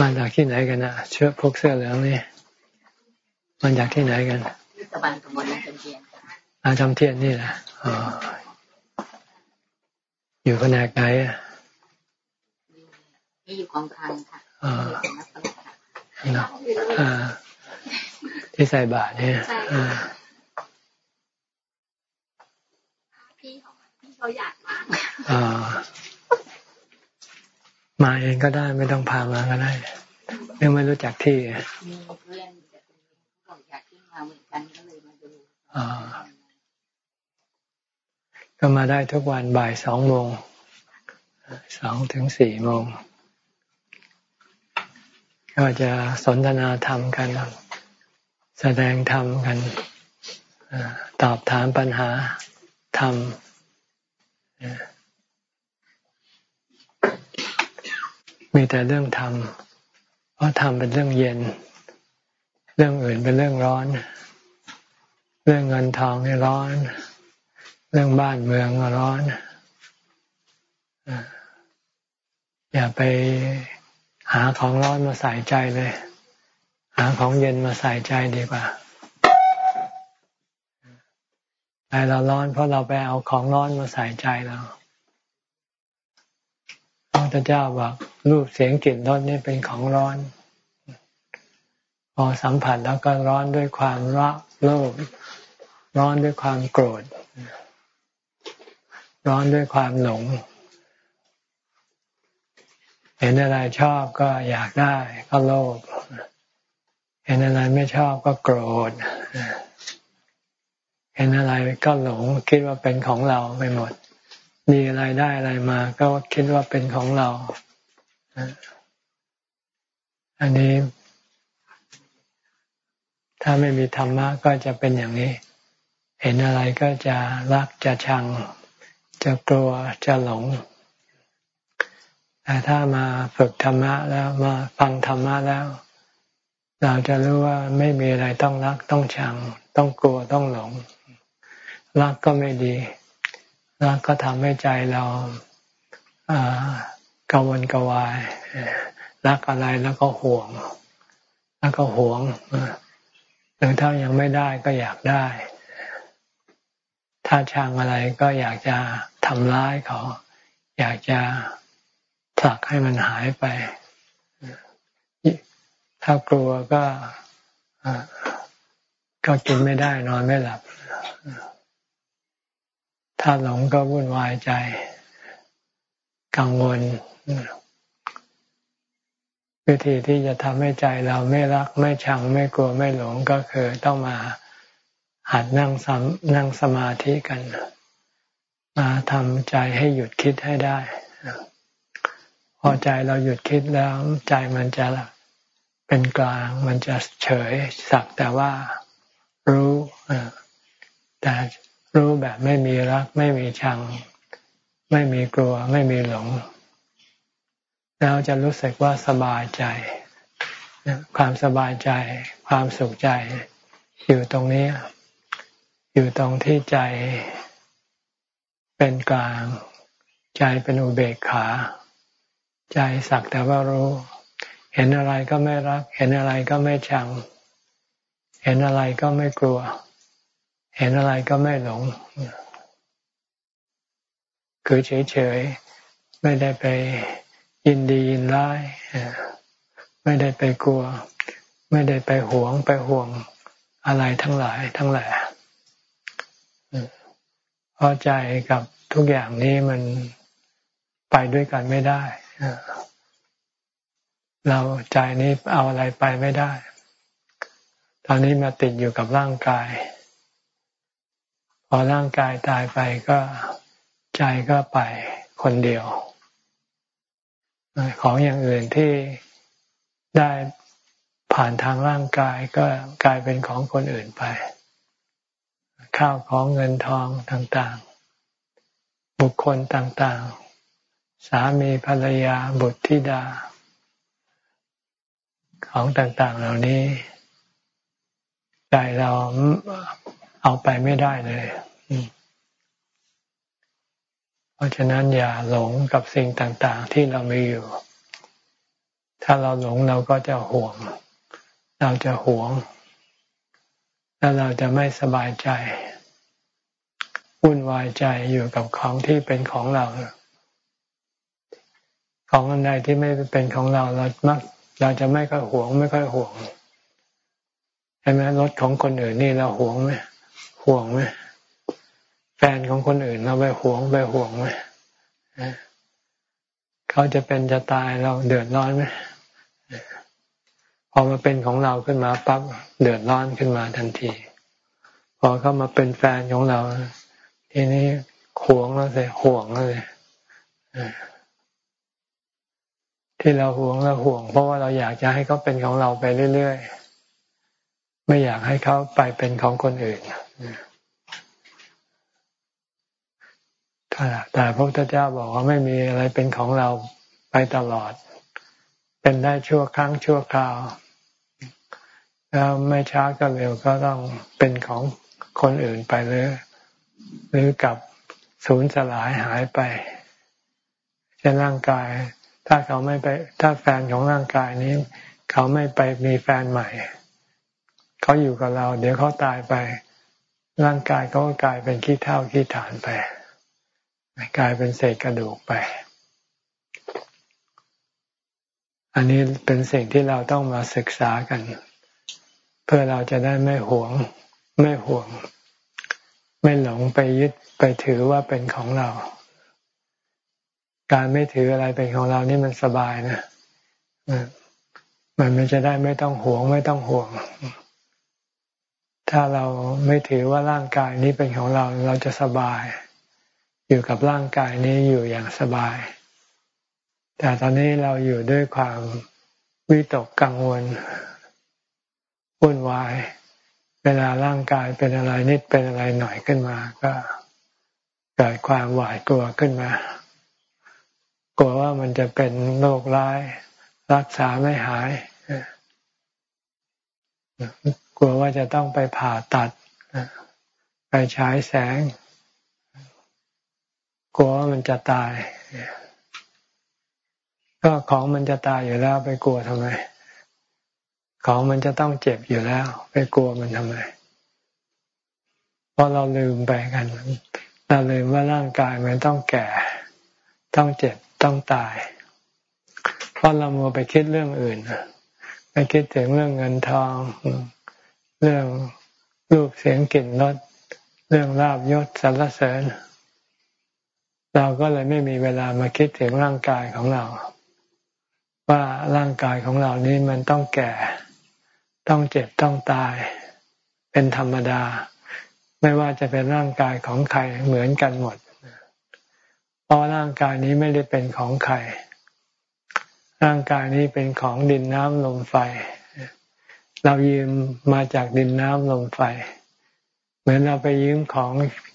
มาจากที่ไหนกันนะเชื้อพวกเสื้อเหลืองนี่มาจากที่ไหนกันตะบันตะบนจำเทียนอาจำเทียนนี่แหละอยู่แผนกไหนอะนี่อยู่กองคลังค่ะอ่าที่ใส่บาทเนี่ยพี่เขาอยากมา มาเองก็ได้ไม่ต้องพามาก็ได้ยังไม่รู้จักที่มีเพื่อนบอกอยากที่มาเหมือนกันก็เลยมาดูก็มาได้ทุกวันบ่ายสองโมงสองถึงสี่โมงก็จะสนทนาธรรมกัน แสดงธรรมกันตอบถามปัญหาธรรม มีแต่เรื่องธรรมเพราะธรรมเป็นเรื่องเย็น เรื่องอื่นเป็นเรื่องร้อน เรื่องเงินทองนี่ร้อน เรื่องบ้านเมืองร้อนอย่าไปหาของร้อนมาใส่ใจเลย หาของเย็นมาใส่ใจดีกว่าแต่เราร้อนเพราะเราไปเอาของร้อนมาใส่ใจเราพระพุทธเจ้าบอก รูปเสียงกลิ่นรสนี่เป็นของร้อน พอสัมผัสแล้วก็ร้อนด้วยความรักโลภร้อนด้วยความโกรธ ร้อนด้วยความหลง เห็นอะไรชอบก็อยากได้ก็โลภเห็นอะไรไม่ชอบก็โกรธเห็นอะไรก็หลงคิดว่าเป็นของเราไปหมด มีอะไรได้อะไรมา ก็คิดว่าเป็นของเรา อันนี้ ถ้าไม่มีธรรมะก็จะเป็นอย่างนี้ เห็นอะไรก็จะรักจะชัง จะกลัวจะหลง แต่ถ้ามาฝึกธรรมะแล้วมาฟังธรรมะแล้ว เราจะรู้ว่าไม่มีอะไรต้องรักต้องชัง ต้องกลัวต้องหลง รักก็ไม่ดีรักก็ทำให้ใจเรา กังวลกวายรักอะไรแล้วก็ห่วง แล้วก็ห่วงหรือถ้ายังไม่ได้ก็อยากได้ ถ้าชังอะไรก็อยากจะทำร้ายเขา อยากจะผลักให้มันหายไป ถ้ากลัวก็ก็กินไม่ได้นอนไม่หลับ ถ้าหลงก็วุ่นวายใจ กังวล วิธีที่จะทำให้ใจเราไม่รัก ไม่ชังไม่กลัวไม่หลงก็คือต้องมาหัดนั่งสนั่งสมาธิกัน มาทำใจให้หยุดคิดให้ได้ พอใจเราหยุดคิดแล้ว ใจมันจะเป็นกลาง มันจะเฉยสักแต่ว่ารู้แต่รู้แบบไม่มีรัก ไม่มีชัง ไม่มีกลัว ไม่มีหลง แล้วจะรู้สึกว่าสบายใจ ความสบายใจ ความสุขใจ อยู่ตรงนี้ อยู่ตรงที่ใจ เป็นกลาง ใจเป็นอุเบกขา ใจสักแต่ว่ารู้ เห็นอะไรก็ไม่รัก เห็นอะไรก็ไม่ชัง เห็นอะไรก็ไม่กลัว เห็นอะไรก็ไม่หลง คือเฉยๆ ไม่ได้ไป ยินดียินร้ายไม่ได้ไปกลัว ไม่ได้ไปหวงไปห่วงอะไรทั้งหลาย ทั้งแหล่เพราะใจกับทุกอย่างนี้มันไปด้วยกันไม่ได้เราใจนี้เอาอะไรไปไม่ได้ ตอนนี้มาติดอยู่กับร่างกาย พอร่างกายตายไปก็ใจก็ไปคนเดียว ของอย่างอื่นที่ได้ผ่านทางร่างกายก็กลายเป็นของคนอื่นไป ข้าวของเงินทองต่างๆ บุคคลต่างๆ สามีภรรยาบุตรธิดา ของต่างๆเหล่านี้ใจเราเอาไปไม่ได้เลย เพราะฉะนั้นอย่าหลงกับสิ่งต่างๆ ที่เรามีอยู่ ถ้าเราหลงเราก็จะห่วง เราจะหวง แล้วเราจะไม่สบายใจวุ่นวายใจอยู่กับของที่เป็นของเรา ของอันใดที่ไม่เป็นของเราเรามักเราจะไม่ค่อยหวง ไม่ค่อยห่วงใช่ไหมรถของคนอื่นนี่เราหวงไหมห่วงไหม แฟนของคนอื่นเราไปหวงไปห่วงไหมเขาจะเป็นจะตายเราเดือดร้อนไหมพอมาเป็นของเราขึ้นมาปั๊บเดือดร้อนขึ้นมาทันที พอเข้ามาเป็นแฟนของเรา ทีนี้หวงแล้วเลยห่วงแล้วเลยที่เราห่วงเราห่วง เพราะว่าเราอยากจะให้เขาเป็นของเราไปเรื่อยๆไม่อยากให้เขาไปเป็นของคนอื่น แต่พระพุทธเจ้าบอกว่าไม่มีอะไรเป็นของเราไปตลอด เป็นได้ชั่วครั้งชั่วคราวแล้วไม่ช้าก็เร็วก็ต้องเป็นของคนอื่นไปเลยหรือกับสูญสลายหายไปเช่นร่างกาย ถ้าเขาไม่ไป ถ้าแฟนของร่างกายนี้ เขาไม่ไปมีแฟนใหม่ เขาอยู่กับเรา เดี๋ยวเขาตายไป ร่างกายเขาก็กลายเป็นขี้เท่าขี้ฐานไป กลายเป็นเศษกระดูกไป อันนี้เป็นสิ่งที่เราต้องมาศึกษากัน เพื่อเราจะได้ไม่หวง ไม่ห่วง ไม่หลงไปยึดไปถือว่าเป็นของเรา การไม่ถืออะไรเป็นของเรานี่มันสบายนะมันไม่จะได้ไม่ต้องหวง ไม่ต้องห่วง ถ้าเราไม่ถือว่าร่างกายนี้เป็นของเรา เราจะสบาย อยู่กับร่างกายนี้อยู่อย่างสบาย แต่ตอนนี้เราอยู่ด้วยความวิตกกังวลวุ่นวาย เวลาร่างกายเป็นอะไรนิดเป็นอะไรหน่อยขึ้นมา ก็เกิดความหวาดกลัวขึ้นมา กลัวว่ามันจะเป็นโรคร้าย รักษาไม่หายกลัวว่าจะต้องไปผ่าตัดไปฉายแสง กลัวว่ามันจะตาย ก็ของมันจะตายอยู่แล้ว ไปกลัวทำไม ของมันจะต้องเจ็บอยู่แล้ว ไปกลัวมันทำไมเพราะเราลืมไปกันเราลืมว่าร่างกายมันต้องแก่ ต้องเจ็บต้องตาย เพราะเรามัวไปคิดเรื่องอื่นไปคิดถึงเรื่องเงินทอง เรื่องรูปเสียงกลิ่นรสเรื่องลาบยศสรรเสริญเราก็เลยไม่มีเวลามาคิดถึงร่างกายของเรา ว่าร่างกายของเรานี้มันต้องแก่ ต้องเจ็บต้องตาย เป็นธรรมดา ไม่ว่าจะเป็นร่างกายของใครเหมือนกันหมดเพราะร่างกายนี้ไม่ได้เป็นของใคร ร่างกายนี้เป็นของดินน้ำลมไฟ เรายืมมาจากดินน้ำลมไฟ เหมือนเราไปยืมของ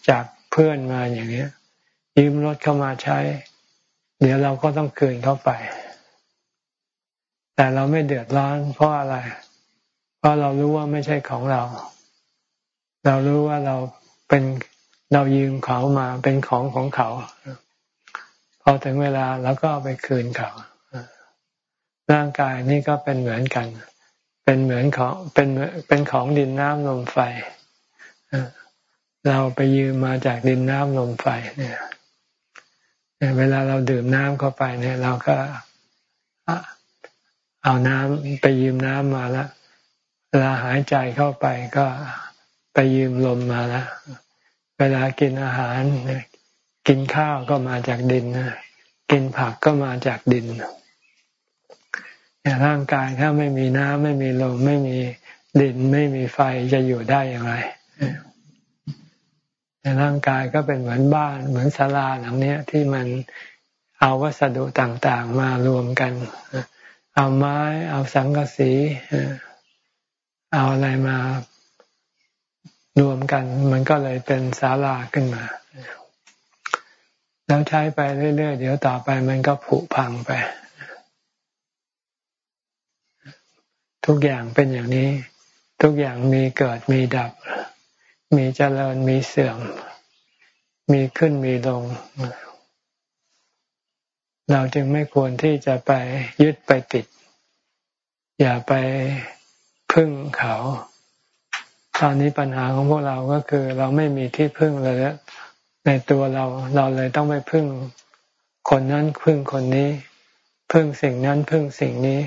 จากเพื่อนมาอย่างนี้ย ยืมรถเข้ามาใช้ เดี๋ยวเราก็ต้องคืนเข้าไป แต่เราไม่เดือดร้อนเพราะอะไร เพราะเรารู้ว่าไม่ใช่ของเรา เรารู้ว่าเราเป็นเรายืมเขามาเป็นของของเขา พอถึงเวลาแล้วก็เอาไปคืนเขา ร่างกายนี่ก็เป็นเหมือนกัน เป็นเหมือนของเป็นเป็นของดินน้ำลมไฟเราไปยืมมาจากดินน้ำลมไฟเนี่ย เวลาเราดื่มน้ำเข้าไปเนี่ย เราก็เอาน้ำไปยืมน้ำมาแล้วเวลาหายใจเข้าไปก็ไปยืมลมมาแล้วเวลากินอาหารกินข้าวก็มาจากดินกินผักก็มาจากดินร่างกายถ้าไม่มีน้ำไม่มีลมไม่มีดินไม่มีไฟจะอยู่ได้อย่างไร แต่ร่างกายก็เป็นเหมือนบ้านเหมือนศาลาหลังนี้ที่มันเอาวัสดุต่างๆมารวมกัน เอาไม้ เอาสังกะสีเอาอะไรมารวมกัน มันก็เลยเป็นศาลาขึ้นมา แล้วใช้ไปเรื่อยๆเดี๋ยวต่อไปมันก็ผุพังไป ทุกอย่างเป็นอย่างนี้ ทุกอย่างมีเกิดมีดับ มีเจริญมีเสื่อม มีขึ้นมีลง เราจึงไม่ควรที่จะไปยึดไปติด อย่าไปพึ่งเขา ตอนนี้ปัญหาของพวกเราก็คือ เราไม่มีที่พึ่งเลยในตัวเราเราเลยต้องไปพึ่ง คนนั้นพึ่งคนนี้ พึ่งสิ่งนั้นพึ่งสิ่งนี้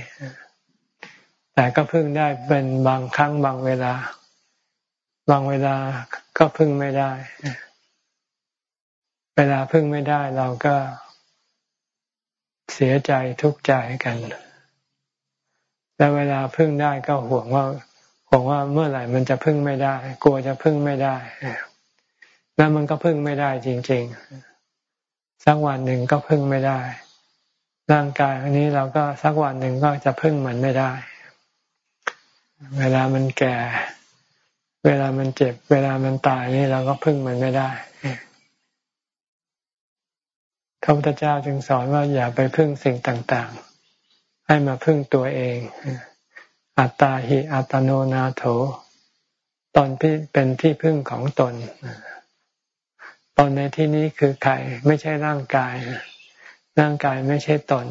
แต่ก็พึ่งได้เป็นบางครั้งบางเวลา บางเวลาก็พึ่งไม่ได้ เวลาพึ่งไม่ได้เราก็เสียใจทุกข์ใจกันแล้วเวลาพึ่งได้ก็ห่วงว่าห่วงว่าเมื่อไหร่มันจะพึ่งไม่ได้ กลัวจะพึ่งไม่ได้แล้วมันก็พึ่งไม่ได้จริง ๆ สักวันหนึ่งก็พึ่งไม่ได้ ร่างกายอันนี้เราก็สักวันหนึ่งก็จะพึ่งมันไม่ได้ เวลามันแก่ เวลามันเจ็บ เวลามันตายนี่เราก็พึ่งมันไม่ได้พระพุทธเจ้าจึงสอนว่าอย่าไปพึ่งสิ่งต่างๆ ให้มาพึ่งตัวเอง อัตตาหิอัตโนนาโถ ตนเป็นที่พึ่งของตน ตนในที่นี้คือใครไม่ใช่ร่างกาย ร่างกายไม่ใช่ตน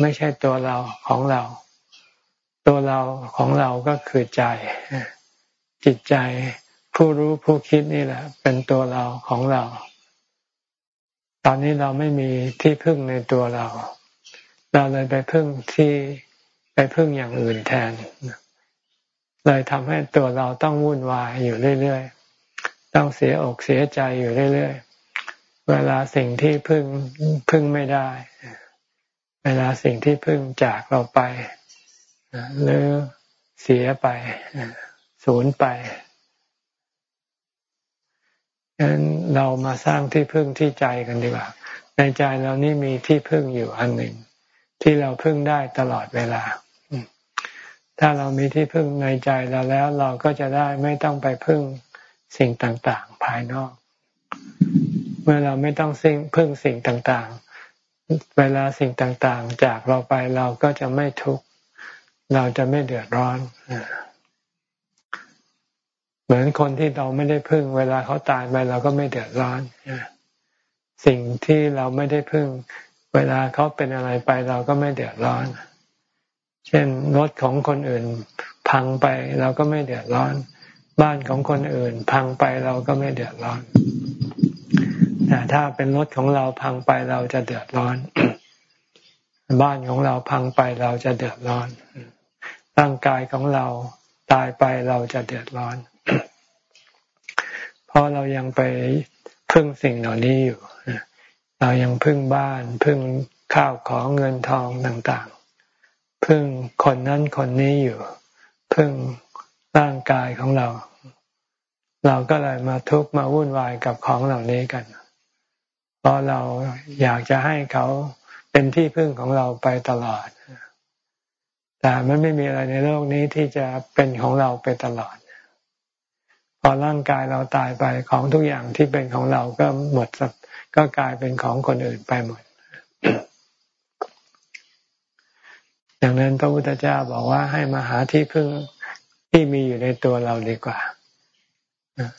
ไม่ใช่ตัวเราของเรา ตัวเราของเราก็คือใจ จิตใจ ผู้รู้ผู้คิดนี่แหละ เป็นตัวเราของเรา ตอนนี้เราไม่มีที่พึ่งในตัวเรา เราเลยไปพึ่งที่ไปพึ่งอย่างอื่นแทนเลยทำให้ตัวเราต้องวุ่นวายอยู่เรื่อยๆต้องเสียอกเสียใจอยู่เรื่อยๆเวลาสิ่งที่พึ่งพึ่งไม่ได้ เวลาสิ่งที่พึ่งจากเราไปหรือเสียไป สูญไปฉะนั้นเรามาสร้างที่พึ่งที่ใจกันดีกว่า ในใจเรานี่มีที่พึ่งอยู่อันหนึ่ง ที่เราพึ่งได้ตลอดเวลา ถ้าเรามีที่พึ่งในใจเราแล้วเราก็จะได้ไม่ต้องไปพึ่งสิ่งต่าง ๆ ภายนอก เมื่อเราไม่ต้องสิ่งพึ่งสิ่งต่างๆ เวลาสิ่งต่างๆ จากเราไปเราก็จะไม่ทุกข์เราจะไม่เดือดร้อน เหมือนคนที่เราไม่ได้พึ่งเวลาเขาตายไปเราก็ไม่เดือดร้อนสิ่งที่เราไม่ได้พึ่ง เวลาเขาเป็นอะไรไปเราก็ไม่เดือดร้อน เช่นรถของคนอื่นพังไปเราก็ไม่เดือดร้อน บ้านของคนอื่น พังไปเราก็ไม่เดือดร้อนแต่ถ้าเป็นรถของเราพังไปเราจะเดือดร้อน บ้านของเราพังไปเราจะเดือดร้อน ร่างกายของเราตายไปเราจะเดือดร้อน ราะเรายังไปพึ่งสิ่งเหล่านี้อยู่ เรายังพึ่งบ้านพึ่งข้าวของเงินทองต่างๆ พึ่งคนนั้นคนนี้อยู่ พึ่งร่างกายของเรา เราก็เลยมาทุกข์มาวุ่นวายกับของเหล่านี้กัน เพราะเราอยากจะให้เขาเป็นที่พึ่งของเราไปตลอด แต่มันไม่มีอะไรในโลกนี้ที่จะเป็นของเราไปตลอด อร่างกายเราตายไปของทุกอย่างที่เป็นของเราก็หมดสก็กลายเป็นของคนอื่นไปหมดดังนั้นพระพุทธเจ้าบอกว่าให้มาหาที่พึ่งที่มีอยู่ในตัวเราดีกว่า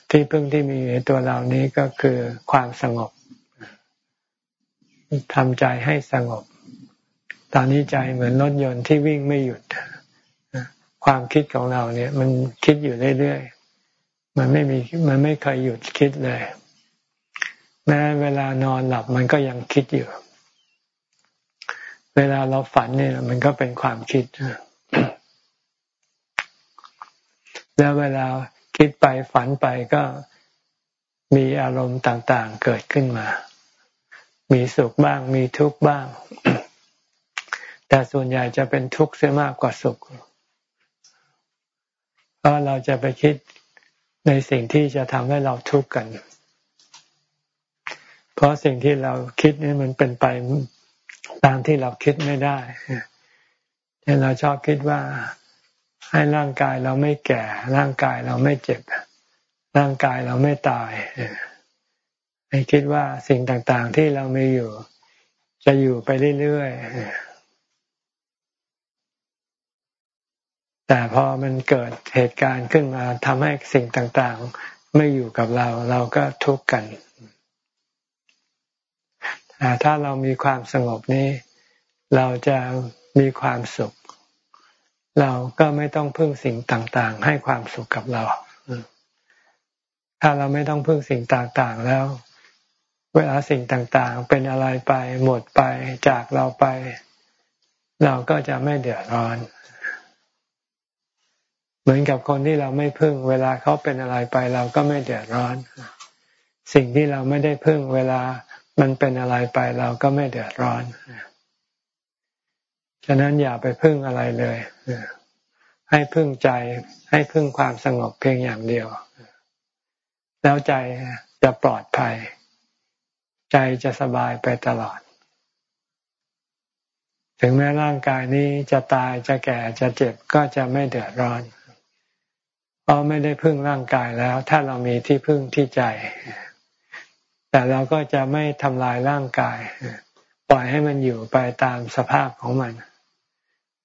ที่พึ่งที่มีอยู่ในตัวเรานี้ก็คือความสงบทำใจให้สงบ ตอนนี้ใจเหมือนรถยนต์ที่วิ่งไม่หยุด ความคิดของเราเนี่ย มันคิดอยู่เรื่อยๆ มันไม่มีมันไม่เคยหยุดคิดเลย แม้เวลานอนหลับมันก็ยังคิดอยู่ เวลาเราฝันเนี่ย มันก็เป็นความคิดแล้วเวลาคิดไปฝันไปก็มีอารมณ์ต่างๆเกิดขึ้นมา มีสุขบ้าง มีทุกข์บ้าง แต่ส่วนใหญ่จะเป็นทุกข์เสียมากกว่าสุข เพราะเราจะไปคิด ในสิ่งที่จะทำให้เราทุกข์กัน เพราะสิ่งที่เราคิดนี่มันเป็นไปตามที่เราคิดไม่ได้เเราชอบคิดว่าให้ร่างกายเราไม่แก่ ร่างกายเราไม่เจ็บ ร่างกายเราไม่ตายให้คิดว่าสิ่งต่างๆที่เรามีอยู่ จะอยู่ไปเรื่อยๆ แต่พอมันเกิดเหตุการณ์ขึ้นมาทำให้สิ่งต่างๆ ไม่อยู่กับเราเราก็ทุกข์กันแต่ถ้าเรามีความสงบนี้ เราจะมีความสุข เราก็ไม่ต้องพึ่งสิ่งต่างๆ ให้ความสุขกับเรา ถ้าเราไม่ต้องพึ่งสิ่งต่างๆแล้ว เวลาสิ่งต่างๆ เป็นอะไรไปหมดไปจากเราไป เราก็จะไม่เดือดร้อน เหมือนกับคนที่เราไม่พึ่ง เวลาเขาเป็นอะไรไปเราก็ไม่เดือดร้อน สิ่งที่เราไม่ได้พึ่ง เวลามันเป็นอะไรไปเราก็ไม่เดือดร้อนฉะนั้นอย่าไปพึ่งอะไรเลยให้พึ่งใจให้พึ่งความสงบเพียงอย่างเดียว แล้วใจจะปลอดภัย ใจจะสบายไปตลอด ถึงแม้ร่างกายนี้จะตายจะแก่จะเจ็บก็จะไม่เดือดร้อน เพราะไม่ได้พึ่งร่างกายแล้ว ถ้าเรามีที่พึ่งที่ใจ แต่เราก็จะไม่ทำลายร่างกาย ปล่อยให้มันอยู่ไปตามสภาพของมัน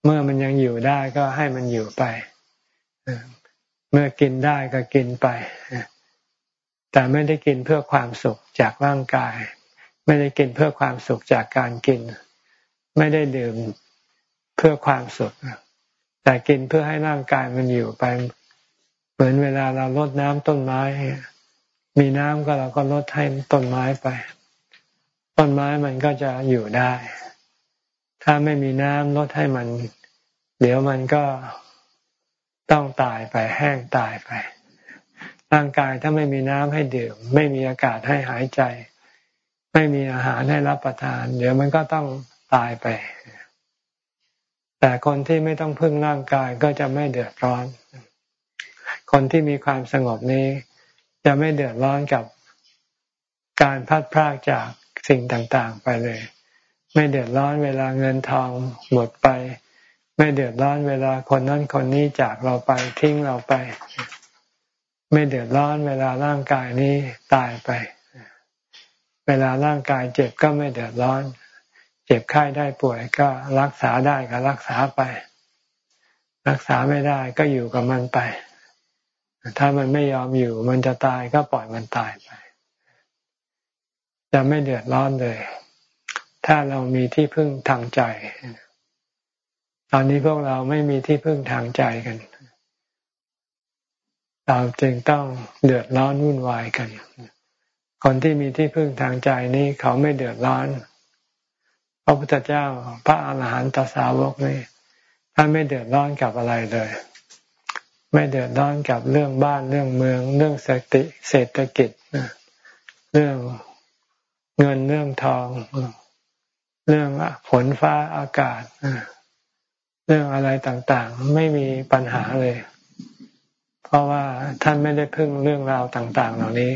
เมื่อมันยังอยู่ได้ก็ให้มันอยู่ไป เมื่อกินได้ก็กินไป แต่ไม่ได้กินเพื่อความสุขจากร่างกาย ไม่ได้กินเพื่อความสุขจากการกิน ไม่ได้ดื่มเพื่อความสุขแต่กินเพื่อให้ร่างกายมันอยู่ไป เหมือนเวลาเราลดน้ำต้นไม้ มีน้ำก็เราก็ลดให้ต้นไม้ไป ต้นไม้มันก็จะอยู่ได้ ถ้าไม่มีน้ำลดให้มัน เดี๋ยวมันก็ต้องตายไปแห้งตายไป ร่างกายถ้าไม่มีน้ำให้ดื่ม ไม่มีอากาศให้หายใจ ไม่มีอาหารให้รับประทาน เดี๋ยวมันก็ต้องตายไป แต่คนที่ไม่ต้องพึ่งร่างกายก็จะไม่เดือดร้อน คนที่มีความสงบนี้ จะไม่เดือดร้อนกับการพัดพรากจากสิ่งต่างๆ ไปเลย ไม่เดือดร้อนเวลาเงินทองหมดไป ไม่เดือดร้อนเวลาคนนั้นคนนี้จากเราไปทิ้งเราไป ไม่เดือดร้อนเวลาร่างกายนี้ตายไป เวลาร่างกายเจ็บก็ไม่เดือดร้อน เจ็บไข้ได้ป่วยก็รักษาได้ก็รักษาไป รักษาไม่ได้ก็อยู่กับมันไป ถ้ามันไม่ยอมอยู่ มันจะตายก็ปล่อยมันตายไป จะไม่เดือดร้อนเลย ถ้าเรามีที่พึ่งทางใจ ตอนนี้พวกเราไม่มีที่พึ่งทางใจกัน เราจึงต้องเดือดร้อนวุ่นวายกัน คนที่มีที่พึ่งทางใจนี้เขาไม่เดือดร้อน พระพุทธเจ้าพระอาหารหันตสาวกนี่ท่านไม่เดือดร้อนกับอะไรเลย ไม่เดือดร้อนกับเรื่องบ้านเรื่องเมือง เรื่องเศรษฐเศรษฐกิจเรื่องเงินเรื่องทอง เรื่องฝนฟ้าอากาศเรื่องอะไรต่างๆ ไม่มีปัญหาเลย เพราะว่าท่านไม่ได้พึ่งเรื่องราวต่าง ๆ เหล่านี้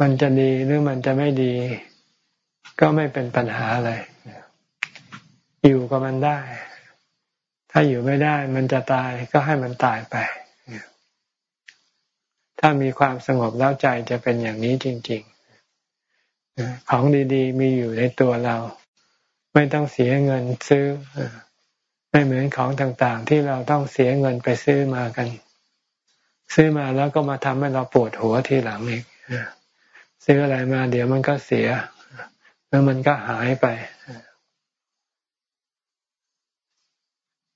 มันจะดีหรือมันจะไม่ดี ก็ไม่เป็นปัญหาอะไรอยู่กับมันได้ ถ้าอยู่ไม่ได้ มันจะตายก็ให้มันตายไป ถ้ามีความสงบแล้วใจจะเป็นอย่างนี้จริง ๆ ของดีๆ มีอยู่ในตัวเรา ไม่ต้องเสียเงินซื้อ ไม่เหมือนของต่างๆ ที่เราต้องเสียเงินไปซื้อมากัน ซื้อมาแล้วก็มาทำให้เราปวดหัวทีหลังอีกซื้ออะไรมาเดี๋ยวมันก็เสีย แล้วมันก็หายไป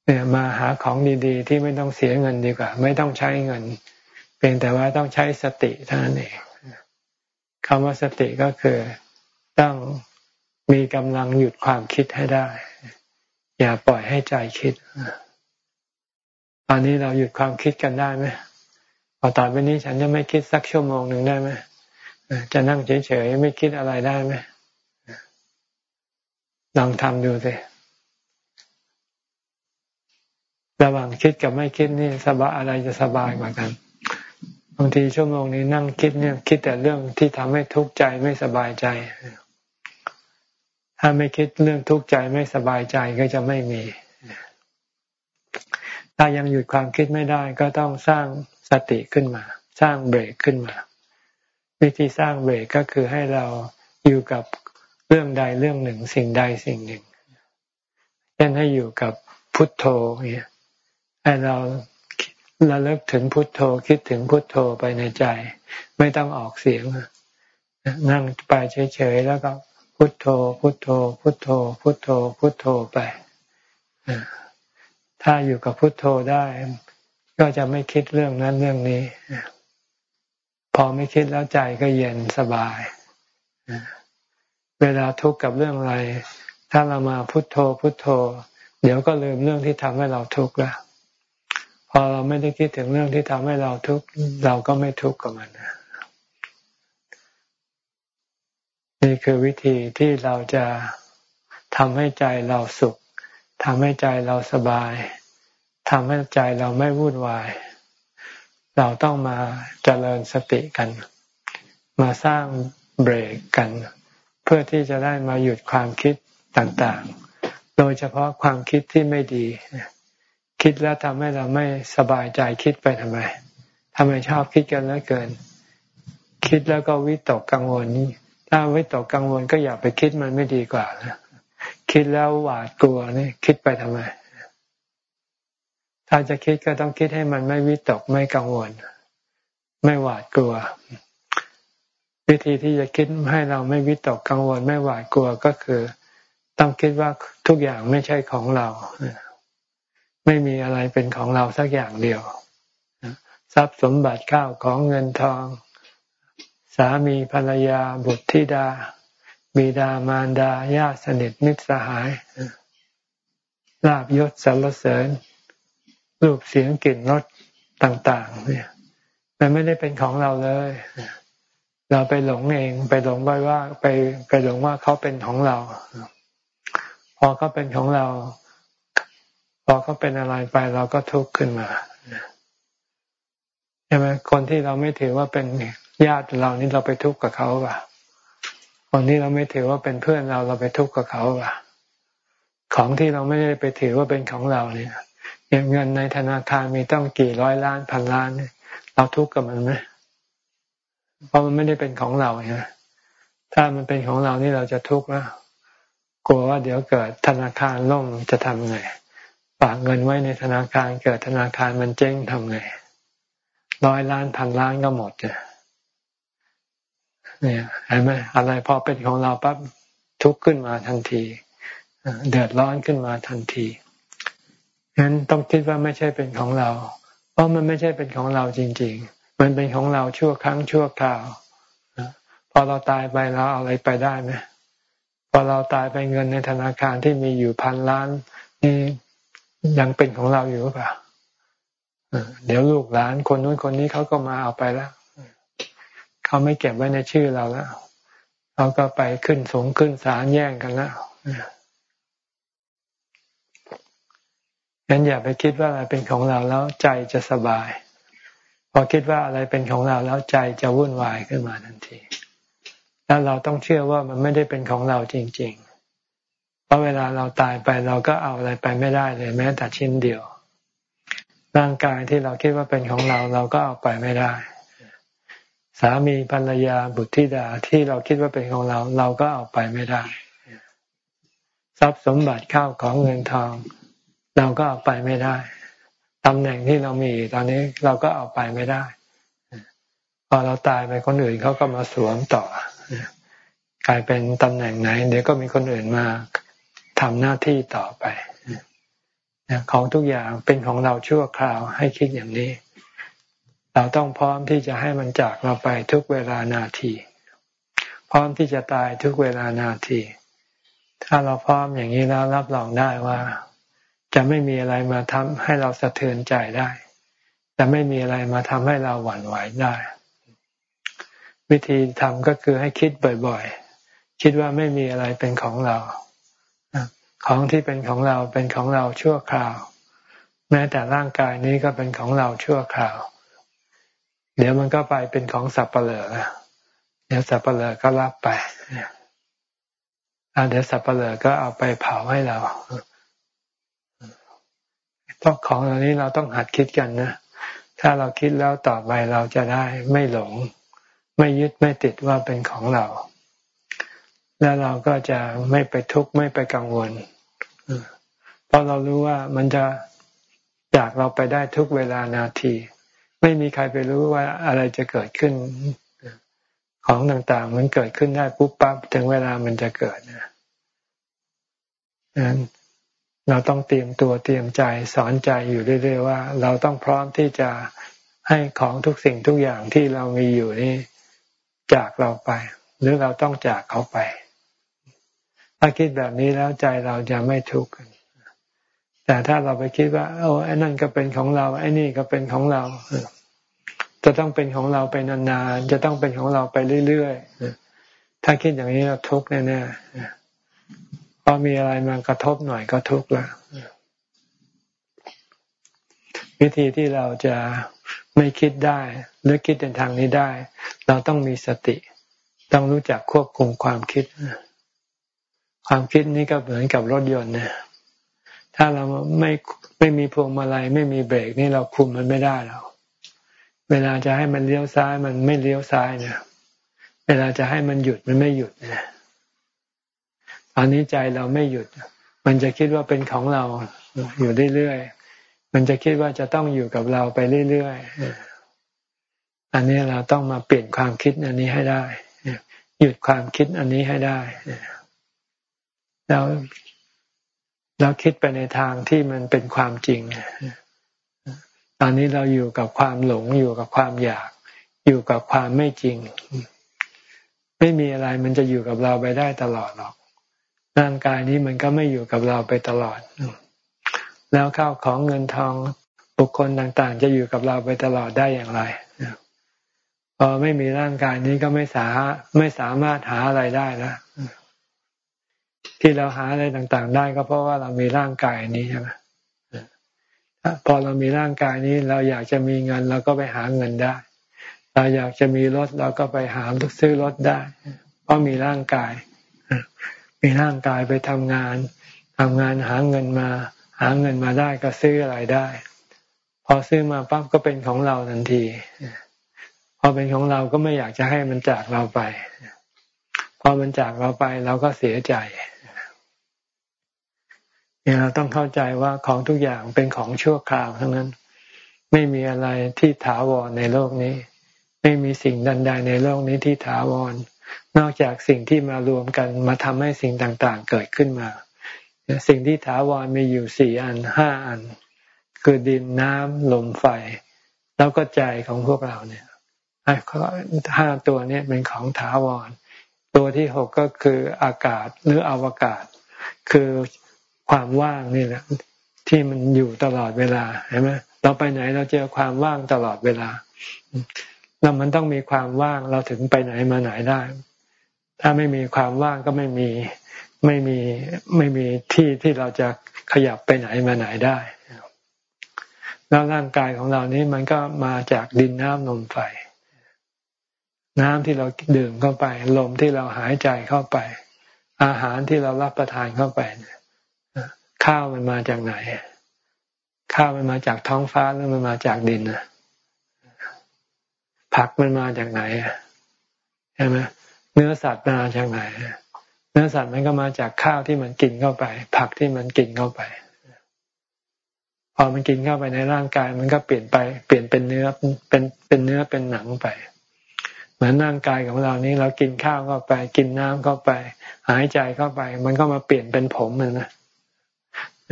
เนี่ยมาหาของดีๆ ที่ไม่ต้องเสียเงินดีกว่า ไม่ต้องใช้เงิน เพียงแต่ว่าต้องใช้สติเท่านั้นเองคำว่าสติก็คือต้องมีกำลังหยุดความคิดให้ได้ อย่าปล่อยให้ใจคิดตอนนี้เราหยุดความคิดกันได้ไหมพอต่อไปนี้ฉันจะไม่คิดสักชั่วโมงหนึ่งได้ไหมจะนั่งเฉยๆไม่คิดอะไรได้ไหมลองทำดูสิ ระหว่างคิดกับไม่คิดนี่สบายอะไรจะสบายกว่ากันบางทีชั่วโมงนี้นั่งคิดเนี่ยคิดแต่เรื่องที่ทำให้ทุกข์ใจไม่สบายใจ ถ้าไม่คิดเรื่องทุกข์ใจไม่สบายใจก็จะไม่มี ถ้ายังหยุดความคิดไม่ได้ก็ต้องสร้างสติขึ้นมา สร้างเบรกขึ้นมา วิธีสร้างเบรกก็คือให้เราอยู่กับเรื่องใดเรื่องหนึ่ง สิ่งใดสิ่งหนึ่งเช่นให้อยู่กับพุทโธเนี่ย ให้เราระลึกถึงพุทโธคิดถึงพุทโธไปในใจ ไม่ต้องออกเสียงนั่งไปเฉยๆแล้วก็พุทโธ พุทโธ พุทโธ พุทโธ พุทโธไป ถ้าอยู่กับพุทโธได้ ก็จะไม่คิดเรื่องนั้นเรื่องนี้ พอไม่คิดแล้วใจก็เย็นสบาย เวลาทุกข์กับเรื่องอะไร ถ้าเรามาพุทโธ พุทโธ เดี๋ยวก็ลืมเรื่องที่ทำให้เราทุกข์แล้ว พอเราไม่ได้คิดถึงเรื่องที่ทำให้เราทุกข์เราก็ไม่ทุกข์กับมันนี่คือวิธีที่เราจะทำให้ใจเราสุขทำให้ใจเราสบายทำให้ใจเราไม่วุ่นวาย เราต้องมาเจริญสติกัน มาสร้างเบรกกัน เพื่อที่จะได้มาหยุดความคิดต่างๆ โดยเฉพาะความคิดที่ไม่ดี คิดแล้วทำให้เราไม่สบายใจคิดไปทำไมทำไมชอบคิดกันแล้วเกิน คิดแล้วก็วิตกกังวลถ้าวิตกกังวลก็อย่าไปคิดมันไม่ดีกว่านะคิดแล้วหวาดกลัวนี่คิดไปทำไม ถ้าจะคิดก็ต้องคิดให้มันไม่วิตกไม่กังวล ไม่หวาดกลัว วิธีที่จะคิดให้เราไม่วิตกกังวล ไม่หวาดกลัวก็คือ ต้องคิดว่าทุกอย่างไม่ใช่ของเรา ไม่มีอะไรเป็นของเราสักอย่างเดียวทรัพย์สมบัติข้าวของเงินทอง สามีภรรยาบุตรธิดา บิดามารดาญาติสนิทมิตรสหายลาบยศสรรเสริญ รูปเสียงกลิ่นรสต่าง ๆ เนี่ย มันไม่ได้เป็นของเราเลย เราไปหลงเองไปหลงไปว่า ไปไปหลงว่าเขาเป็นของเรา พอเขาเป็นของเรา อเขาเป็นอะไรไปเราก็ทุกข์ขึ้นมาใช่ไหมคนที่เราไม่ถือว่าเป็นญาติเรานี่เราไปทุกข์กับเขาป่ะคนที่เราไม่ถือว่าเป็นเพื่อนเราเราไปทุกข์กับเขาป่ะของที่เราไม่ได้ไปถือว่าเป็นของเราเนี่ยเงินในธนาคารมีต้องกี่ร้อยล้านพันล้านเราทุกข์กับมันไหมเพราะมันไม่ได้เป็นของเราใช่ไหมถ้ามันเป็นของเรานี่เราจะทุกข์แล้วกลัวว่าเดี๋ยวเกิดธนาคารล่มจะทำไง ฝากเงินไว้ในธนาคารเกิดธนาคารมันเจ๊งทำไงร้อยล้านพันล้านก็หมดเนี่ยเนี่ยเห็นไหมอะไรพอเป็นของเราปั๊บทุกข์ขึ้นมาทันทีเดือดร้อนขึ้นมาทันทีงั้นต้องคิดว่าไม่ใช่เป็นของเรา เพราะมันไม่ใช่เป็นของเราจริง ๆ มันเป็นของเราชั่วครั้งชั่วคราวพอเราตายไปเราเอาอะไรไปได้ไหมพอเราตายไปเงินในธนาคารที่มีอยู่พันล้านนี่ ยังเป็นของเราอยู่หรือเปล่าเดี๋ยวลูกหลานคนนู้นคนนี้เขาก็มาเอาไปแล้วเขาไม่เก็บไว้ในชื่อเราแล้วเขาก็ไปขึ้นสงขึ้นศาลแย่งกันแล้วงั้นอย่าไปคิดว่าอะไรเป็นของเราแล้วใจจะสบาย พอคิดว่าอะไรเป็นของเราแล้วใจจะวุ่นวายขึ้นมาทันที แล้วเราต้องเชื่อว่ามันไม่ได้เป็นของเราจริง ราะเวลาเราตายไปเราก็เอาอะไรไปไม่ได้เลย แม้แต่ชิ้นเดียว ร่างกายที่เราคิดว่าเป็นของเราเราก็เอาไปไม่ได้ สามีภรรยาบุตรธิดาที่เราคิดว่าเป็นของเรา เราก็เอาไปไม่ได้ ทรัพย์สมบัติข้าวของเงินทอง เราก็เอาไปไม่ได้ตำแหน่งที่เรามีตอนนี้เราก็เอาไปไม่ได้ พอเราตายไปคนอื่นเขาก็มาสวมต่อกลายเป็นตำแหน่งไหน เดี๋ยวก็มีคนอื่นมา ทำหน้าที่ต่อไปของทุกอย่างเป็นของเราชั่วคราวให้คิดอย่างนี้ เราต้องพร้อมที่จะให้มันจากเราไปทุกเวลานาที พร้อมที่จะตายทุกเวลานาที ถ้าเราพร้อมอย่างนี้แล้วรับรองได้ว่า จะไม่มีอะไรมาทำให้เราสะเทือนใจได้ จะไม่มีอะไรมาทำให้เราหวั่นไหวได้ วิธีทำก็คือให้คิดบ่อยๆ คิดว่าไม่มีอะไรเป็นของเรา ของที่เป็นของเราเป็นของเราชั่วคราว แม้แต่ร่างกายนี้ก็เป็นของเราชั่วคราว เดี๋ยวมันก็ไปเป็นของสับเปลือเดี๋ยวสับเปลือก็รับไปเดี๋ยวสับเปลือก็เอาไปเผาให้เราต้องของเหล่านี้เราต้องหัดคิดกันนะถ้าเราคิดแล้วต่อไปเราจะได้ไม่หลง ไม่ยึดไม่ติดว่าเป็นของเรา แล้วเราก็จะไม่ไปทุกข์ไม่ไปกังวล เพราะเรารู้ว่ามันจะจากเราไปได้ทุกเวลานาที ไม่มีใครไปรู้ว่าอะไรจะเกิดขึ้น ของต่างๆ มันเกิดขึ้นได้ปุ๊บปั๊บถึงเวลามันจะเกิดนะเราต้องเตรียมตัวเตรียมใจสอนใจอยู่เรื่อยๆว่า เราต้องพร้อมที่จะให้ของทุกสิ่งทุกอย่างที่เรามีอยู่นี่จากเราไป หรือเราต้องจากเขาไป ถ้าคิดแบบนี้แล้วใจเราจะไม่ทุกข์แต่ถ้าเราไปคิดว่า โอ้ไอ้นั่นก็เป็นของเรา ไอ้นี่ก็เป็นของเราจะต้องเป็นของเราไปนานๆจะต้องเป็นของเราไปเรื่อยๆถ้าคิดอย่างนี้เราทุกข์แน่ๆพอมีอะไรมากระทบหน่อยก็ทุกข์ล้ววิธีที่เราจะไม่คิดได้ หรือคิดในทางนี้ได้ เราต้องมีสติ ต้องรู้จักควบคุมความคิด ความคิดนี้ก็เหมือนกับรถยนต์นะถ้าเราไม่ไม่มีพวงมาลัยไม่มีเบรกนี่เราคุมมันไม่ได้เราเวลาจะให้มันเลี้ยวซ้ายมันไม่เลี้ยวซ้ายเนี่ยเวลาจะให้มันหยุดมันไม่หยุดเนี่ยตอนนี้ใจเราไม่หยุด มันจะคิดว่าเป็นของเราอยู่เรื่อยๆมันจะคิดว่าจะต้องอยู่กับเราไปเรื่อยๆอันนี้เราต้องมาเปลี่ยนความคิดอันนี้ให้ได้หยุดความคิดอันนี้ให้ได้ แล้วแล้วคิดไปในทางที่มันเป็นความจริง ตอนนี้เราอยู่กับความหลงอยู่กับความอยาก อยู่กับความไม่จริง ไม่มีอะไรมันจะอยู่กับเราไปได้ตลอดหรอก ร่างกายนี้มันก็ไม่อยู่กับเราไปตลอด แล้วข้าวของเงินทองบุคคลต่างๆ จะอยู่กับเราไปตลอดได้อย่างไรพอไม่มีร่างกายนี้ก็ไม่สาไม่สามารถหาอะไรได้แล้ว ที่เราหาอะไรต่างๆ ได้ก็เพราะว่าเรามีร่างกายนี้ใช่ไหมพอเรามีร่างกายนี้เราอยากจะมีเงินเราก็ไปหาเงินได้ เราอยากจะมีรถเราก็ไปหาซื้อรถได้ เพราะมีร่างกาย มีร่างกายไปทำงานทำงานหาเงินมา หาเงินมาได้ก็ซื้ออะไรได้ พอซื้อมาปั๊บก็เป็นของเราทันที พอเป็นของเราก็ไม่อยากจะให้มันจากเราไป พอมันจากเราไปเราก็เสียใจ เนี่ยเราต้องเข้าใจว่าของทุกอย่างเป็นของชั่วคราวทั้งนั้น ไม่มีอะไรที่ถาวรในโลกนี้ ไม่มีสิ่งใดในโลกนี้ที่ถาวร นอกจากสิ่งที่มารวมกันมาทำให้สิ่งต่างๆเกิดขึ้นมา สิ่งที่ถาวรมีอยู่สี่อันห้าอัน คือดินน้ำลมไฟ แล้วก็ใจของพวกเราเนี่ยห้าตัวนี้เป็นของถาวร ตัวที่หกก็คืออากาศหรืออวกาศ คือ ความว่างนี่แหละที่มันอยู่ตลอดเวลาเห็นไหมเราไปไหนเราเจอความว่างตลอดเวลาแล้วมันต้องมีความว่างเราถึงไปไหนมาไหนได้ ถ้าไม่มีความว่างก็ไม่มีไม่มีไม่มีที่ที่เราจะขยับไปไหนมาไหนได้ แล้วร่างกายของเรานี้มันก็มาจากดินน้ำลมไฟ น้ำที่เราดื่มเข้าไป ลมที่เราหายใจเข้าไป อาหารที่เรารับประทานเข้าไปเนี่ย ข้าวมันมาจากไหน ข้าวมันมาจากท้องฟ้าหรือมันมาจากดินนะผักมันมาจากไหนใช่ไหมเนื้อสัตว์มาจากไหนเนื้อสัตว์มันก็มาจากข้าวที่มันกินเข้าไป ผักที่มันกินเข้าไป พอมันกินเข้าไปในร่างกาย มันก็เปลี่ยนไป เปลี่ยนเป็นเนื้อเป็นเป็นเนื้อเป็นหนังไป เหมือนร่างกายของเรานี้เรากินข้าวเข้าไป กินน้ำเข้าไป หายใจเข้าไป มันก็มาเปลี่ยนเป็นผมเลยนะ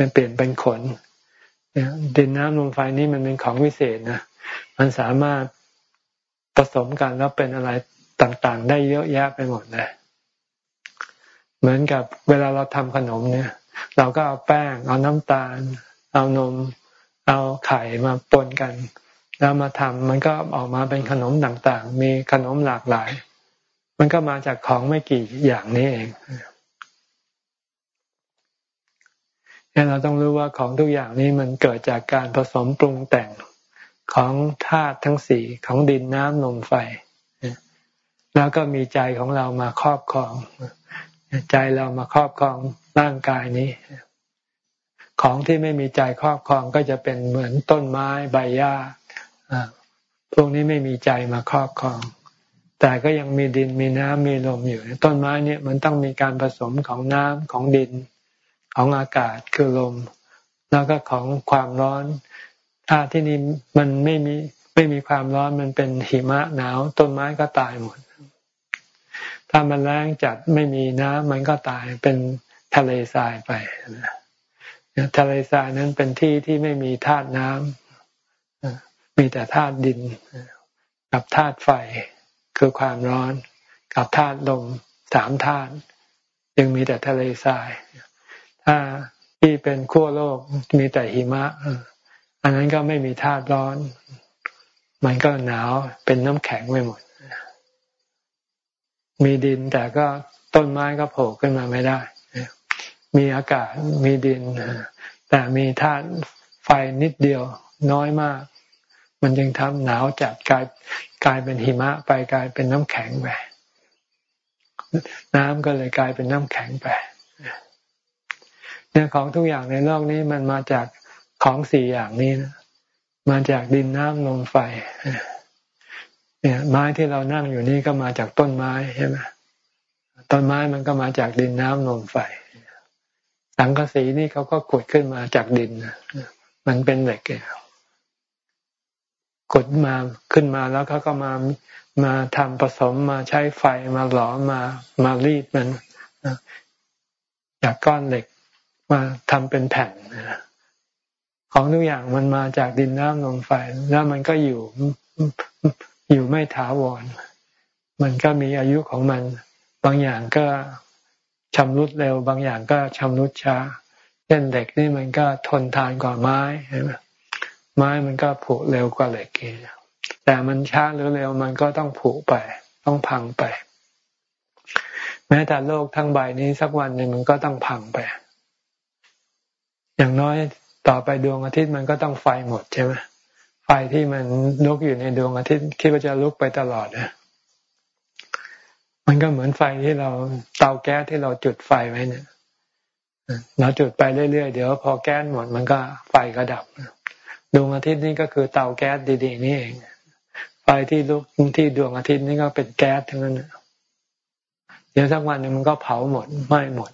มันเปลี่ยนเป็นขนดินน้ำลมไฟนี่มันเป็นของวิเศษนะมันสามารถผสมกันแล้วเป็นอะไรต่างๆ ได้เยอะแยะไปหมดเลยเหมือนกับเวลาเราทำขนมเนี่ย เราก็เอาแป้ง เอาน้ำตาล เอานม เอาไข่มาปนกัน แล้วมาทำมันก็ออกมาเป็นขนมต่างๆ มีขนมหลากหลาย มันก็มาจากของไม่กี่อย่างนี้เอง นี่เราต้องรู้ว่าของทุกอย่างนี้มันเกิดจากการผสมปรุงแต่งของธาตุทั้งสี่ของดินน้ำลมไฟ แล้วก็มีใจของเรามาครอบครอง ใจเรามาครอบครองร่างกายนี้ ของที่ไม่มีใจครอบครองก็จะเป็นเหมือนต้นไม้ใบหญ้าพวกนี้ไม่มีใจมาครอบครอง แต่ก็ยังมีดินมีน้ำมีลมอยู่ ต้นไม้เนี่ยมันต้องมีการผสมของน้ำของดิน ของอากาศคือลม แล้วก็ของความร้อนถ้าที่นี่มันไม่มีไม่มีความร้อนมันเป็นหิมะหนาว ต้นไม้ก็ตายหมด ถ้ามันแรงจัดไม่มีน้ำมันก็ตายเป็นทะเลทรายไปทะเลทรายนั้นเป็นที่ที่ไม่มีธาตุน้ำมีแต่ธาตุดิน กับธาตุไฟคือความร้อน กับธาตุลมสามธาตุยังมีแต่ทะเลทราย ถ้าที่เป็นขั้วโลกมีแต่หิมะอันนั้นก็ไม่มีธาตุร้อน มันก็หนาวเป็นน้ำแข็งไปหมด มีดินแต่ก็ต้นไม้ก็โผล่ขึ้นมาไม่ได้ มีอากาศมีดิน แต่มีธาตุไฟนิดเดียวน้อยมาก มันจึงทำหนาวจัดกลายกลายเป็นหิมะไปกลายเป็นน้ำแข็งไปน้ำก็เลยกลายเป็นน้ำแข็งไป เนี่ยของทุกอย่างในโลกนี้มันมาจากของสี่อย่างนี้นะมาจากดินน้ำลมไฟเนี่ยไม้ที่เรานั่งอยู่นี่ก็มาจากต้นไม้ใช่ไหมต้นไม้มันก็มาจากดินน้ำลมไฟสังกะสีนี่เขาก็ขุดขึ้นมาจากดินมันเป็นเหล็กขุดมาขึ้นมาแล้วเขาก็มามาทำผสมมาใช้ไฟมาหลอมมามารีดมันจากก้อนเหล็ก มาทำเป็นแผ่นของทุกอย่างมันมาจากดินน้ำลมไฟแล้วมันก็อยู่อยู่ไม่ถาวร มันก็มีอายุของมัน บางอย่างก็ชำรุดเร็ว บางอย่างก็ชำรุดช้าเช่นเหล็กนี่มันก็ทนทานกว่าไม้ใช่ไหมไม้มันก็ผุเร็วกว่าเหล็กเองแต่มันช้าหรือเร็วมันก็ต้องผุไป ต้องพังไป แม้แต่โลกทั้งใบนี้สักวันหนึ่งมันก็ต้องพังไป อย่างน้อยต่อไปดวงอาทิตย์มันก็ต้องไฟหมดใช่ไหมไฟที่มันลุกอยู่ในดวงอาทิตย์คิดว่าจะลุกไปตลอดนะมันก็เหมือนไฟที่เราเตาแก๊สที่เราจุดไฟไว้เนี่ยเราจุดไปเรื่อยๆเดี๋ยวพอแก๊สหมดมันก็ไฟก็ดับดวงอาทิตย์นี่ก็คือเตาแก๊สดีๆนี่เองไฟที่ลุกที่ดวงอาทิตย์นี่ก็เป็นแก๊สทั้งนั้นเดี๋ยวสักวันหนึ่งมันก็เผาหมดไหม้หมด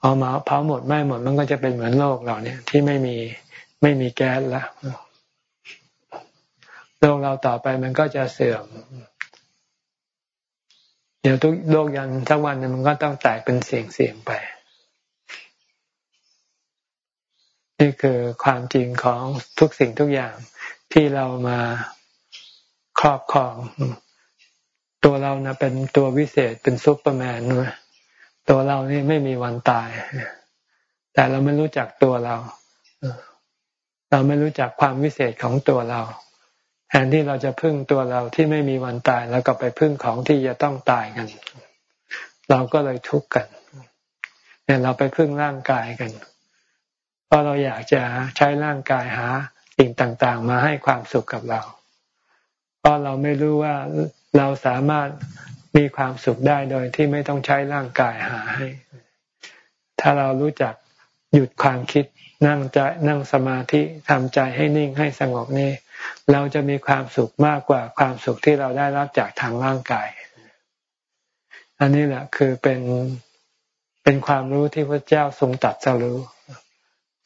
พอามาเผาหมดไม้หมดมันก็จะเป็นเหมือนโลกเราเนี่ย ที่ไม่มีไม่มีแก๊สแล้วโลกเราต่อไปมันก็จะเสื่อม เดี๋ยวทุกโลกยันสักวันนึงมันก็ต้องแตกเป็นเสียงเสียงไป นี่คือความจริงของทุกสิ่งทุกอย่างที่เรามาครอบครอง ตัวเรานะเป็นตัววิเศษเป็นซุปเปอร์แมนนะ ตัวเรานี่ไม่มีวันตาย แต่เราไม่รู้จักตัวเรา เราไม่รู้จักความวิเศษของตัวเราแทนที่เราจะพึ่งตัวเราที่ไม่มีวันตายแล้วก็ไปพึ่งของที่จะต้องตายกัน เราก็เลยทุกข์กันเนี่ยเราไปพึ่งร่างกายกัน เพราะเราอยากจะใช้ร่างกายหาสิ่งต่างๆ มาให้ความสุขกับเรา เพราะเราไม่รู้ว่าเราสามารถ มีความสุขได้โดยที่ไม่ต้องใช้ร่างกายหาให้ ถ้าเรารู้จักหยุดความคิดนั่งใจนั่งสมาธิทำใจให้นิ่งให้สงบนี่เราจะมีความสุขมากกว่าความสุขที่เราได้รับจากทางร่างกาย อันนี้แหละคือเป็นเป็นความรู้ที่พระเจ้าทรงตัดสรู้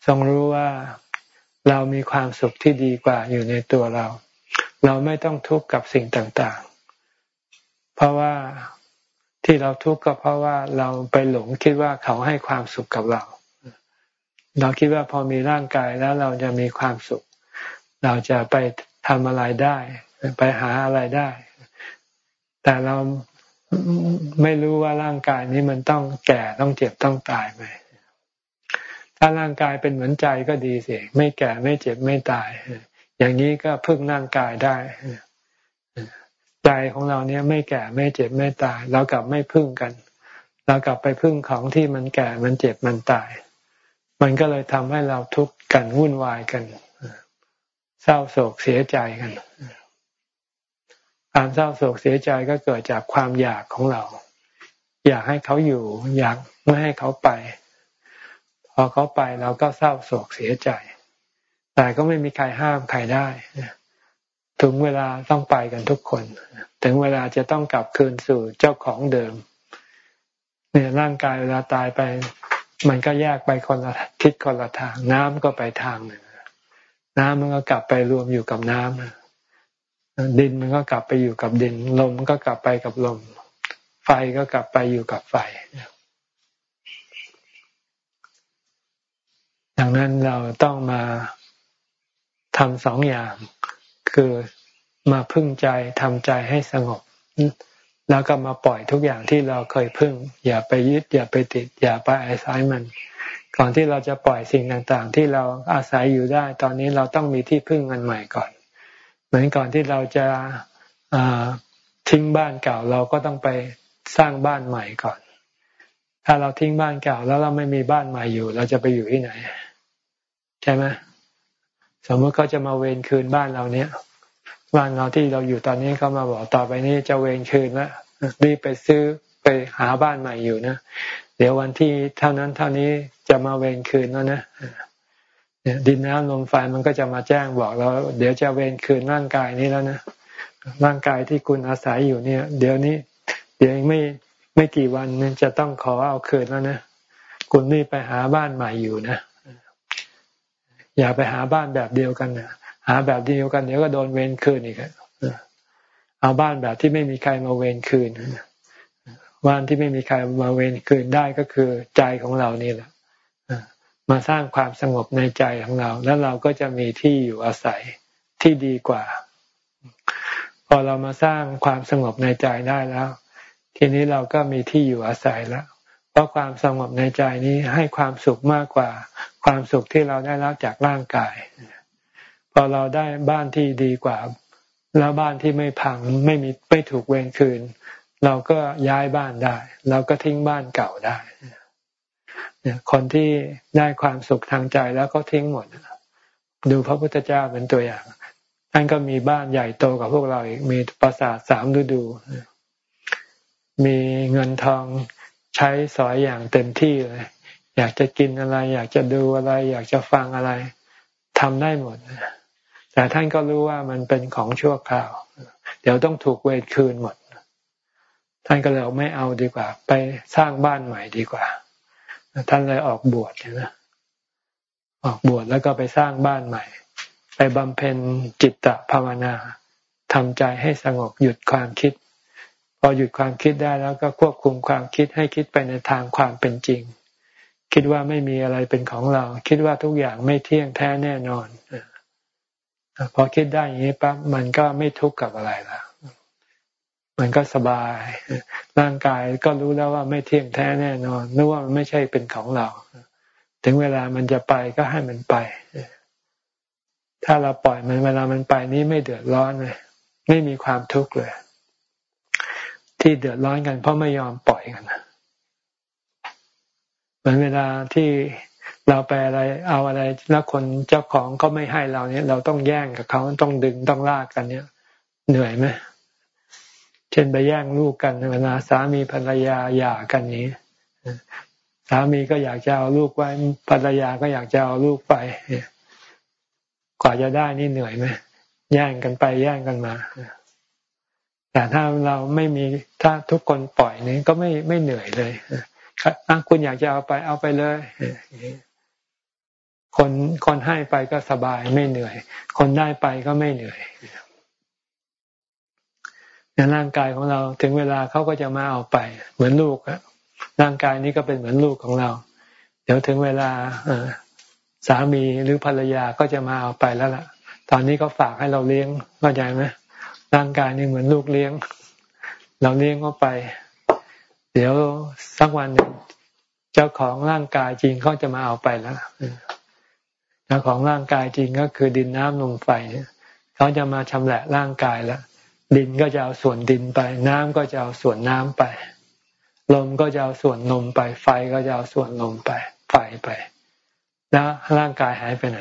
ทรงรู้ว่าเรามีความสุขที่ดีกว่าอยู่ในตัวเรา เราไม่ต้องทุกข์กับสิ่งต่าง เพราะว่าที่เราทุกข์ก็เพราะว่าเราไปหลงคิดว่าเขาให้ความสุขกับเรา เราคิดว่าพอมีร่างกายแล้วเราจะมีความสุข เราจะไปทำอะไรได้ ไปหาอะไรได้ แต่เราไม่รู้ว่าร่างกายนี้มันต้องแก่ต้องเจ็บต้องตายไปถ้าร่างกายเป็นเหมือนใจก็ดีสิไม่แก่ไม่เจ็บไม่ตาย อย่างนี้ก็พึ่งร่างกายได้ ใจของเราเนี่ยไม่แก่ไม่เจ็บไม่ตาย เรากลับไม่พึ่งกัน เรากลับไปพึ่งของที่มันแก่มันเจ็บมันตาย มันก็เลยทำให้เราทุกข์กันวุ่นวายกัน เศร้าโศกเสียใจกันความเศร้าโศกเสียใจก็เกิดจากความอยากของเรา อยากให้เขาอยู่ อยากไม่ให้เขาไป พอเขาไปเราก็เศร้าโศกเสียใจ แต่ก็ไม่มีใครห้ามใครได้ ถึงเวลาต้องไปกันทุกคน ถึงเวลาจะต้องกลับคืนสู่เจ้าของเดิม เนี่ยร่างกายเวลาตายไป มันก็แยกไปคนละทิศคนละทาง น้ำก็ไปทางหนึ่งน้ำมันก็กลับไปรวมอยู่กับน้ำดินมันก็กลับไปอยู่กับดิน ลมก็กลับไปกับลม ไฟก็กลับไปอยู่กับไฟดังนั้นเราต้องมาทำสองอย่าง คือมาพึ่งใจทำใจให้สงบ แล้วก็มาปล่อยทุกอย่างที่เราเคยพึ่ง อย่าไปยึด อย่าไปติด อย่าไปอาศัยมัน ก่อนที่เราจะปล่อยสิ่งต่างๆ ที่เราอาศัยอยู่ได้ ตอนนี้เราต้องมีที่พึ่งอันใหม่ก่อน เหมือนก่อนที่เราจะทิ้งบ้านเก่าเราก็ต้องไปสร้างบ้านใหม่ก่อน ถ้าเราทิ้งบ้านเก่าแล้วเราไม่มีบ้านใหม่อยู่ เราจะไปอยู่ที่ไหน ใช่ไหม สมมติเขาจะมาเวรคืนบ้านเราเนี้ยบ้านเราที่เราอยู่ตอนนี้เขามาบอกต่อไปนี้จะเวรคืนแล้วรีบไปซื้อไปหาบ้านใหม่อยู่นะเดี๋ยววันที่เท่านั้นเท่านี้จะมาเวรคืนแล้วนะเนี่ยดินน้ำลมไฟมันก็จะมาแจ้งบอกเราเดี๋ยวจะเวรคืนร่างกายนี้แล้วนะร่างกายที่คุณอาศัยอยู่เนี่ย เดี๋ยวนี้ เดี๋ยวไม่ไม่กี่วันจะต้องขอเอาคืนแล้วนะคุณนี่ไปหาบ้านใหม่อยู่นะ อย่าไปหาบ้านแบบเดียวกันนะหาแบบเดียวกันเดี๋ยวก็โดนเวรคืนอีกเอาบ้านแบบที่ไม่มีใครมาเวรคืนบ้านที่ไม่มีใครมาเวรคืนได้ก็คือใจของเรานี่แหละมาสร้างความสงบในใจของเรา แล้วเราก็จะมีที่อยู่อาศัยที่ดีกว่า พอเรามาสร้างความสงบในใจได้แล้ว ทีนี้เราก็มีที่อยู่อาศัยแล้ว เพราะความสงบในใจนี้ให้ความสุขมากกว่า ความสุขที่เราได้รับจากร่างกาย พอเราได้บ้านที่ดีกว่า แล้วบ้านที่ไม่พังไม่มีไม่ถูกเวรคืน เราก็ย้ายบ้านได้ เราก็ทิ้งบ้านเก่าได้คนที่ได้ความสุขทางใจแล้วก็ทิ้งหมด ดูพระพุทธเจ้าเป็นตัวอย่างท่านก็มีบ้านใหญ่โตกับพวกเราอีกมีปราสาทสามฤดู มีเงินทอง ใช้สอยอย่างเต็มที่เลย อยากจะกินอะไร อยากจะดูอะไร อยากจะฟังอะไรทำได้หมด แต่ท่านก็รู้ว่ามันเป็นของชั่วคราว เดี๋ยวต้องถูกเวรคืนหมด ท่านก็เลยไม่เอาดีกว่า ไปสร้างบ้านใหม่ดีกว่า ท่านเลยออกบวชนะออกบวชแล้วก็ไปสร้างบ้านใหม่ ไปบำเพ็ญจิตตภาวนาทำใจให้สงบหยุดความคิด อหยุดความคิดได้แล้วก็ควบคุมความคิดให้คิดไปในทางความเป็นจริง คิดว่าไม่มีอะไรเป็นของเรา คิดว่าทุกอย่างไม่เที่ยงแท้แน่นอนพอคิดได้อย่างนี้ปั๊บมันก็ไม่ทุกข์กับอะไรและมันก็สบาย ร่างกายก็รู้แล้วว่าไม่เที่ยงแท้แน่นอนรู้ว่ามันไม่ใช่เป็นของเรา ถึงเวลามันจะไปก็ให้มันไปถ้าเราปล่อยมันเวลามันไปนี้ไม่เดือดร้อนเลยไม่มีความทุกข์เลย ที่เดือดร้อนกันเพราะไม่ยอมปล่อยกันเหมือนเวลาที่เราไปอะไรเอาอะไรแล้วคนเจ้าของก็ไม่ให้เราเนี่ย เราต้องแย่งกับเขาต้องดึงต้องลากกันเนี่ย เหนื่อยไหมเช่นไปแย่งลูกกันเวลาสามีภรรยาหย่ากันนี้สามีก็อยากจะเอาลูกไว้ภรรยาก็อยากจะเอาลูกไปกว่าจะได้นี่เหนื่อยไหมแย่งกันไปแย่งกันมา แต่ถ้าเราไม่มีถ้าทุกคนปล่อยนี้ก็ไม่ไม่เหนื่อยเลยคุณอยากจะเอาไปเอาไปเลยคนคนให้ไปก็สบายไม่เหนื่อย คนได้ไปก็ไม่เหนื่อยในร่างกายของเราถึงเวลาเขาก็จะมาเอาไป เหมือนลูกอะร่างกายนี้ก็เป็นเหมือนลูกของเรา เดี๋ยวถึงเวลาสามีหรือภรรยาก็จะมาเอาไปแล้วล่ะ ตอนนี้ก็ฝากให้เราเลี้ยงเข้าใจไหม ร่างกายนี่เหมือนลูกเลี้ยง เราเลี้ยงเขาไป เดี๋ยวสักวันหนึ่งเจ้าของร่างกายจริงเขาจะมาเอาไปแล้วเจ้าของร่างกายจริงก็คือดินน้ำลมไฟเนี่ยเขาจะมาชำแหละร่างกายแล้วดินก็จะเอาส่วนดินไป น้ำก็จะเอาส่วนน้ำไป ลมก็จะเอาส่วนลมไป ไฟก็จะเอาส่วนลมไป ไฟไป แล้วร่างกายหายไปไหน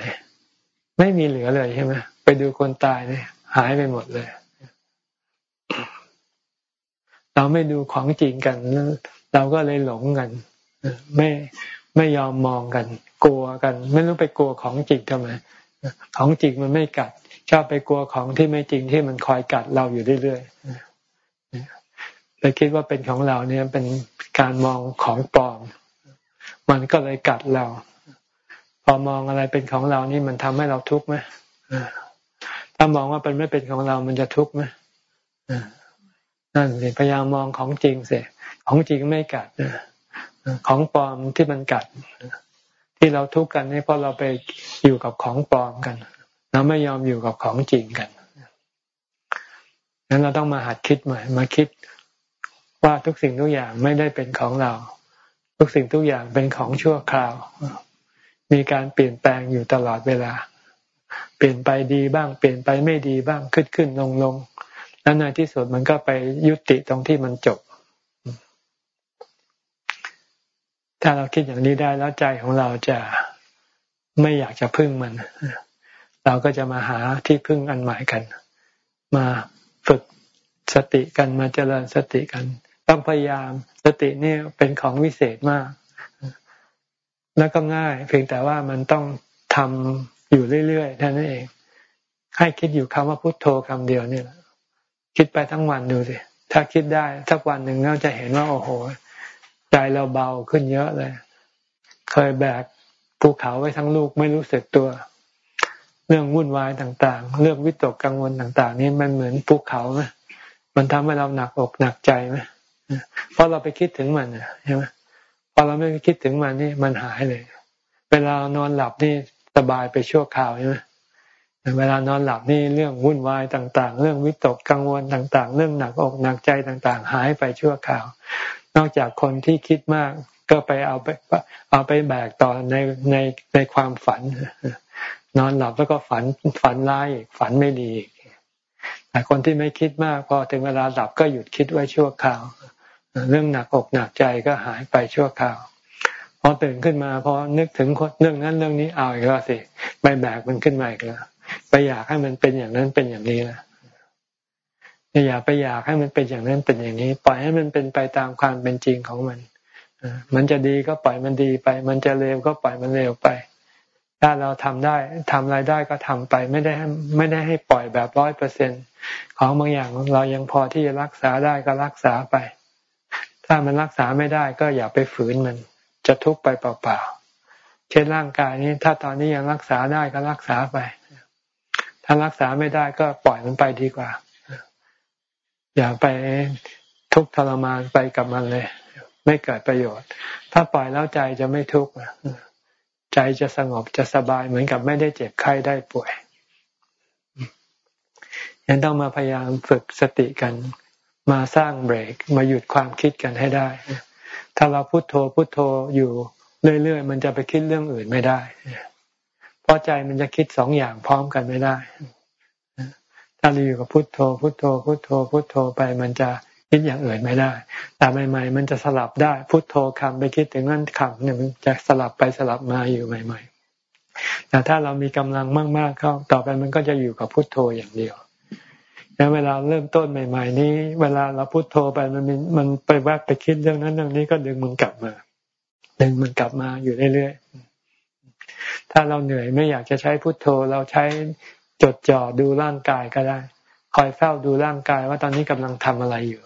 ไม่มีเหลือเลยใช่ไหมไปดูคนตายเนี่ยหายไปหมดเลย เราไม่ดูของจริงกัน เราก็เลยหลงกัน ไม่ไม่ยอมมองกัน กลัวกัน ไม่รู้ไปกลัวของจริงทำไมของจริงมันไม่กัด ชอบไปกลัวของที่ไม่จริงที่มันคอยกัดเราอยู่เรื่อยๆไปคิดว่าเป็นของเราเนี่ยเป็นการมองของปลอมมันก็เลยกัดเรา พอมองอะไรเป็นของเรานี่มันทำให้เราทุกข์ไหมถ้ามองว่าเป็นไม่เป็นของเรา มันจะทุกข์ไหม นั่นสิพยายามมองของจริงเสียของจริงไม่กัดของปลอมที่มันกัด ที่เราทุกข์กันนี่เพราะเราไปอยู่กับของปลอมกันเราไม่ยอมอยู่กับของจริงกันนั้นเราต้องมาหัดคิดใหม่ มาคิดว่าทุกสิ่งทุกอย่างไม่ได้เป็นของเรา ทุกสิ่งทุกอย่างเป็นของชั่วคราว มีการเปลี่ยนแปลงอยู่ตลอดเวลา เปลี่ยนไปดีบ้าง เปลี่ยนไปไม่ดีบ้างขึ้นขึ้นลงลง แล้วในที่สุดมันก็ไปยุติตรงที่มันจบ ถ้าเราคิดอย่างนี้ได้แล้วใจของเราจะไม่อยากจะพึ่งมัน เราก็จะมาหาที่พึ่งอันใหม่กัน มาฝึกสติกันมาเจริญสติกัน ต้องพยายามสตินี่เป็นของวิเศษมาก แล้วก็ง่าย เพียงแต่ว่ามันต้องทำอยู่เรื่อยๆท่านั้นเอง ให้คิดอยู่คำว่าพุทโธคำเดียวนี่แหละ คิดไปทั้งวันดูสิถ้าคิดได้สักวันหนึ่งเราจะเห็นว่าโอ้โห ใจเราเบาขึ้นเยอะเลย เคยแบกภูเขาไว้ทั้งลูกไม่รู้สึกตัว เรื่องวุ่นวายต่าง ๆ เรื่องวิตกกังวลต่าง ๆ นี่มันเหมือนภูเขาไหมมันทำให้เราหนักอกหนักใจไหมเพราะเราไปคิดถึงมันใช่ไหมพอเราไม่คิดถึงมันนี่มันหายเลย เวลานอนหลับนี่สบายไปชั่วคราวใช่ไหม เวลานอนหลับนี่เรื่องวุ่นวายต่าง ๆ เรื่องวิตกกังวลต่าง ๆ เรื่องหนักอกหนักใจต่าง ๆ หายไปชั่วคราว นอกจากคนที่คิดมากก็ไปเอาไปเอาไปแบกต่อในในในความฝัน นอนหลับแล้วก็ฝันฝันร้ายฝันไม่ดีแต่คนที่ไม่คิดมากพอถึงเวลาหลับก็หยุดคิดไว้ชั่วคราว เรื่องหนักอกหนักใจก็หายไปชั่วคราวพอตื่นขึ้นมาพอนึกถึงเรื่องนั้นเรื่องนี้เอาอีกแล้วสิไปแบกมันขึ้นมาอีกแล้ว ไปอยากให้มันเป็นอย่างนั้นเป็นอย่างนี้นะอย่าไปอยากให้มันเป็นอย่างนั้นเป็นอย่างนี้ ปล่อยให้มันเป็นไปตามความเป็นจริงของมันมันจะดีก็ปล่อยมันดีไป มันจะเลวก็ปล่อยมันเลวไป ถ้าเราทำได้ทำรายได้ก็ทำไป ไม่ได้ไม่ได้ให้ปล่อยแบบร้อยเปอร์เซ็นของบางอย่างเรายังพอที่จะรักษาได้ก็รักษาไป ถ้ามันรักษาไม่ได้ก็อย่าไปฝืนมัน จะทุกข์ไปเปล่าๆเช่นร่างกายนี้ ถ้าตอนนี้ยังรักษาได้ก็รักษาไป ถ้ารักษาไม่ได้ก็ปล่อยมันไปดีกว่า อย่าไปทุกข์ทรมานไปกับมันเลย ไม่เกิดประโยชน์ ถ้าปล่อยแล้วใจจะไม่ทุกข์ใจจะสงบจะสบายเหมือนกับไม่ได้เจ็บไข้ได้ป่วยยังต้องมาพยายามฝึกสติกัน มาสร้างเบรก มาหยุดความคิดกันให้ได้ ถ้าเราพุโทโธพุโทโธอยู่เรื่อยๆ มันจะไปคิดเรื่องอื่นไม่ได้ เพราะใจมันจะคิดสองอย่างพร้อมกันไม่ได้ ถ้าเราอยู่กับพุทโธ พุทโธ พุทโธ พุทโธไปมันจะคิดอย่างอื่นไม่ได้ แต่ใหม่ ๆ มันจะสลับได้ พุทโธคำไปคิดถึงนั่นคำเนี่ยมันจะสลับไปสลับมาอยู่ใหม่ ๆ แต่ถ้าเรามีกำลังมากๆเข้าต่อไปมันก็จะอยู่กับพุทโธอย่างเดียวแล้วเวลาเริ่มต้นใหม่ ๆ นี้ เวลาเราพุทโธไปมันมันไปแวบไปคิดเรื่องนั้นเรื่องนี้ก็ดึงมันกลับมา ดึงมันกลับมาอยู่เรื่อยๆ ถ้าเราเหนื่อยไม่อยากจะใช้พุทโธ เราใช้จดจ่อดูร่างกายก็ได้ คอยเฝ้าดูร่างกายว่าตอนนี้กำลังทำอะไรอยู่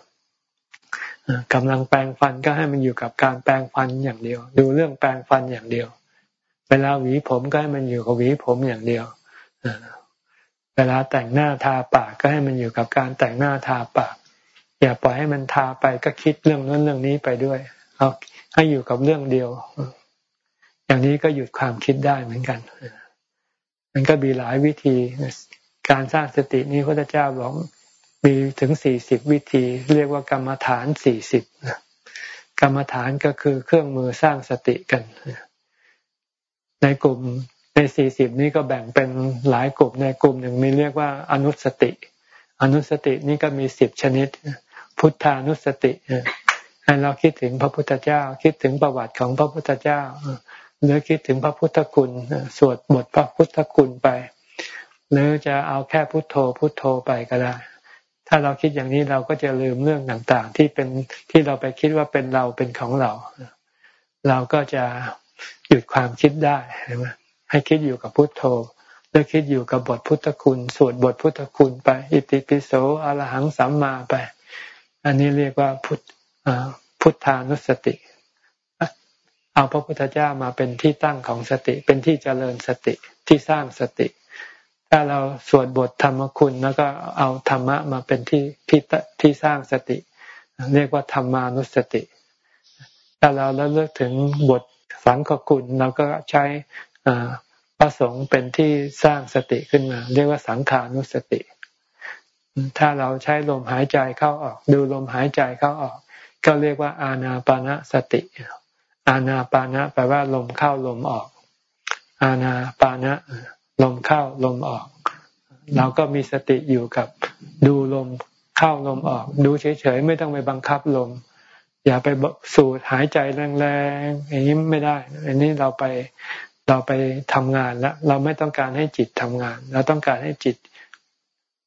กำลังแปรงฟันก็ให้มันอยู่กับการแปรงฟันอย่างเดียว ดูเรื่องแปรงฟันอย่างเดียว เวลาหวีผมก็ให้มันอยู่กับหวีผมอย่างเดียวเวลาแต่งหน้าทาปากก็ให้มันอยู่กับการแต่งหน้าทาปาก อย่าปล่อยให้มันทาไปก็คิดเรื่องนั้นเรื่องนี้ไปด้วย เอาให้อยู่กับเรื่องเดียว อย่างนี้ก็หยุดความคิดได้เหมือนกัน มันก็มีหลายวิธี การสร้างสตินี้พระเจ้าบอกมีถึงสี่สิบวิธี เรียกว่ากรรมฐานสี่สิบกรรมฐานก็คือเครื่องมือสร้างสติกัน ในกลุ่มในสี่สิบนี้ก็แบ่งเป็นหลายกลุ่มในกลุ่มหนึ่งมีเรียกว่าอนุสติ อนุสตินี้ก็มีสิบชนิด พุทธานุสติให้เราคิดถึงพระพุทธเจ้า คิดถึงประวัติของพระพุทธเจ้า หรือคิดถึงพระพุทธคุณสวดบทพระพุทธคุณไป หรือจะเอาแค่พุทโธพุทโธไปก็ได้ ถ้าเราคิดอย่างนี้เราก็จะลืมเรื่องต่างๆ ที่เป็นที่เราไปคิดว่าเป็นเราเป็นของเรา เราก็จะหยุดความคิดได้ใช่ไห้คิดอยู่กับพุทโธหรือคิดอยู่กับบทพุทธคุณสวดบทพุทธคุณไป อิติปิโสอรหังสัมมาไป อันนี้เรียกว่าพุทพุทธานุสติ เอาพระพุทธเจ้ามาเป็นที่ตั้งของสติ เป็นที่เจริญสติที่สร้างสติ ถ้าเราสวดบทธรรมคุณแล้วก็เอาธรรมะมาเป็นที่ที่ที่สร้างสติ เรียกว่าธรรมานุสติ ถ้าเราแล้วเลือกถึงบทสังฆคุณเราก็ใช้พระสงฆ์เป็นที่สร้างสติขึ้นมา เรียกว่าสังขานุสติ ถ้าเราใช้ลมหายใจเข้าออก ดูลมหายใจเข้าออก ก็เรียกว่าอาณาปานะสติ อาณาปานะแปลว่าลมเข้าลมออก อาณาปานะลมเข้าลมออก เราก็มีสติอยู่กับดูลมเข้าลมออก ดูเฉยๆไม่ต้องไปบังคับลม อย่าไปสูดหายใจแรงๆอย่างนี้ไม่ได้ อันนี้เราไปเราไปทำงานแล้ว เราไม่ต้องการให้จิตทำงาน เราต้องการให้จิต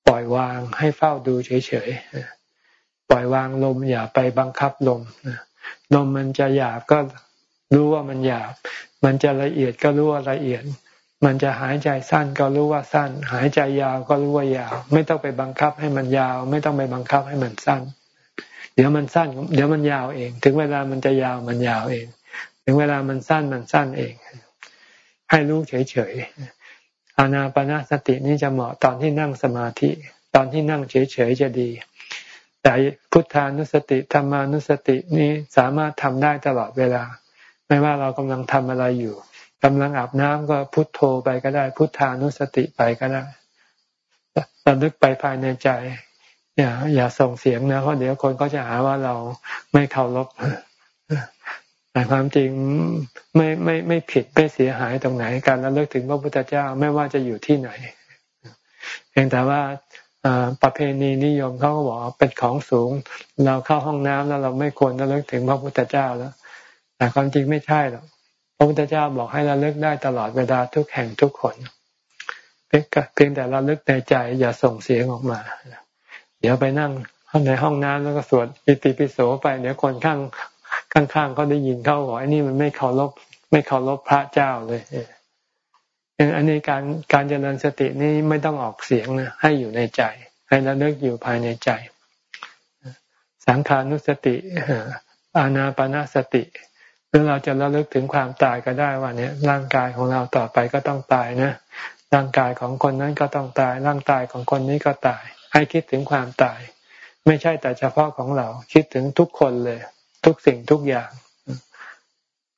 ปล่อยวางให้เฝ้าดูเฉยๆปล่อยวางลม อย่าไปบังคับลมลมมันจะหยาบก็ รู้ว่ามันหยาบ มันจะละเอียดก็รู้ว่าละเอียด มันจะหายใจสั้นก็รู้ว่าสั้น หายใจยาวก็รู้ว่ายาว ไม่ต้องไปบังคับให้มันยาว ไม่ต้องไปบังคับให้มันสั้น เดี๋ยวมันสั้น เดี๋ยวมันยาวเอง ถึงเวลามันจะยาวมันยาวเอง ถึงเวลามันสั้นมันสั้นเอง ให้รู้เฉยๆอานาปนาสตินี่จะเหมาะตอนที่นั่งสมาธิ ตอนที่นั่งเฉยๆจะดีแต่พุทธานุสติธรรมานุสตินี้สามารถทำได้ตลอดเวลา ไม่ว่าเรากำลังทำอะไรอยู่กำลังอาบน้ำก็พุทโธไปก็ได้ พุทธานุสติไปก็ได้ระลึกไปภายในใจ อย่า อย่าส่งเสียงนะเพราะเดี๋ยวคนก็จะหาว่าเราไม่เคารพแต่ความจริงไม่ไม่ไม่ผิดไม่เสียหายตรงไหน การระลึกถึงพระพุทธเจ้าไม่ว่าจะอยู่ที่ไหนเพียงแต่ว่าประเพณีนิยมเขาก็บอกเป็นของสูง เราเข้าห้องน้ำแล้วเราไม่ควรระลึกถึงพระพุทธเจ้าแล้ว แต่ความจริงไม่ใช่หรอกพระพุทธเจ้าบอกให้ระลึกได้ตลอดเวลาทุกแห่งทุกคนเพียงแต่ระลึกในใจอย่าส่งเสียงออกมา เดี๋ยวไปนั่งในห้องน้ำแล้วก็สวดอิติปิโสไป เดี๋ยวคนข้างข้างๆเขาได้ยินเขาบอกไอ้นี่มันไม่เคารพไม่เคารพพระเจ้าเลยอันนี้การการเจริญสตินี่ไม่ต้องออกเสียงนะให้อยู่ในใจ ให้ระลึกอยู่ภายในใจ สังขานุสติอานาปนาสติ หรือเราจะระลึกถึงความตายก็ได้ว่าเนี่ยร่างกายของเราต่อไปก็ต้องตายนะร่างกายของคนนั้นก็ต้องตาย ร่างกายของคนนี้ก็ตาย ให้คิดถึงความตาย ไม่ใช่แต่เฉพาะของเรา คิดถึงทุกคนเลย ทุกสิ่งทุกอย่าง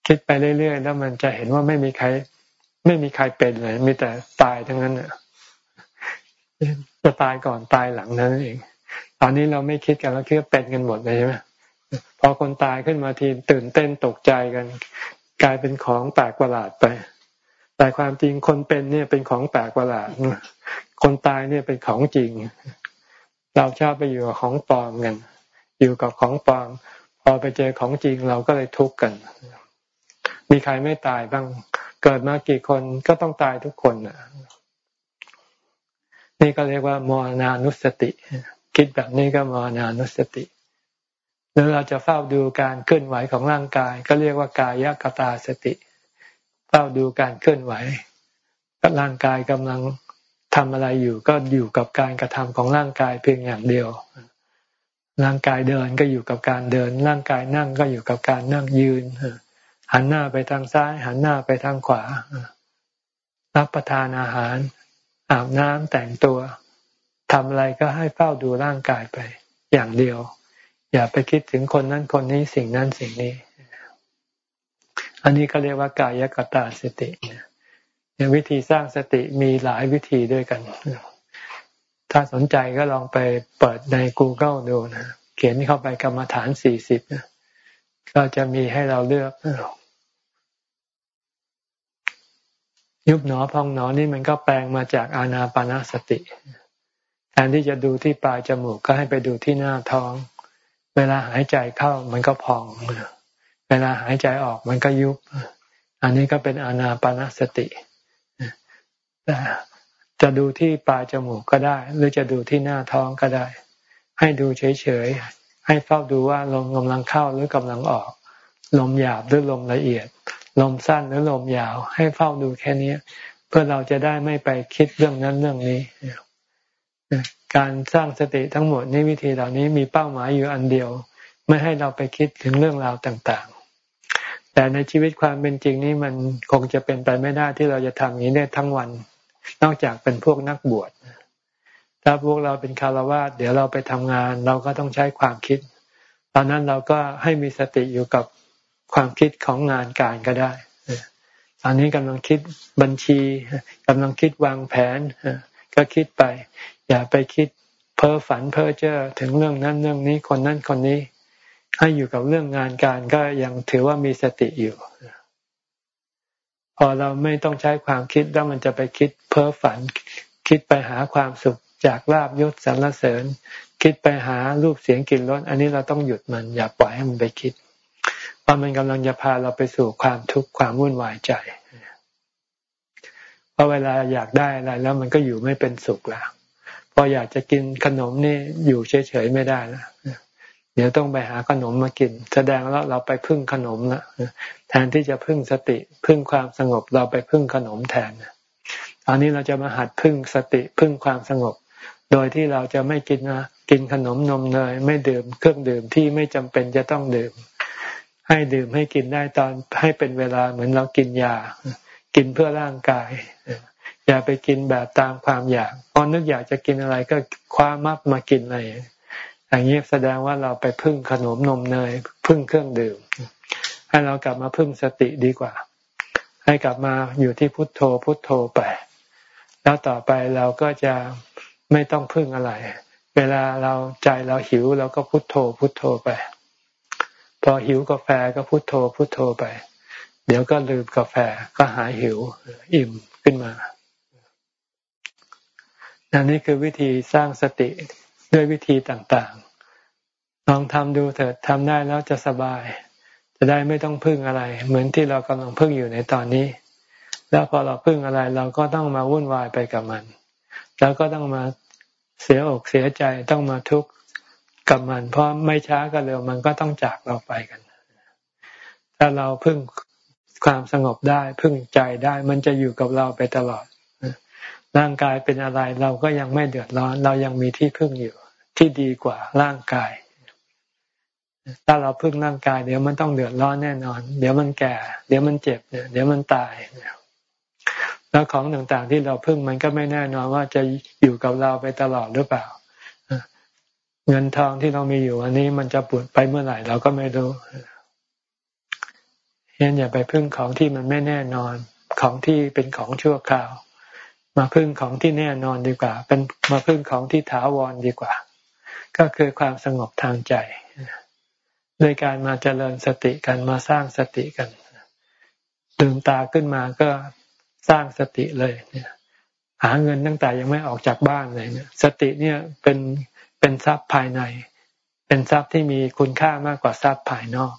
คิดไปเรื่อยๆแล้วมันจะเห็นว่าไม่มีใคร ไม่มีใครเป็นเลย มีแต่ตายทั้งนั้นจะตายก่อนตายหลังนั้นเอง ตอนนี้เราไม่คิดกันแล้วคิดว่าเป็นกันหมดเลยใช่ไหม พอคนตายขึ้นมาทีตื่นเต้นตกใจกัน กลายเป็นของแปลกประหลาดไป แต่ความจริงคนเป็นเนี่ยเป็นของแปลกประหลาด คนตายเนี่ยเป็นของจริง เราชอบไปอยู่กับของปลอมกันอยู่กับของปลอมพอไปเจอของจริงเราก็เลยทุกข์กัน มีใครไม่ตายบ้าง เกิดมากี่คนก็ต้องตายทุกคนน่ะนี่ก็เรียกว่ามรณานุสติ คิดแบบนี้ก็มรณานุสติ หรือเราจะเฝ้าดูการเคลื่อนไหวของร่างกาย ก็เรียกว่ากายกตาสติ เฝ้าดูการเคลื่อนไหวร่างกายกำลังทำอะไรอยู่ ก็อยู่กับการกระทำของร่างกายเพียงอย่างเดียว ร่างกายเดินก็อยู่กับการเดิน ร่างกายนั่งก็อยู่กับการนั่งยืนหันหน้าไปทางซ้าย หันหน้าไปทางขวา รับประทานอาหาร อาบน้ำแต่งตัวทำอะไรก็ให้เฝ้าดูร่างกายไป อย่างเดียว อย่าไปคิดถึงคนนั้นคนนี้สิ่งนั้นสิ่งนี้ อันนี้ก็เรียกว่ากายกตาสติเนี่ยวิธีสร้างสติมีหลายวิธีด้วยกัน ถ้าสนใจก็ลองไปเปิดใน Google ดูนะเขียนเข้าไปกรรมฐานสี่สิบก็จะมีให้เราเลือกยุบหนอพองหนอนี่มันก็แปลงมาจากอานาปนาสติ แทนที่จะดูที่ปลายจมูกก็ให้ไปดูที่หน้าท้อง เวลาหายใจเข้ามันก็พอง เวลาหายใจออกมันก็ยุบ อันนี้ก็เป็นอนาปนาสติแต่จะดูที่ปลายจมูกก็ได้ หรือจะดูที่หน้าท้องก็ได้ ให้ดูเฉยๆ ให้เฝ้าดูว่าลมกำลังเข้าหรือกำลังออก ลมหยาบหรือลมละเอียด ลมสั้นหรือลมยาว ให้เฝ้าดูแค่นี้ เพื่อเราจะได้ไม่ไปคิดเรื่องนั้นเรื่องนี้ การสร้างสติทั้งหมดนี้วิธีเหล่านี้มีเป้าหมายอยู่อันเดียว ไม่ให้เราไปคิดถึงเรื่องราวต่างๆ แต่ในชีวิตความเป็นจริงนี้มันคงจะเป็นไปไม่ได้ที่เราจะทำอย่างนี้ได้ทั้งวัน นอกจากเป็นพวกนักบวชถ้าพวกเราเป็นคารวะเดี๋ยวเราไปทำงาน เราก็ต้องใช้ความคิด ตอนนั้นเราก็ให้มีสติอยู่กับความคิดของงานการก็ได้ตอนนี้กำลังคิดบัญชีกำลังคิดวางแผน ก็คิดไป อย่าไปคิดเพ้อฝันเพ้อเจ้อถึงเรื่องนั้นเรื่องนี้คนนั้นคนนี้ ให้อยู่กับเรื่องงานการก็ยังถือว่ามีสติอยู่ พอเราไม่ต้องใช้ความคิดแล้วมันจะไปคิดเพ้อฝัน คิดไปหาความสุขจากลาบยศสรรเสริญ คิดไปหารูปเสียงกลิ่นรสอันนี้เราต้องหยุดมัน อย่าปล่อยให้มันไปคิดเพราะมันกำลังจะพาเราไปสู่ความทุกข์ความวุ่นวายใจ ราะเวลาอยากได้อะไรแล้วมันก็อยู่ไม่เป็นสุขแล้วพออยากจะกินขนมนี่อยู่เฉยๆไม่ได้แล้วเดี๋ยวต้องไปหาขนมมากิน แสดงแล้วเราไปพึ่งขนมละแทนที่จะพึ่งสติ พึ่งความสงบเราไปพึ่งขนมแทนตอนนี้เราจะมาหัดพึ่งสติพึ่งความสงบ โดยที่เราจะไม่กินนะกินขนมนมเนยไม่ดื่มเครื่องดื่มที่ไม่จำเป็นจะต้องดื่ม ให้ดื่มให้กินได้ตอนให้เป็นเวลาเหมือนเรากินยา กินเพื่อร่างกาย อย่าไปกินแบบตามความอยากพอนึกอยากจะกินอะไรก็คว้ามับมากินอะไรอย่างนี้แสดงว่าเราไปพึ่งขนมนมเนยพึ่งเครื่องดื่ม ให้เรากลับมาพึ่งสติดีกว่า ให้กลับมาอยู่ที่พุทโธพุทโธไป แล้วต่อไปเราก็จะไม่ต้องพึ่งอะไร เวลาเราใจเราหิวเราก็พุทโธพุทโธไป พอหิวกาแฟก็พุทโธพุทโธไป เดี๋ยวก็ลืมกาแฟก็หายหิวอิ่มขึ้นมา อันนี้คือวิธีสร้างสติด้วยวิธีต่างๆ ลองทำดูเถิดทำได้แล้วจะสบาย จะได้ไม่ต้องพึ่งอะไร เหมือนที่เรากำลังพึ่งอยู่ในตอนนี้ แล้วพอเราพึ่งอะไรเราก็ต้องมาวุ่นวายไปกับมัน แล้วก็ต้องมาเสียอกเสียใจต้องมาทุกข์กับมัน เพราะไม่ช้าก็เร็วมันก็ต้องจากเราไปกัน ถ้าเราพึ่งความสงบได้พึ่งใจได้ มันจะอยู่กับเราไปตลอด ร่างกายเป็นอะไรเราก็ยังไม่เดือดร้อน เรายังมีที่พึ่งอยู่ ที่ดีกว่าร่างกาย ถ้าเราพึ่งร่างกาย เดี๋ยวมันต้องเดือดร้อนแน่นอน เดี๋ยวมันแก่ เดี๋ยวมันเจ็บเดี๋ยวมันตายแล้วของต่างๆที่เราพึ่งมันก็ไม่แน่นอนว่าจะอยู่กับเราไปตลอดหรือเปล่าเงินทองที่เรามีอยู่อันนี้มันจะปวดไปเมื่อไหร่เราก็ไม่รู้เห็นอย่าไปพึ่งของที่มันไม่แน่นอนของที่เป็นของชั่วคราว มาพึ่งของที่แน่นอนดีกว่า เป็นมาพึ่งของที่ถาวรดีกว่า ก็คือความสงบทางใจโดยการมาเจริญสติกันมาสร้างสติกันลืมตาขึ้นมาก็สร้างสติเลยเนี่ยหาเงินตั้งแต่ยังไม่ออกจากบ้านเลยเนี่ย สติเนี่ยเป็นเป็นทรัพย์ภายใน เป็นทรัพย์ที่มีคุณค่ามากกว่าทรัพย์ภายนอก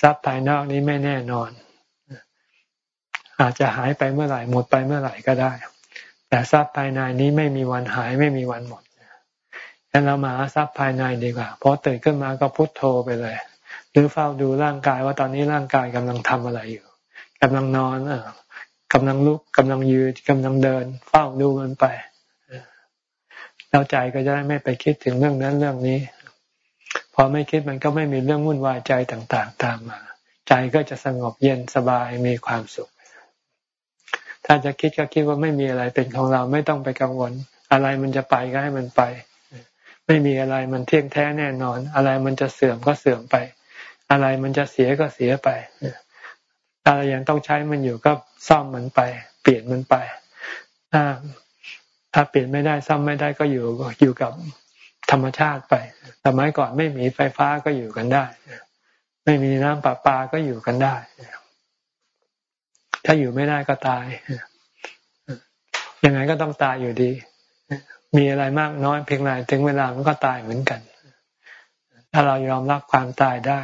ทรัพย์ภายนอกนี้ไม่แน่นอน อาจจะหายไปเมื่อไหร่หมดไปเมื่อไหร่ก็ได้ แต่ทรัพย์ภายในนี้ไม่มีวันหายไม่มีวันหมดงั้นเรามาทรัพย์ภายในดีกว่าพอตื่นขึ้นมาก็พุโทโธไปเลย หรือเฝ้าดูร่างกายว่าตอนนี้ร่างกายกำลังทำอะไรอยู่กำลังนอนเออกำลังลุกกำลังยืนกำลังเดิน เฝ้าดูมันไปแล้วใจก็จะได้ไม่ไปคิดถึงเรื่องนั้นเรื่องนี้ พอไม่คิดมันก็ไม่มีเรื่องวุ่นวายใจต่าง ๆ ตามมา ใจก็จะสงบเย็นสบายมีความสุข ถ้าจะคิดก็คิดว่าไม่มีอะไรเป็นของเราไม่ต้องไปกังวล อะไรมันจะไปก็ให้มันไป ไม่มีอะไรมันเที่ยงแท้แน่นอน อะไรมันจะเสื่อมก็เสื่อมไป อะไรมันจะเสียก็เสียไปอะไรยังต้องใช้มันอยู่ก็ซ่อมมันไป เปลี่ยนมันไป ถ้าถ้าเปลี่ยนไม่ได้ซ่อมไม่ได้ก็อยู่อยู่กับธรรมชาติไป สมัยก่อนไม่มีไฟฟ้าก็อยู่กันได้ ไม่มีน้ำประปาก็อยู่กันได้ ถ้าอยู่ไม่ได้ก็ตายยังไงก็ต้องตายอยู่ดี มีอะไรมากน้อยเพียงไรถึงเวลามันก็ตายเหมือนกัน ถ้าเรายอมรับความตายได้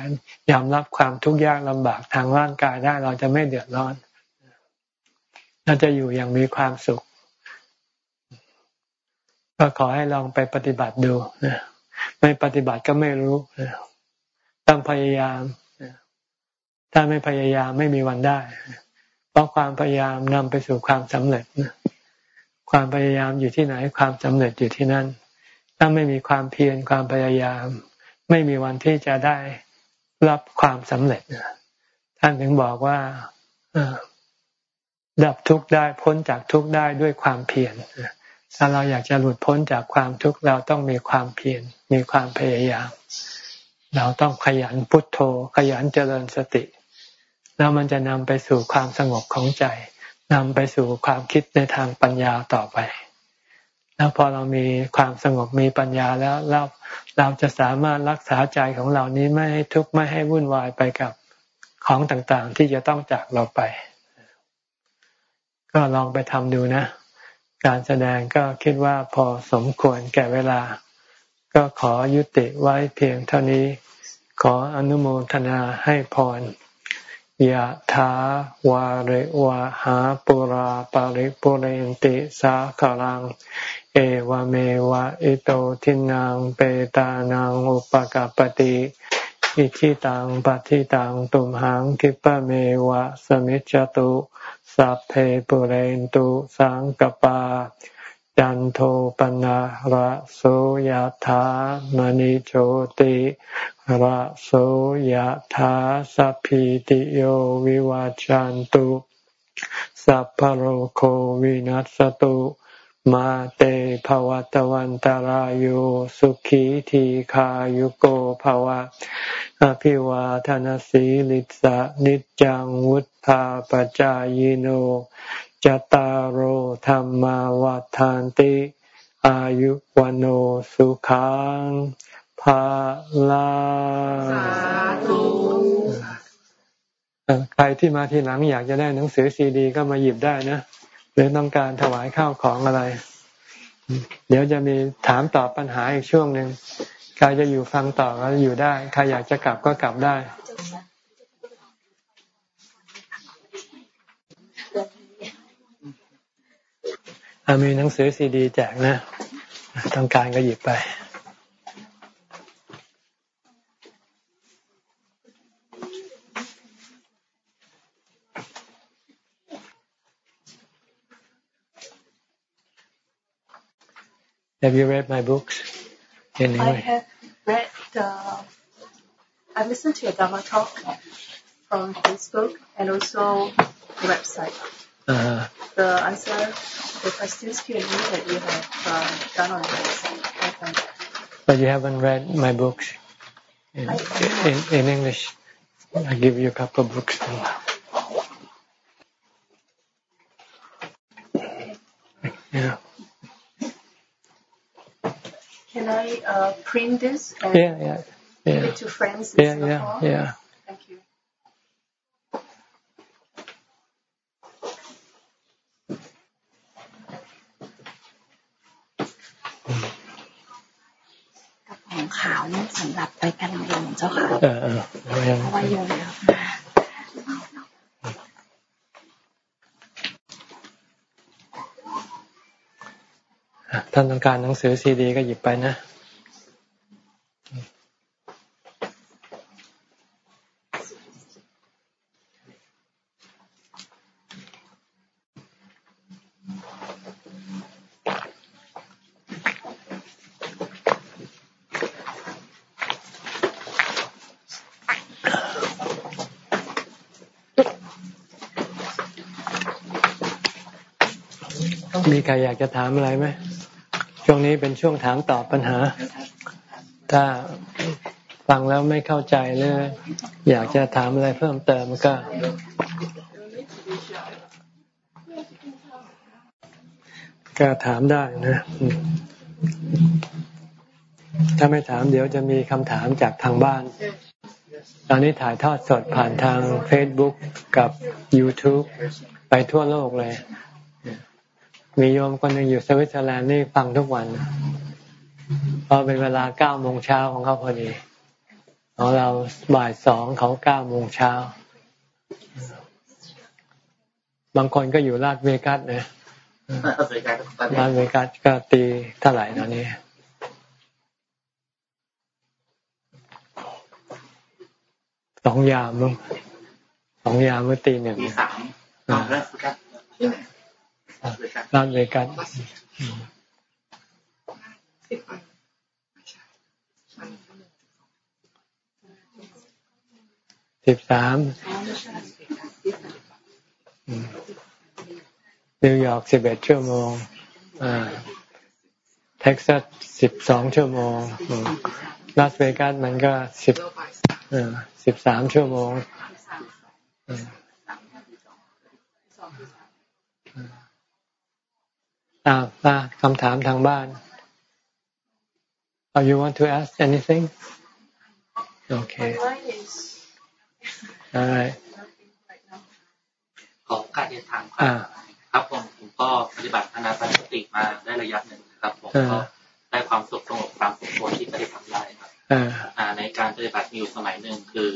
ยอมรับความทุกข์ยากลำบากทางร่างกายได้ เราจะไม่เดือดร้อนเราจะอยู่อย่างมีความสุข ก็ขอให้ลองไปปฏิบัติดูนะไม่ปฏิบัติก็ไม่รู้ต้องพยายาม ถ้าไม่พยายามไม่มีวันได้ เพราะความพยายามนำไปสู่ความสำเร็จความพยายามอยู่ที่ไหนความสำเร็จอยู่ที่นั่น ถ้าไม่มีความเพียรความพยายาม ไม่มีวันที่จะได้รับความสำเร็จท่านถึงบอกว่าดับทุกข์ได้พ้นจากทุกข์ได้ด้วยความเพียรถ้าเราอยากจะหลุดพ้นจากความทุกข์เราต้องมีความเพียรมีความพยายาม เราต้องขยันพุทโธ ขยันเจริญสติ แล้วมันจะนำไปสู่ความสงบของใจนำไปสู่ความคิดในทางปัญญาต่อไป แล้วพอเรามีความสงบมีปัญญาแล้วเราเราจะสามารถรักษาใจของเรานี้ไม่ให้ทุกข์ไม่ให้วุ่นวายไปกับของต่างๆ ที่จะต้องจากเราไป ก็ลองไปทำดูนะ การแสดงก็คิดว่าพอสมควรแก่เวลา ก็ขอยุติไว้เพียงเท่านี้ ขออนุโมทนาให้พร ยะถาวาริวะหาปุราปาริปุเรนติสาคลัง เอวเมวะอิโตทินังเปตานังอุปกปติอิทิตังปฏิตังตุมหังคิปะเมวะสมิจจตุสัพเพปุเรนตุสังกปา จันโทปนะระโสยธามณิโชติ ระโสยธาสัพพิติโยวิวาจันตุ สัพพโรโควินัสตุ มาเตภวัตวันตารโยสุขีทีขายุโกภวะ อภิวาทานสีลิสะนิจังวุธาปจายโนจตารโหธรรมวาทานติ อายุวันโอสุขัง ภาลาใครที่มาทีหลังอยากจะได้หนังสือซีดี ก็มาหยิบได้นะหรือต้องการถวายข้าวของอะไร เดี๋ยวจะมีถามตอบปัญหาอีกช่วงหนึ่งใครจะอยู่ฟังต่อก็อยู่ได้ ใครอยากจะกลับก็กลับได้มีหนังสือซีดี แจกนะ ต้องการก็หยิบไป Have you read my books English? I have read the. I listened to a Dharma talk from Facebook and also the website. Uh, the answer, the questions Q&A that you have uh, done on the website. But you haven't read my books in, in, in English. I give you a couple of books. Yeah. Uh, print this and yeah, yeah, yeah. give it to friends in yeah, Singapore? Yeah, yeah. Thank you. ของขาวนี่สำหรับไปกันโยมเจ้าค่ะเออเออเพราะว่าโยมแล้วท่านต้องการหนังสือซีดีก็หยิบไปนะ มีใครอยาก จะถามอะไรไหมช่วงนี้เป็นช่วงถามตอบปัญหา ถ้าฟังแล้วไม่เข้าใจหรืออยากจะถามอะไรเพิ่มเติมก็ ก็ถามได้นะ ถ้าไม่ถามเดี๋ยวจะมีคำถามจากทางบ้านตอนนี้ถ่ายทอดสดผ่านทาง Facebook กับ YouTube ไปทั่วโลกเลย มีโยมคนหนึ่งอยู่สวิตเซอร์แลนด์นี่ฟังทุกวันเพราะเป็นเวลาเก้าโมงเช้าของเขาพอดีของเราบ่ายสองเขาเก้าโมงเช้า บางคนก็อยู่ลาดเวกัสนะลาดเวกัสก็ตีเท่าไหร่ตอนนี้สองยามมั้งสองยามเมื่อตีหนึ่งที่สาม ลาสเวกัสสิบสามนิวยอร์กสิบเอ็ดชั่วโมงเท็กซัสสิบสองชั่วโมงลาสเวกัสมันก็สิบสิบสามชั่วโมง อ่ามาคำถามทางบ้าน Are you want to ask anything Okay alright ขอการเรียนถามครับครับผมผมก็ปฏิบัติอนาปานสติมาได้ระยะหนึ่งครับผมก็ได้ความสุขสงบตามสมควรที่ปฏิบัติได้ครับในการปฏิบัติมีอยู่สมัยหนึ่งคือ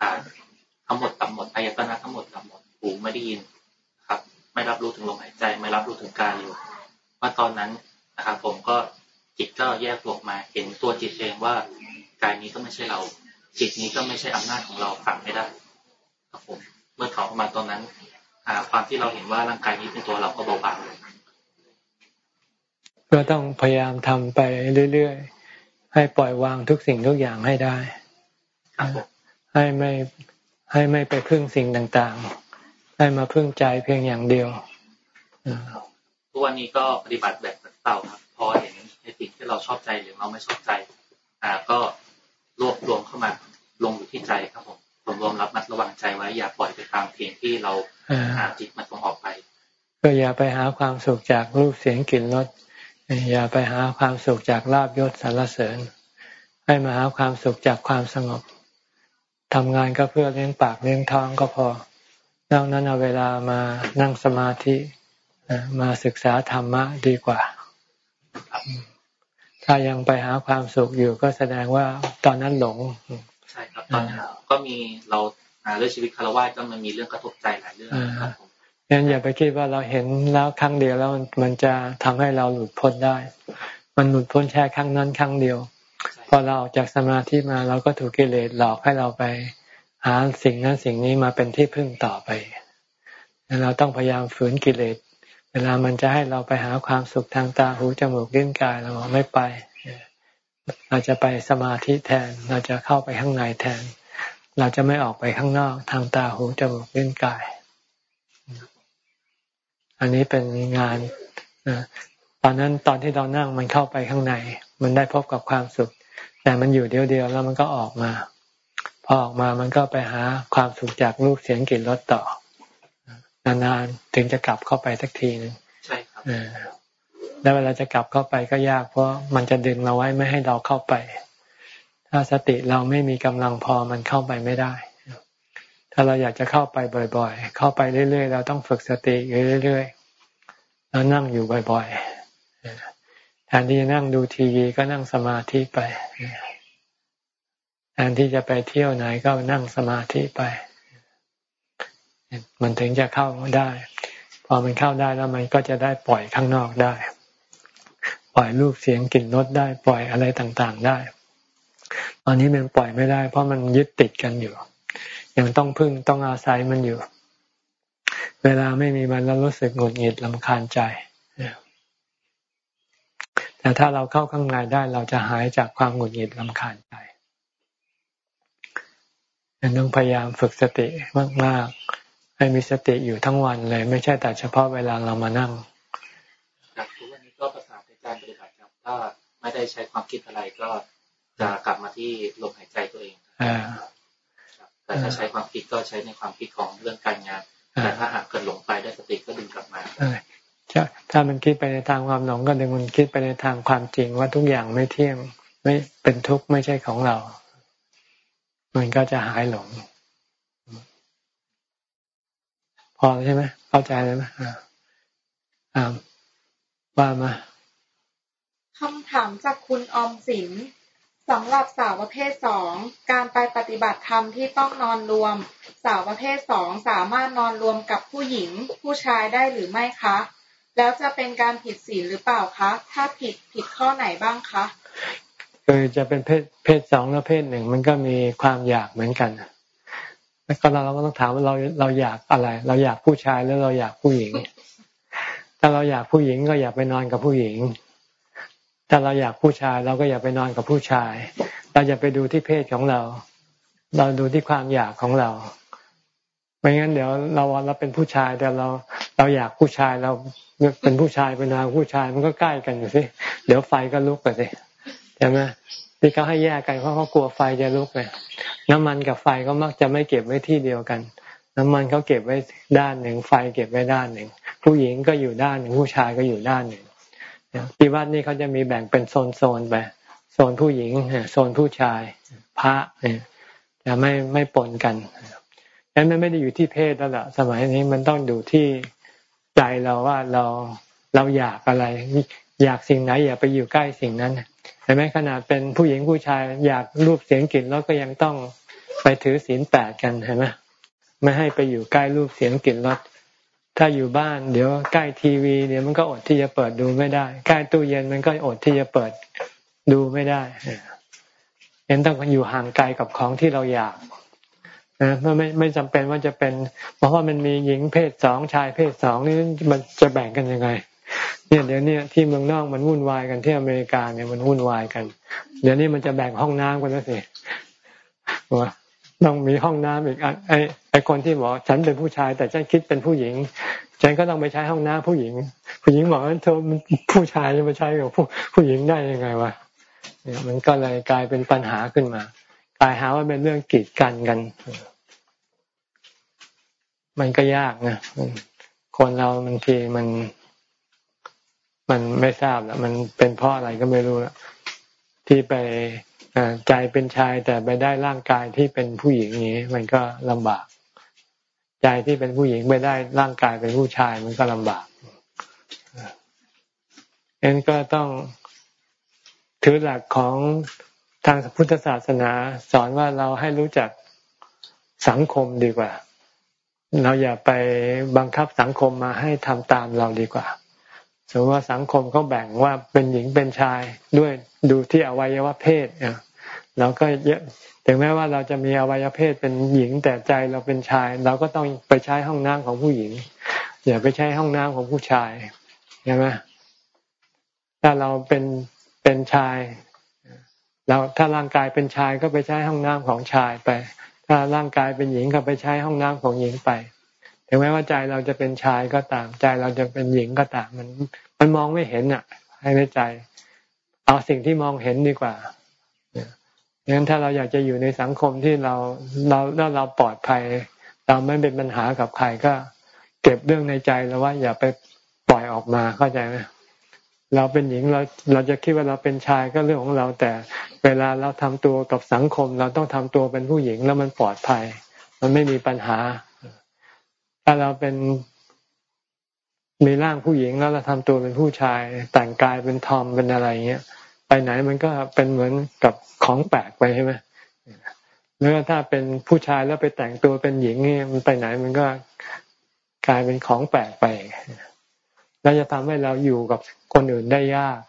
อ่าทั้งหมดกำหมดอายตนะทั้งหมดกำหมดหูไม่ได้ยินครับ ไม่รับรู้ถึงลมหายใจ ไม่รับรู้ถึงกายอยู่ ว่าตอนนั้นนะครับ ผมก็จิตก็แยกตัวออกมา เห็นตัวจิตเองว่ากายนี้ก็ไม่ใช่เรา จิตนี้ก็ไม่ใช่อำนาจของเราฝังไม่ได้ครับผมเมื่อถอนออกมาตอนนั้นความที่เราเห็นว่าร่างกายนี้เป็นตัวเราก็เบาบางเลยก็ต้องพยายามทำไปเรื่อยๆ ให้ปล่อยวางทุกสิ่งทุกอย่างให้ได้ ให้ไม่ให้ไม่ไปพึ่งสิ่งต่างๆ ให้มาพึ่งใจเพียงอย่างเดียว ทุกวันนี้ก็ปฏิบัติแบบเต่าครับ พอเห็นในสิ่งที่เราชอบใจหรือเราไม่ชอบใจ อ่า ก็รวบรวมเข้ามาลงอยู่ที่ใจครับผมรวมรวมรับมัดระวังใจไว้ อย่าปล่อยไปตามเพียงที่เราหาจิตมันต้องออกไป ก็อย่าไปหาความสุขจากรูปเสียงกลิ่นรสอย่าไปหาความสุขจากลาบยศสรรเสริญ ให้มาหาความสุขจากความสงบทำงานก็เพื่อเลี้ยงปากเลี้ยงท้องก็พอ นอกนั้นเอาเวลามานั่งสมาธิ มาศึกษาธรรมะดีกว่า ถ้ายังไปหาความสุขอยู่ก็แสดงว่าตอนนั้นหลง ใช่ครับตอนนี้ก็มีเราเรื่องชีวิตคารวะก็มันมีเรื่องกระทบใจหลายเรื่องครับผมงั้นอย่าไปคิดว่าเราเห็นแล้วครั้งเดียวแล้วมันจะทำให้เราหลุดพ้นได้ มันหลุดพ้นแค่ครั้งนั้นครั้งเดียว พอเราออกจากสมาธิมาเราก็ถูกกิเลสหลอกให้เราไปหาสิ่งนั้นสิ่งนี้มาเป็นที่พึ่งต่อไป เราต้องพยายามฝืนกิเลส เวลามันจะให้เราไปหาความสุขทางตาหูจมูกลิ้นกายเราไม่ไป เราจะไปสมาธิแทน เราจะเข้าไปข้างในแทน เราจะไม่ออกไปข้างนอกทางตาหูจมูกลิ้นกาย อันนี้เป็นงานตอนนั้นตอนที่เรานั่งมันเข้าไปข้างใน มันได้พบกับความสุข แต่มันอยู่เดียวเดียวแล้วมันก็ออกมา พอออกมามันก็ไปหาความสุขจากรูปเสียงกลิ่นรสต่อ นานๆถึงจะกลับเข้าไปสักทีนึงใช่ครับแล้วเวลาจะกลับเข้าไปก็ยากเพราะมันจะดึงเราไว้ไม่ให้เราเข้าไป ถ้าสติเราไม่มีกำลังพอมันเข้าไปไม่ได้ ถ้าเราอยากจะเข้าไปบ่อย ๆ เข้าไปเรื่อยๆ เราต้องฝึกสติอยู่เรื่อยๆแล้วนั่งอยู่บ่อยๆแทนที่จะนั่งดูทีวีก็นั่งสมาธิไปแทนที่จะไปเที่ยวไหนก็นั่งสมาธิไป มันถึงจะเข้าได้ พอมันเข้าได้แล้วมันก็จะได้ปล่อยข้างนอกได้ ปล่อยรูปเสียงกลิ่นรสได้ ปล่อยอะไรต่างๆได้ ตอนนี้มันปล่อยไม่ได้ เพราะมันยึดติดกันอยู่ ยังต้องพึ่งต้องอาศัยมันอยู่ เวลาไม่มีมันแล้วรู้สึกหงุดหงิดลำคาญใจแต่ถ้าเราเข้าข้างในได้เราจะหายจากความหงุดหงิดลำคาญใจต้องพยายามฝึกสติมากๆ ให้มีสติอยู่ทั้งวันเลย ไม่ใช่แต่เฉพาะเวลาเรามานั่งครับทุกวันนี้ก็ประสานในการปฏิบัติครับถ้าไม่ได้ใช้ความคิดอะไรก็จะกลับมาที่ลมหายใจตัวเองแต่ถ้าใช้ความคิดก็ใช้ในความคิดของเรื่องการงาน แต่ถ้าหากเกิดหลงไปได้สติก็ดึงกลับมาถ้ามันคิดไปในทางความหลงก็ดึงมันคิดไปในทางความจริงว่าทุกอย่างไม่เที่ยงไม่เป็นทุกข์ไม่ใช่ของเรา มันก็จะหายหลง พอใช่ไหมเข้าใจเลยไหมอ่าว่ามาคำถามจากคุณออมสินสำหรับสาวประเภทสองการไปปฏิบัติธรรมที่ต้องนอนรวม สาวประเภทสองสามารถนอนรวมกับผู้หญิง ผู้ชายได้หรือไม่คะ แล้วจะเป็นการผิดศีลหรือเปล่าคะ ถ้าผิดผิดข้อไหนบ้างคะคือจะเป็นเพศเพศสองและเพศหนึ่งมันก็มีความอยากเหมือนกัน แล้วก็เราก็ต้องถามว่าเราเราอยากอะไร เราอยากผู้ชายแล้วเราอยากผู้หญิง ถ้าเราอยากผู้หญิงก็อยากไปนอนกับผู้หญิง ถ้าเราอยากผู้ชายเราก็อย่าไปนอนกับผู้ชาย เราอย่าไปดูที่เพศของเรา เราดูที่ความอยากของเราไม่งั้นเดี๋ยวเราเราเป็นผู้ชายแต่เราเราอยากผู้ชายเราเป็นผู้ชายเป็นนางผู้ชายมันก็ใกล้กันอยู่สิเดี๋ยวไฟก็ลุกไปสิใช่ไหม ที่เขาให้แยกกันเพราะเขากลัวไฟจะลุกเลยน้ำมันกับไฟก็มักจะไม่เก็บไว้ที่เดียวกัน น้ำมันเขาเก็บไว้ด้านหนึ่ง ไฟเก็บไว้ด้านหนึ่ง ผู้หญิงก็อยู่ด้านหนึ่งผู้ชายก็อยู่ด้านหนึ่งที่วัดนี่เขาจะมีแบ่งเป็นโซนโซนไปโซนผู้หญิงโซนผู้ชายพระเนี่ยจะไม่ไม่ปนกันดังนั้นไม่ได้อยู่ที่เพศแล้วล่ะสมัยนี้มันต้องดูที่ใจเราว่าเราเราอยากอะไร อยากสิ่งไหน อย่าไปอยู่ใกล้สิ่งนั้นเห็นไหมขนาดเป็นผู้หญิงผู้ชาย อยากรูปเสียงกลิ่นแล้วก็ยังต้องไปถือศีลแปดกันเห็นไหมไม่ให้ไปอยู่ใกล้รูปเสียงกลิ่นรสถ้าอยู่บ้านเดี๋ยวใกล้ทีวีเดี๋ยวมันก็อดที่จะเปิดดูไม่ได้ ใกล้ตู้เย็นมันก็อดที่จะเปิดดูไม่ได้เห็นต้องอยู่ห่างไกลกับของที่เราอยากนะไม่ไม่จำเป็นว่าจะเป็น เพราะว่ามันมีหญิงเพศสองชายเพศสองนี่มันจะแบ่งกันยังไง เนี่ยเดี๋ยวนี้ที่เมืองนอกมันวุ่นวายกันที่อเมริกาเนี่ยมันวุ่นวายกัน เดี๋ยวนี้มันจะแบ่งห้องน้ำกันแล้วสิว่าต้องมีห้องน้ำอีกไอไอคนที่บอกฉันเป็นผู้ชาย แต่ฉันคิดเป็นผู้หญิง ฉันก็ต้องไปใช้ห้องน้ำผู้หญิง ผู้หญิงบอกว่าเธอผู้ชายจะมาใช้กับผู้ผู้หญิงได้ยังไงวะเนี่ยมันก็เลยกลายเป็นปัญหาขึ้นมากลายหาว่าเป็นเรื่องกีดกันกัน มันก็ยากนะคนเราบางทีมัน มันไม่ทราบแล้วมันเป็นเพราะอะไรก็ไม่รู้ล้วที่ไปใจเป็นชายแต่ไปได้ร่างกายที่เป็นผู้หญิงนี้ มันก็ลำบาก ใจที่เป็นผู้หญิงไปได้ร่างกายเป็นผู้ชายมันก็ลำบากเอ็นก็ต้องถือหลักของทางพุทธศาสนาสอนว่าเราให้รู้จักสังคมดีกว่า เราอย่าไปบังคับสังคมมาให้ทำตามเราดีกว่า สมมติว่าสังคมเขาแบ่งว่าเป็นหญิงเป็นชายด้วยดูที่อวัยวะเพศเนี่ยเราก็เยอะถึงแม้ว่าเราจะมีอวัยวะเพศเป็นหญิงแต่ใจเราเป็นชาย เราก็ต้องไปใช้ห้องน้ำของผู้หญิงอย่าไปใช้ห้องน้ำของผู้ชายใช่ไหมถ้าเราเป็นเป็นชายเราถ้าร่างกายเป็นชายก็ไปใช้ห้องน้ำของชายไป ถ้าร่างกายเป็นหญิงก็ไปใช้ห้องน้ำของหญิงไป ถึงแม้ว่าใจเราจะเป็นชายก็ตาม ใจเราจะเป็นหญิงก็ตาม มัน มันมองไม่เห็นอะ ให้ในใจ เอาสิ่งที่มองเห็นดีกว่างั้นถ้าเราอยากจะอยู่ในสังคมที่เราเราเราปลอดภัย เราไม่เป็นปัญหากับใครก็ เก็บเรื่องในใจแล้วว่าอย่าไปปล่อยออกมาเข้าใจไหมเราเป็นหญิงเราเราจะคิดว่าเราเป็นชายก็เรื่องของเรา แต่เวลาเราทำตัวกับสังคม เราต้องทำตัวเป็นผู้หญิงแล้วมันปลอดภัย มันไม่มีปัญหา ถ้าเราเป็นมีร่างผู้หญิงแล้วเราทำตัวเป็นผู้ชายแต่งกายเป็นทอมเป็นอะไรเงี้ยไปไหนมันก็เป็นเหมือนกับของแปลกไปใช่ไหมแล้วถ้าเป็นผู้ชายแล้วไปแต่งตัวเป็นหญิงเนี่ยมันไปไหนมันก็กลายเป็นของแปลกไปแล้วจะทำให้เราอยู่กับคนอื่นได้ยาก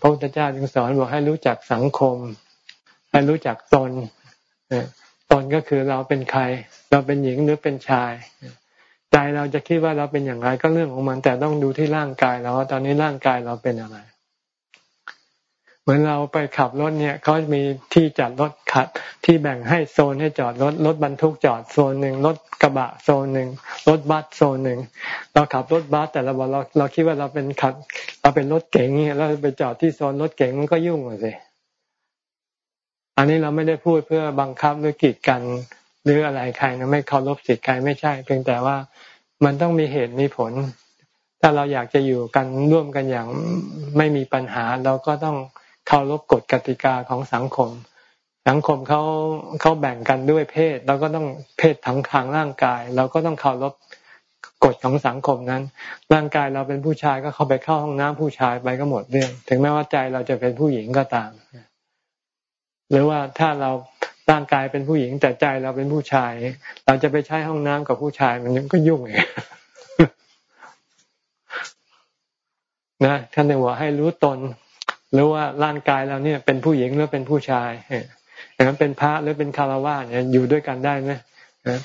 พระพุทธเจ้าจึงสอนบอกให้รู้จักสังคม ให้รู้จักตน นก็คือเราเป็นใคร เราเป็นหญิงหรือเป็นชายใจเราจะคิดว่าเราเป็นอย่างไรก็เรื่องของมัน แต่ต้องดูที่ร่างกายเราว่าตอนนี้ร่างกายเราเป็นอะไร เหมือนเราไปขับรถเนี่ยเขามีที่จอดรถขัดที่แบ่งให้โซนให้จอดรถรถบรรทุกจอดโซนหนึ่งรถกระบะโซนหนึ่งรถบัสโซนหนึ่งเราขับรถบัสแต่เราบอกเราเราคิดว่าเราเป็นขับ เราเป็นรถเก๋งเนี่ยเราไปจอดที่โซนรถเก๋งมันก็ยุ่งเลย อันนี้เราไม่ได้พูดเพื่อบังคับหรือกีดกันหรืออะไรใครนะไม่เคารพสิทธิ์ใครไม่ใช่ เพียงแต่ว่ามันต้องมีเหตุมีผล ถ้าเราอยากจะอยู่กันร่วมกันอย่างไม่มีปัญหา เราก็ต้องเคารพกฎกติกาของสังคม สังคมเขาเขาแบ่งกันด้วยเพศ เราก็ต้องเพศทั้งทางร่างกาย เราก็ต้องเคารพกฎของสังคมนั้น ร่างกายเราเป็นผู้ชายก็เข้าไปเข้าห้องน้ำผู้ชายไปก็หมดเรื่อง ถึงแม้ว่าใจเราจะเป็นผู้หญิงก็ตาม หรือว่าถ้าเราร่างกายเป็นผู้หญิงแต่ใจเราเป็นผู้ชาย เราจะไปใช้ห้องน้ำกับผู้ชายมันก็ยุ่งเองนะท่านเรียว่าให้รู้ตน หรือว่าร่างกายเราเนี่ยเป็นผู้หญิงหรือเป็นผู้ชายอย่างนั้นเป็นพระหรือเป็นคารวะเนี่ยอยู่ด้วยกันได้ไหม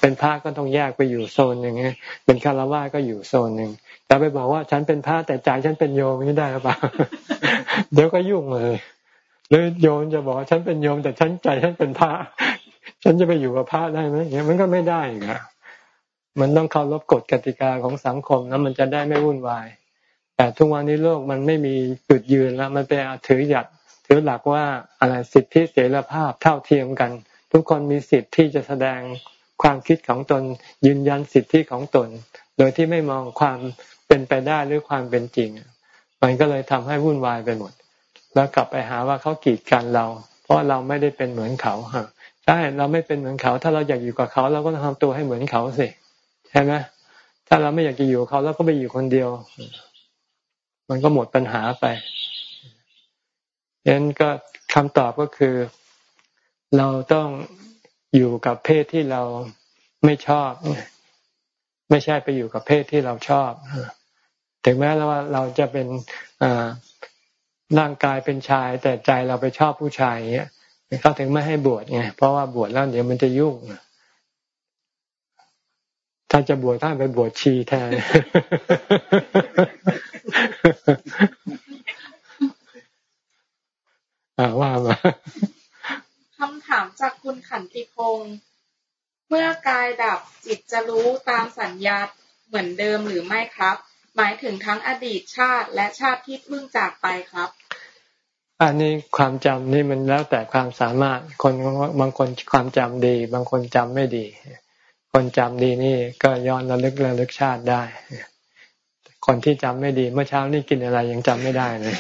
เป็นพระก็ต้องแยกไปอยู่โซนหนึ่งเป็นคารวะก็อยู่โซนหนึ่งแต่ไปบอกว่าฉันเป็นพระแต่ใจฉันเป็นโยมนี่ได้หรือเปล่าเดี๋ยวก็ยุ่งเลย หรือโยมจะบอกฉันเป็นโยมแต่ฉันใจฉันเป็นพระฉันจะไปอยู่กับพระได้ไหมเนี่ยมันก็ไม่ได้ครับมันต้องเคารพกฎกติกาของสังคมแล้วมันจะได้ไม่วุ่นวาย แต่ทุกวันนี้โลกมันไม่มีจุดยืนแล้ว มันไปถือหยัดถือหลักว่าอะไรสิทธิเสรีภาพเท่าเทียมกัน ทุกคนมีสิทธิ์ที่จะแสดงความคิดของตนยืนยันสิทธิของตน โดยที่ไม่มองความเป็นไปได้หรือความเป็นจริง มันก็เลยทำให้วุ่นวายไปหมด แล้วกลับไปหาว่าเขากีดกันเรา เพราะเราไม่ได้เป็นเหมือนเขาฮะใช่เราไม่เป็นเหมือนเขา ถ้าเราอยากอยู่กับเขา เราก็ต้องทำตัวให้เหมือนเขาสิใช่ไหมถ้าเราไม่อยากจะอยู่กับเขาเราก็ไปอยู่คนเดียว มันก็หมดปัญหาไปยันก็คำตอบก็คือ เราต้องอยู่กับเพศที่เราไม่ชอบ ไม่ใช่ไปอยู่กับเพศที่เราชอบถึงแม้แล้วว่าเราจะเป็น ร่างกายเป็นชาย แต่ใจเราไปชอบผู้ชายเงี้ยเขาถึงไม่ให้บวชไงเพราะว่าบวชแล้วเดี๋ยวมันจะยุ่งถ้าจะบวชท่านไปบวชชีแทนว่ามาคำถามจากคุณขันติพงศ์เมื่อกายดับจิตจะรู้ตามสัญญาเหมือนเดิมหรือไม่ครับ หมายถึงทั้งอดีตชาติและชาติที่เพิ่งจากไปครับ อันนี้ความจำนี่มันแล้วแต่ความสามารถคนบางคนความจำดี บางคนจำไม่ดี คนจำดีนี่ก็ย้อนระลึกระลึกชาติได้ คนที่จำไม่ดีเมื่อเช้านี่กินอะไรยังจำไม่ได้เลย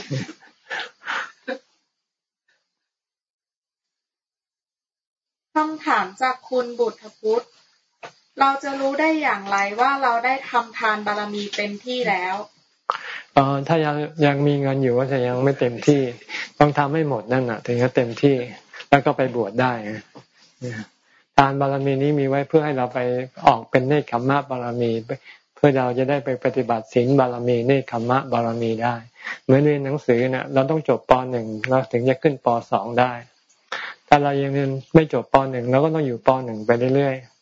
คำถามจากคุณบุตรพุทธ เราจะรู้ได้อย่างไรว่าเราได้ทำทานบารมีเต็มที่แล้วออถ้ายังยังมีเงินอยู่ก็จะยังไม่เต็มที่ ต้องทำให้หมดนั่นน่ะ ถึงจะเต็มที่แล้วก็ไปบวชได้ทานบารมีนี้มีไว้เพื่อให้เราไปออกเป็นเนคขมมะบารมี เพื่อเราจะได้ไปปฏิบัติศีลบารมีเนคขมมะบารมีได้ เหมือนเรียนหนังสือเนี่ยเราต้องจบปหนึ่งเราถึงจะขึ้นปสองได้ ถ้าเรายังเรียนไม่จบปหนึ่งเราก็ต้องอยู่ปหนึ่งไปเรื่อยๆ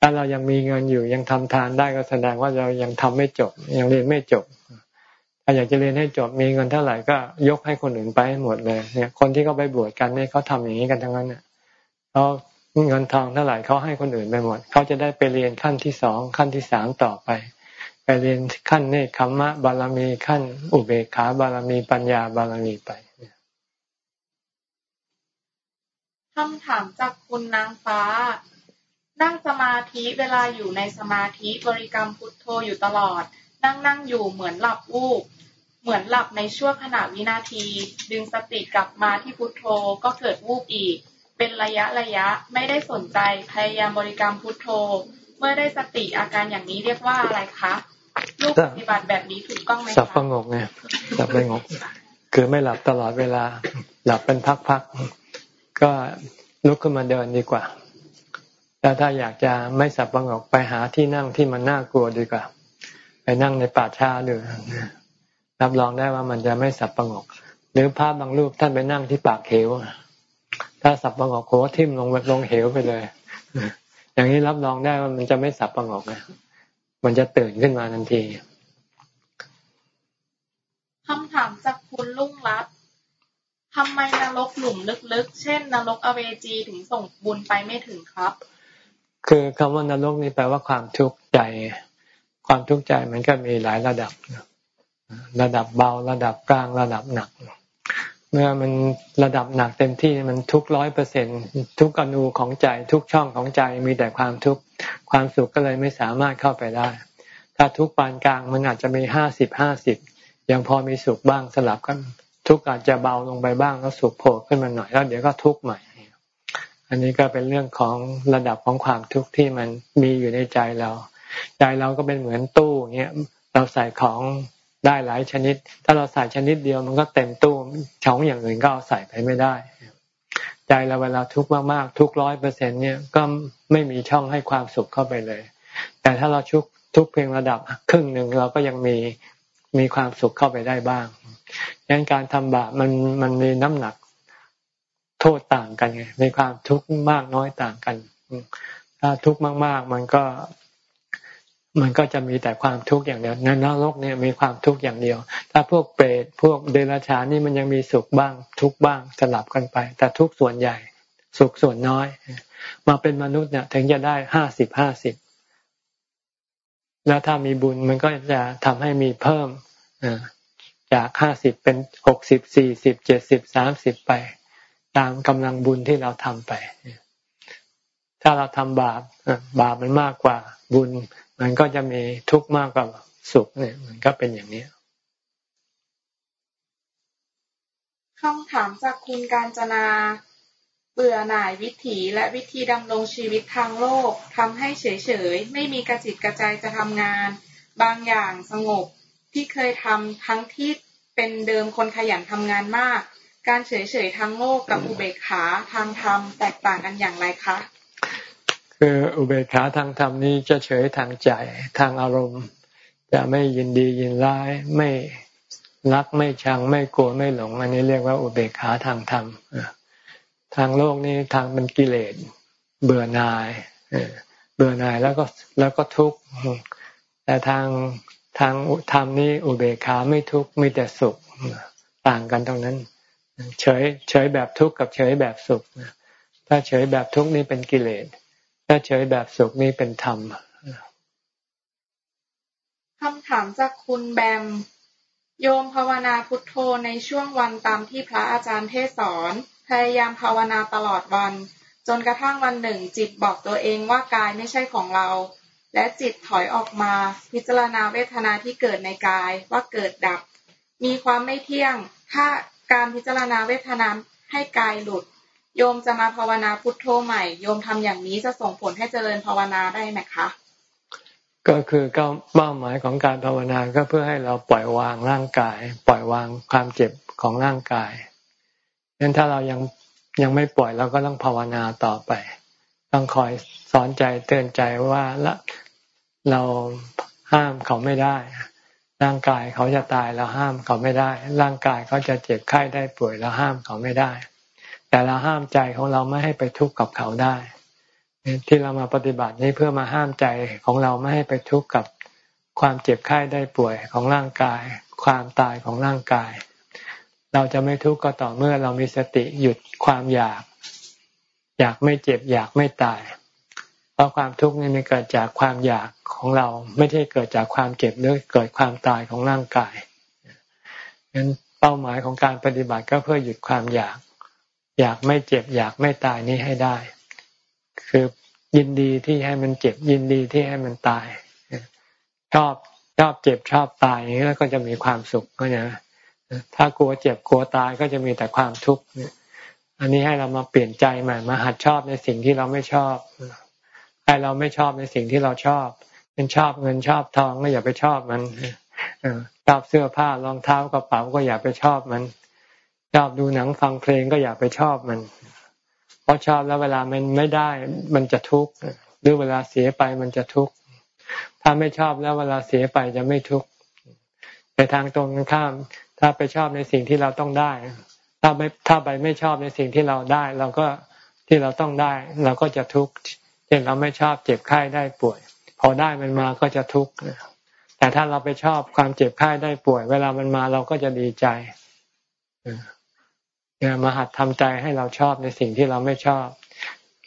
ถ้าเรายังมีเงินอยู่ยังทำทานได้ก็แสดงว่าเรายังทำไม่จบ ยังเรียนไม่จบถ้าอยากจะเรียนให้จบมีเงินเท่าไหร่ก็ยกให้คนอื่นไปให้หมดเลย เนี่ย คนที่เขาไปบวชกันเนี่ยเขาทำอย่างนี้กันทั้งนั้นเนี่ยเขาเงินทองเท่าไหร่เขาให้คนอื่นไปหมดเขาจะได้ไปเรียนขั้นที่สองขั้นที่สามต่อไป ไปเรียนขั้นเนคขมมะบารมีขั้น อุเบกขาบารมีปัญญาบารมีไปคำถามจากคุณนางฟ้า นั่งสมาธิเวลาอยู่ในสมาธิบริกรรมพุทโธอยู่ตลอด นั่งนั่งอยู่เหมือนหลับวูบเหมือนหลับในช่วงขณะวินาที ดึงสติกลับมาที่พุทโธก็เกิดวูบอีก เป็นระยะระยะไม่ได้สนใจพยายามบริกรรมพุทโธ เมื่อได้สติอาการอย่างนี้เรียกว่าอะไรคะลูกปฏิบัติแบบนี้ถูกต้องไหมคะสับประงกไงสับประงกคือไม่หลับตลอดเวลา หลับเป็นพักๆก็ลุกขึ้นมาเดินดีกว่า แล้วถ้าอยากจะไม่สับประงกไปหาที่นั่งที่มันน่ากลัวดีกว่า ไปนั่งในป่าช้าดูรับรองได้ว่ามันจะไม่สับประงก หรือภาพบางรูปท่านไปนั่งที่ปากเหวถ้าสับประงกโคทิ่มลงลงเหวไปเลย อย่างนี้รับรองได้ว่ามันจะไม่สับประงกนะมันจะตื่นขึ้นมาทันทีคำถามจากคุณลุงรัตทำไมนรกหลุมลึกๆ เช่นนรกอเวจีถึงส่งบุญไปไม่ถึงครับ คือคำว่านรกนี่แปลว่าความทุกข์ใจ ความทุกข์ใจมันก็มีหลายระดับ ระดับเบา ระดับกลาง ระดับหนัก เมื่อมันระดับหนักเต็มที่มันทุกร้อยเปอร์เซ็นทุกอนูของใจ ทุกช่องของใจมีแต่ความทุกข์ ความสุขก็เลยไม่สามารถเข้าไปได้ ถ้าทุกปานกลางมันอาจจะมีห้าสิบห้าสิบยังพอมีสุขบ้างสลับกัน ทุกข์อาจจะเบาลงไปบ้างแล้วสุขโผล่ขึ้นมาหน่อยแล้วเดี๋ยวก็ทุกข์ใหม่ อันนี้ก็เป็นเรื่องของระดับของความทุกข์ที่มันมีอยู่ในใจเรา ใจเราก็เป็นเหมือนตู้เงี้ยเราใส่ของได้หลายชนิด ถ้าเราใส่ชนิดเดียวมันก็เต็มตู้ช่องอย่างอื่นก็เอาใส่ไปไม่ได้ ใจเราเวลาทุกข์มากๆทุกร้อยเปอร์เซ็นเนี่ยก็ไม่มีช่องให้ความสุขเข้าไปเลย แต่ถ้าเราทุกทุกเพียงระดับครึ่งหนึ่งเราก็ยังมีมีความสุขเข้าไปได้บ้างดังนั้นการทำบาปมันมันมีน้ำหนัก โทษต่างกันไงมีความทุกข์มากน้อยต่างกัน ถ้าทุกข์มาก ๆ มันก็ มันก็จะมีแต่ความทุกข์อย่างเดียวในนรกเนี่ยมีความทุกข์อย่างเดียว ถ้าพวกเปรตพวกเดรัจฉานนี่มันยังมีสุขบ้าง ทุกข์บ้างสลับกันไป แต่ทุกส่วนใหญ่ สุขส่วนน้อย มาเป็นมนุษย์เนี่ย ถึงจะได้ห้าสิบห้าสิบแล้วถ้ามีบุญมันก็จะทำให้มีเพิ่มจากห้าสิบเป็นหกสิบสี่สิบเจ็ดสิบสามสิบไป ตามกำลังบุญที่เราทำไป ถ้าเราทำบาปบาปมันมากกว่าบุญ มันก็จะมีทุกข์มากกว่าสุขเนี่ย มันก็เป็นอย่างนี้คำถามจากคุณการจนาเบื่อหน่ายวิถีและวิธีดำรงชีวิตทางโลกทำให้เฉยๆ ไม่มีกระจิตกระใจจะทำงาน บางอย่างสงบที่เคยทำทั้งที่เป็นเดิมคนขยันทำงานมาก การเฉยๆทางโลกกับอุเบกขาทางธรรมแตกต่างกันอย่างไรคะ คืออุเบกขาทางธรรมนี้จะเฉยทางใจทางอารมณ์ จะไม่ยินดียินร้ายไม่รักไม่ชังไม่กลัวไม่หลง อันนี้เรียกว่าอุเบกขาทางธรรมทางโลกนี้ทางมันกิเลสเบื่อหน่ายเบื่อหน่ายแล้วก็แล้วก็ทุกข์แต่ทางทางธรรมนี้อุเบกขาไม่ทุกข์มีแต่สุขต่างกันตรงนั้น เฉยเฉยแบบทุกข์กับเฉยแบบสุขถ้าเฉยแบบทุกข์นี่เป็นกิเลสถ้าเฉยแบบสุขนี่เป็นธรรมคำถามจากคุณแบม โยมภาวนาพุทโธในช่วงวันตามที่พระอาจารย์เทศสอน พยายามภาวนาตลอดวัน จนกระทั่งวันหนึ่ง จิตบอกตัวเองว่ากายไม่ใช่ของเรา และจิตถอยออกมา พิจารณาเวทนาที่เกิดในกายว่าเกิดดับ มีความไม่เที่ยง ถ้า การพิจารณาเวทนาให้กายหลุด โยมจะมาภาวนาพุทโธใหม่ โยมทำอย่างนี้จะส่งผลให้เจริญภาวนาได้ไหมคะ ก็คือก็เป้าหมายของการภาวนาก็เพื่อให้เราปล่อยวางร่างกาย ปล่อยวางความเจ็บของร่างกายงั้นถ้าเรายังยังไม่ปล่อยเราก็ต้องภาวนาต่อไป ต้องคอยสอนใจเตือนใจว่าละเราห้ามเขาไม่ได้ ร่างกายเขาจะตายเราห้ามเขาไม่ได้ ร่างกายเขาจะเจ็บไข้ได้ป่วยเราห้ามเขาไม่ได้ แต่เราห้ามใจของเราไม่ให้ไปทุกข์กับเขาได้ที่เรามาปฏิบัตินี้เพื่อมาห้ามใจของเราไม่ให้ไปทุกข์กับความเจ็บไข้ได้ป่วยของร่างกาย ความตายของร่างกาย เราจะไม่ทุกข์ก็ต่อเมื่อเรามีสติหยุดความอยาก อยากไม่เจ็บอยากไม่ตาย ราะความทุกข์นี่มันเกิดจากความอยากของเรา ไม่ใช่เกิดจากความเจ็บหรือเกิดความตายของร่างกายงั้นเป้าหมายของการปฏิบัติก็เพื่อหยุดความอยาก อยากไม่เจ็บ อยากไม่ตายนี้ให้ได้ คือยินดีที่ให้มันเจ็บ ยินดีที่ให้มันตาย ชอบชอบเจ็บชอบตายอย่างนี้แล้วก็จะมีความสุขก็นี่ยถ้ากลัวเจ็บกลัวตายก็จะมีแต่ความทุกข์อันนี้ให้เรามาเปลี่ยนใจใหม่มาหัดชอบในสิ่งที่เราไม่ชอบ ให้เราไม่ชอบในสิ่งที่เราชอบ เป็นชอบเงินชอบทองก็อย่าไปชอบมันชอบเสื้อผ้ารองเท้ากระเป๋าก็อย่าไปชอบมัน ชอบดูหนังฟังเพลงก็อย่าไปชอบมัน เพราะชอบแล้วเวลามันไม่ได้ มันจะทุกข์หรือเวลาเสียไปมันจะทุกข์ถ้าไม่ชอบแล้วเวลาเสียไปจะไม่ทุกข์ในทางตรงกันข้าม ถ้าไปชอบในสิ่งที่เราต้องได้ ถ้าไม่ถ้าไปไม่ชอบในสิ่งที่เราได้ เราก็ที่เราต้องได้ เราก็จะทุกข์ ช่นเราไม่ชอบเจ็บไข้ได้ป่วย พอได้มันมาก็จะทุกข์แต่ถ้าเราไปชอบความเจ็บไข้ได้ป่วย เวลามันมาเราก็จะดีใจเนี่ยมาหัดทำใจให้เราชอบในสิ่งที่เราไม่ชอบ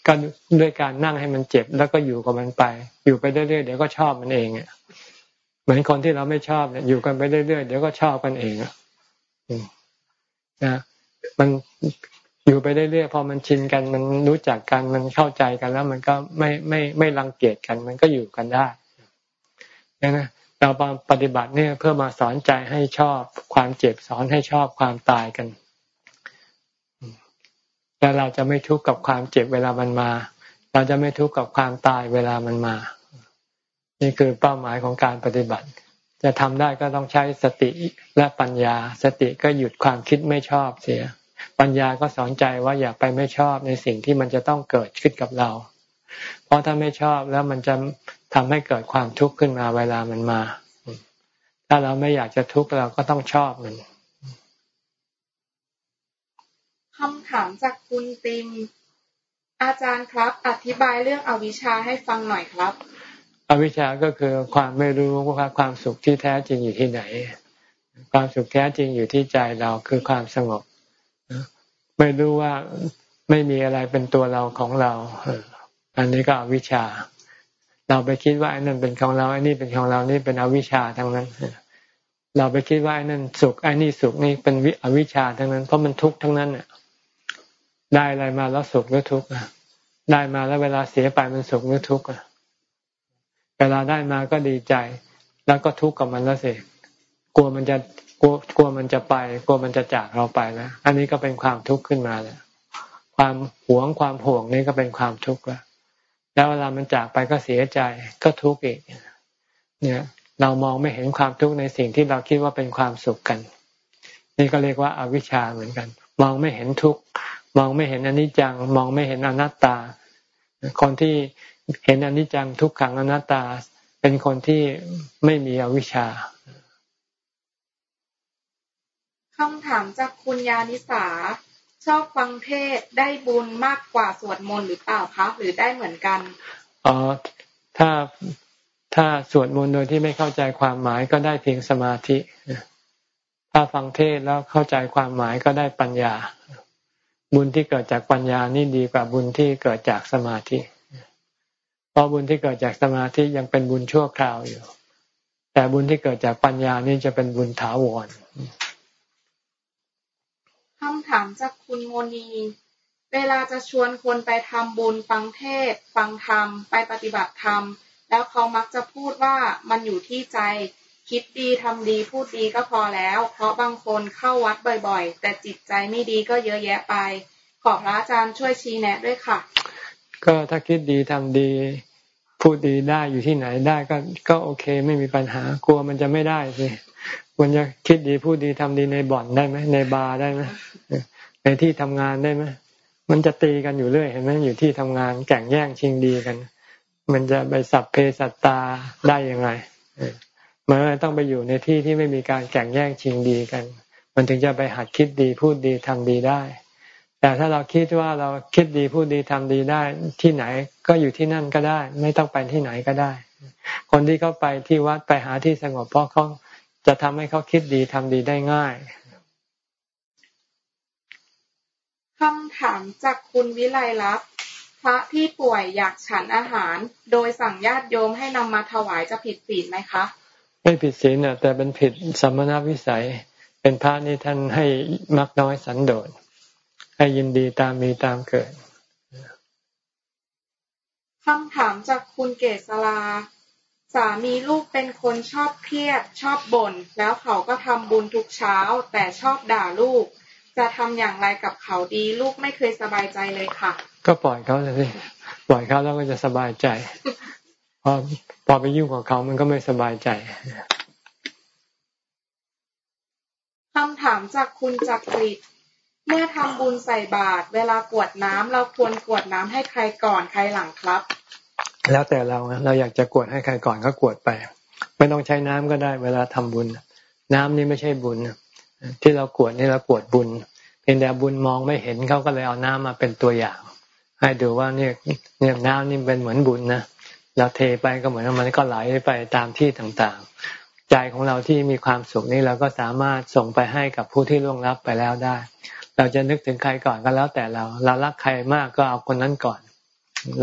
ก็ด้วยการนั่งให้มันเจ็บแล้วก็อยู่กับมันไป อยู่ไปเรื่อยๆเดี๋ยวก็ชอบมันเองอะเหมือนคนที่เราไม่ชอบเนี่ยอยู่กันไปเรื่อยๆเดี๋ยวก็ชอบกันเองอะนะมัน อยู่ไปเรื่อยๆพอมันชินกันมันรู้จักกันมันเข้าใจกันแล้ว มันก็ไม่ไม่ไม่รังเกียจกันมันก็อยู่กันได้นะเราปฏิบัติเนี่ยเพื่อมาสอนใจให้ชอบความเจ็บสอนให้ชอบความตายกันแล้วเราจะไม่ทุกข์กับความเจ็บเวลามันมา เราจะไม่ทุกข์กับความตายเวลามันมา นี่คือเป้าหมายของการปฏิบัติ จะทำได้ก็ต้องใช้สติและปัญญา สติก็หยุดความคิดไม่ชอบเสีย ปัญญาก็สอนใจว่าอย่าไปไม่ชอบในสิ่งที่มันจะต้องเกิดขึ้นกับเรา เพราะถ้าไม่ชอบแล้วมันจะทำให้เกิดความทุกข์ขึ้นมาเวลามันมา ถ้าเราไม่อยากจะทุกข์เราก็ต้องชอบมันคำถามจากคุณติม อาจารย์ครับ อธิบายเรื่องอวิชชาให้ฟังหน่อยครับ อวิชชาก็คือความไม่รู้ว่าความสุขที่แท้จริงอยู่ที่ไหน ความสุขแท้จริงอยู่ที่ใจเราคือความสงบ ไม่รู้ว่าไม่มีอะไรเป็นตัวเราของเรา อันนี้ก็อวิชชา เราไปคิดว่าไอ้นั่นเป็นของเราไอ้นี่เป็นของเรานี่เป็นอวิชชาทั้งนั้น เราไปคิดว่าไอ้นั่นสุขไอ้นี่สุขนี่เป็นวิอวิชชาทั้งนั้น เพราะมันทุกข์ทั้งนั้นเนี่ยได้อะไรมาแล้วสุขหรือทุกข์ได้มาแล้วเวลาเสียไปมันสุขหรือทุกข์เวลาได้มาก็ดีใจ แล้วก็ทุกข์กับมันแล้วสิกลัวมันจะ กลัวกลัวมันจะไป กลัวมันจะจากเราไปแล้วอันนี้ก็เป็นความทุกข์ขึ้นมาแล้วความหวงความห่วงนี่ก็เป็นความทุกข์แล้วแล้วเวลามันจากไปก็เสียใจก็ทุกข์อีก เนี่ย เรามองไม่เห็นความทุกข์ในสิ่งที่เราคิดว่าเป็นความสุขกัน นี่ก็เรียกว่าอาวิชชาเหมือนกัน มองไม่เห็นทุกข์มองไม่เห็นอนิจจัง มองไม่เห็นอนัตตา คนที่เห็นอนิจจังทุกขังอนัตตา เป็นคนที่ไม่มีอวิชชา คำถามจากคุณยานิสา ชอบฟังเทศได้บุญมากกว่าสวดมนต์หรือเปล่าคะหรือได้เหมือนกันอ๋อถ้าถ้าสวดมนต์โดยที่ไม่เข้าใจความหมายก็ได้เพียงสมาธิ ถ้าฟังเทศแล้วเข้าใจความหมายก็ได้ปัญญา บุญที่เกิดจากปัญญานี่ดีกว่าบุญที่เกิดจากสมาธิ เพราะบุญที่เกิดจากสมาธิยังเป็นบุญชั่วคราวอยู่ แต่บุญที่เกิดจากปัญญานี่จะเป็นบุญถาวรามจากคุณโมนี เวลาจะชวนคนไปทำบุญฟังเทศ ฟังธรรม ไปปฏิบัติธรรม แล้วเขามักจะพูดว่ามันอยู่ที่ใจ คิดดีทำดีพูดดีก็พอแล้ว เพราะบางคนเข้าวัดบ่อยๆ แต่จิตใจไม่ดีก็เยอะแยะไป ขอพระอาจารย์ช่วยชี้แนะด้วยค่ะ ก็ถ้าคิดดีทำดีพูดดีได้อยู่ที่ไหนได้ก็ก็โอเคไม่มีปัญหากลัวมันจะไม่ได้สิ ควรจะคิดดีพูดดีทำดีในบ่อนได้ไหมในบาร์ได้ไหมในที่ทำงานได้ไหมมันจะตีกันอยู่เรื่อยเห็นไหมอยู่ที่ทำงานแข่งแย่งชิงดีกัน มันจะไปสับเพสัตตาได้ยังไงมันต้องไปอยู่ในที่ที่ไม่มีการแข่งแย่งชิงดีกัน มันถึงจะไปหัดคิดดีพูดดีทำดีได้ แต่ถ้าเราคิดว่าเราคิดดีพูดดีทำดีได้ ที่ไหนก็อยู่ที่นั่นก็ได้ ไม่ต้องไปที่ไหนก็ได้ คนที่เขาไปที่วัดไปหาที่สงบเพราะเขา จะทำให้เขาคิดดีทำดีได้ง่ายคำถามจากคุณวิไลลักษณ์พระที่ป่วยอยากฉันอาหาร โดยสั่งญาติโยมให้นำมาถวายจะผิดศีลไหมคะ ไม่ผิดศีลนะแต่เป็นผิดสัมมนาวิสัย เป็นพระนี่ท่านให้มักน้อยสันโดษให้ยินดีตามมีตามเกิดคำถามจากคุณเกษลา สามีลูกเป็นคนชอบเครียด ชอบบ่นแล้วเขาก็ทำบุญทุกเช้า แต่ชอบด่าลูก จะทำอย่างไรกับเขาดี ลูกไม่เคยสบายใจเลยค่ะ ก็ปล่อยเขาเลยสิปล่อยเขาแล้วก็จะสบายใจพอพอไปยุ่งกับเขามันก็ไม่สบายใจคำถามจากคุณจักริดเมื่อทำบุญใส่บาตรเวลากวดน้ำเราควรกวดน้ำให้ใครก่อนใครหลังครับ แล้วแต่เราเราอยากจะกวดให้ใครก่อนก็กวดไป ไม่ต้องใช้น้ำก็ได้เวลาทำบุญ น้ำนี่ไม่ใช่บุญที่เรากวดนี่เรากวดบุญเพียงแต่บุญมองไม่เห็นเขาก็เลยเอาน้ำมาเป็นตัวอย่าง ให้ดูว่าเนี่ยเนี่ยน้ำนี่เป็นเหมือนบุญนะเราเทไปก็เหมือนมันก็ไหลไปตามที่ต่างๆ ใจของเราที่มีความสุขนี่เราก็สามารถส่งไปให้กับผู้ที่ล่วงลับไปแล้วได้ เราจะนึกถึงใครก่อนก็แล้วแต่เรา เรารักใครมากก็เอาคนนั้นก่อน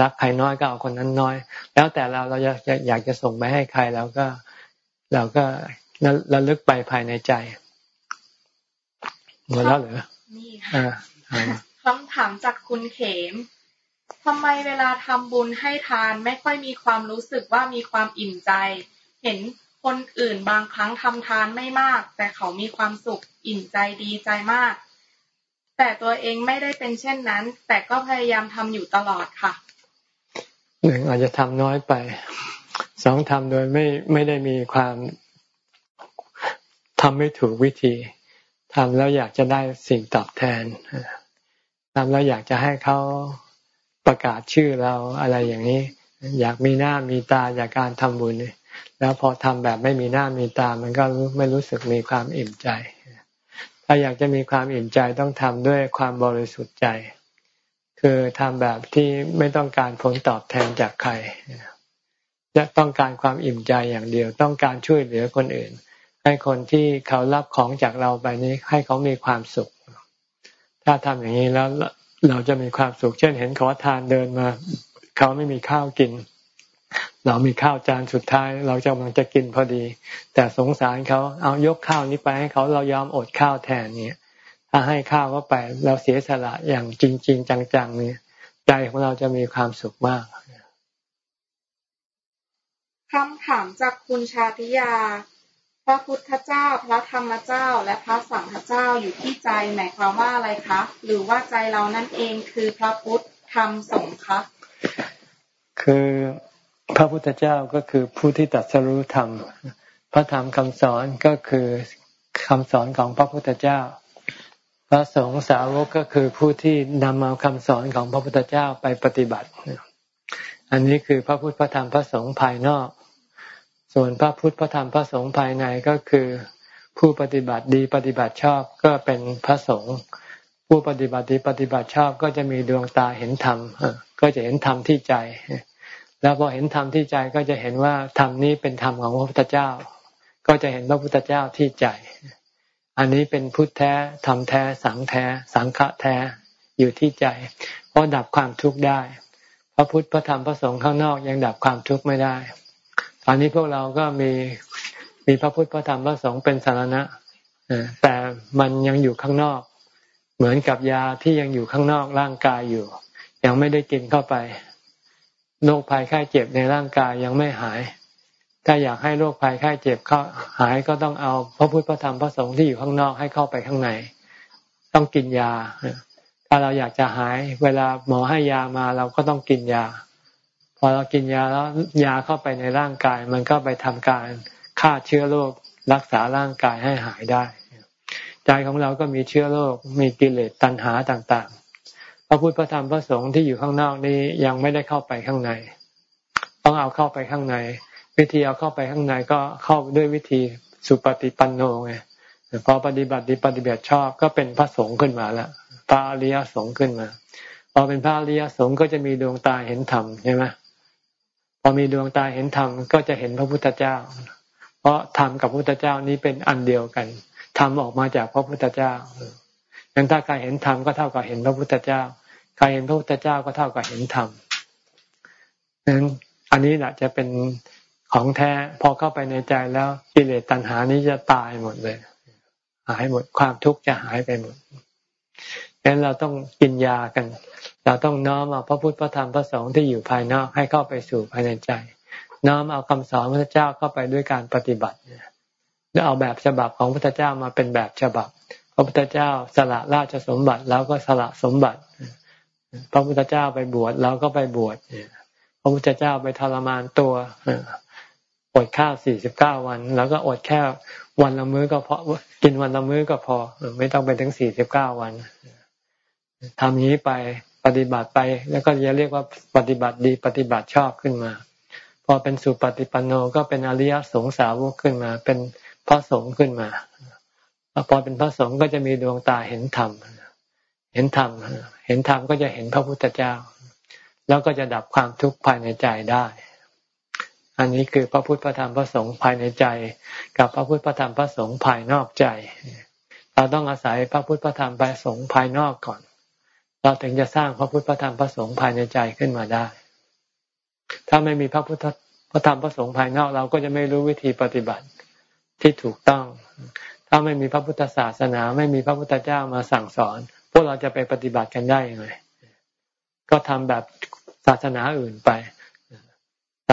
รักใครน้อยก็เอาคนนั้นน้อย แล้วแต่เราเราอยากอยากจะส่งไปให้ใครเราก็เราก็ระลึกไปภายในใจหมดแล้วเหรอนี่ค่ะคำถามจากคุณเขมทำไมเวลาทำบุญให้ทานไม่ค่อยมีความรู้สึกว่ามีความอิ่มใจ เห็นคนอื่นบางครั้งทำทานไม่มาก แต่เขามีความสุขอิ่มใจดีใจมาก แต่ตัวเองไม่ได้เป็นเช่นนั้น แต่ก็พยายามทำอยู่ตลอดค่ะ หนึ่งอาจจะทำน้อยไปสองทำโดยไม่ไม่ได้มีความทำไม่ถูกวิธีทำแล้วอยากจะได้สิ่งตอบแทนทำแล้วอยากจะให้เขาประกาศชื่อเราอะไรอย่างนี้ อยากมีหน้ามีตาจากการทำบุญแล้วพอทำแบบไม่มีหน้ามีตา มันก็ไม่รู้สึกมีความอิ่มใจ ถ้าอยากจะมีความอิ่มใจต้องทำด้วยความบริสุทธิ์ใจ คือทำแบบที่ไม่ต้องการผลตอบแทนจากใครจะต้องการความอิ่มใจอย่างเดียว ต้องการช่วยเหลือคนอื่น ให้คนที่เขารับของจากเราไปนี้ ให้เขามีความสุข ถ้าทำอย่างนี้แล้วเราจะมีความสุข เช่นเห็นขอทานเดินมา เขาไม่มีข้าวกิน เรามีข้าวจานสุดท้าย เราจะกำลังจะกินพอดี แต่สงสารเขาเอายกข้าวนี้ไปให้เขาเรายอมอดข้าวแทนเนี่ย ถ้าให้ข้าวเข้าไป เราเสียสละอย่างจริง ๆ จังๆเนี่ยใจใจของเราจะมีความสุขมากคำถามจากคุณชาติยา พระพุทธเจ้า พระธรรมเจ้า และพระสังฆเจ้าอยู่ที่ใจหมายความว่าอะไรคะ หรือว่าใจเรานั่นเองคือพระพุทธธรรมสงฆ์คะคือพระพุทธเจ้าก็คือผู้ที่ตัดสรู้ธรรม พระธรรมคำสอนก็คือคำสอนของพระพุทธเจ้า พระสงฆ์สาวกก็คือผู้ที่นำเอาคำสอนของพระพุทธเจ้าไปปฏิบัติ อันนี้คือพระพุทธพระธรรมพระสงฆ์ภายนอก ส่วนพระพุทธพระธรรมพระสงฆ์ภายในก็คือ ผู้ปฏิบัติดีปฏิบัติชอบก็เป็นพระสงฆ์ผู้ปฏิบัติดีปฏิบัติชอบก็จะมีดวงตาเห็นธรรมก็จะเห็นธรรมที่ใจ แล้วพอเห็นธรรมที่ใจก็จะเห็นว่าธรรมนี้เป็นธรรมของพระพุทธเจ้า ก็จะเห็นพระพุทธเจ้าที่ใจ อันนี้เป็นพุทธแท้ธรรมแท้ สังแท้ สังฆะแท้อยู่ที่ใจ เพราะดับความทุกข์ได้พระพุทธพระธรรมพระสงฆ์ข้างนอกยังดับความทุกข์ไม่ได้ ตอนนี้พวกเราก็มีมีพระพุทธพระธรรมพระสงฆ์เป็นสารณะแต่มันยังอยู่ข้างนอก เหมือนกับยาที่ยังอยู่ข้างนอกร่างกายอยู่ ยังไม่ได้กินเข้าไปโรคภัยไข้เจ็บในร่างกายยังไม่หาย ถ้าอยากให้โรคภัยไข้เจ็บเข้าหายก็ต้องเอาพระพุทธพระธรรมพระสงฆ์ที่อยู่ข้างนอกให้เข้าไปข้างใน ต้องกินยา ถ้าเราอยากจะหาย เวลาหมอให้ยามาเราก็ต้องกินยา พอเรากินยาแล้วยาเข้าไปในร่างกาย มันก็ไปทำการฆ่าเชื้อโรครักษาร่างกายให้หายได้ ใจของเราก็มีเชื้อโรคมีกิเลสตัณหาต่างๆ พระพุทธพระธรรมพระสงฆ์ที่อยู่ข้างนอกนี้ยังไม่ได้เข้าไปข้างใน ต้องเอาเข้าไปข้างใน วิธีเอาเข้าไปข้างในก็เข้าด้วยวิธีสุปฏิปันโนไงพอปฏิบัติปฏิบัติชอบก็เป็นพระสงฆ์ขึ้นมาแล้วพระอริยสงฆ์ขึ้นมา พอเป็นพระอริยสงฆ์ก็จะมีดวงตาเห็นธรรมใช่ไหมพอมีดวงตาเห็นธรรมก็จะเห็นพระพุทธเจ้า เพราะธรรมกับพระพุทธเจ้านี้เป็นอันเดียวกันธรรมออกมาจากพระพุทธเจ้าอย่างถ้าใครเห็นธรรมก็เท่ากับเห็นพระพุทธเจ้า ใครเห็นพระพุทธเจ้าก็เท่ากับเห็นธรรมนั้นอันนี้แหละจะเป็น ของแท้พอเข้าไปในใจแล้วกิเลสตัณหานี้จะตายหมดเลย หายหมดความทุกข์จะหายไปหมดดังนั้นเราต้องกินยากัน เราต้องน้อมเอาพระพุทธพระธรรมพระสงฆ์ที่อยู่ภายนอกให้เข้าไปสู่ภายในใจ น้อมเอาคำสอนพระเจ้าเข้าไปด้วยการปฏิบัติแล้วเอาแบบฉบับของพระเจ้ามาเป็นแบบฉบับ พระพุทธเจ้าสละราชสมบัติแล้วก็สละสมบัติ พระพุทธเจ้าไปบวชแล้วก็ไปบวชพระพุทธเจ้าไปทรมานตัว อดข้าวสี่สิบเก้าวัน แล้วก็อดแค่วันละมื้อก็พอกินวันละมื้อก็พอ ไม่ต้องไปถึงสี่สิบเก้าวันทำนี้ไปปฏิบัติไป แล้วก็จะเรียกว่าปฏิบัติดีปฏิบัติชอบขึ้นมา พอเป็นสุปฏิปันโนก็เป็นอริยสงสาวกขึ้นมา เป็นพระสงฆ์ขึ้นมาพอเป็นพระสงฆ์ก็จะมีดวงตาเห็นธรรมเห็นธรรมเห็นธรรมก็จะเห็นพระพุทธเจ้า แล้วก็จะดับความทุกข์ภายในใจได้ อันนี้คือพระพุทธพระธรรมพระสงฆ์ภายในใจ กับพระพุทธพระธรรมพระสงฆ์ภายนอกใจ เราต้องอาศัยพระพุทธพระธรรมพระสงฆ์ภายนอกก่อน เราถึงจะสร้างพระพุทธพระธรรมพระสงฆ์ภายในใจขึ้นมาได้ ถ้าไม่มีพระพุทธพระธรรมพระสงฆ์ภายนอกเราก็จะไม่รู้วิธีปฏิบัติที่ถูกต้อง ถ้าไม่มีพระพุทธศาสนา ไม่มีพระพุทธเจ้ามาสั่งสอน พวกเราจะไปปฏิบัติกันได้ยังไงก็ทำแบบศาสนาอื่นไป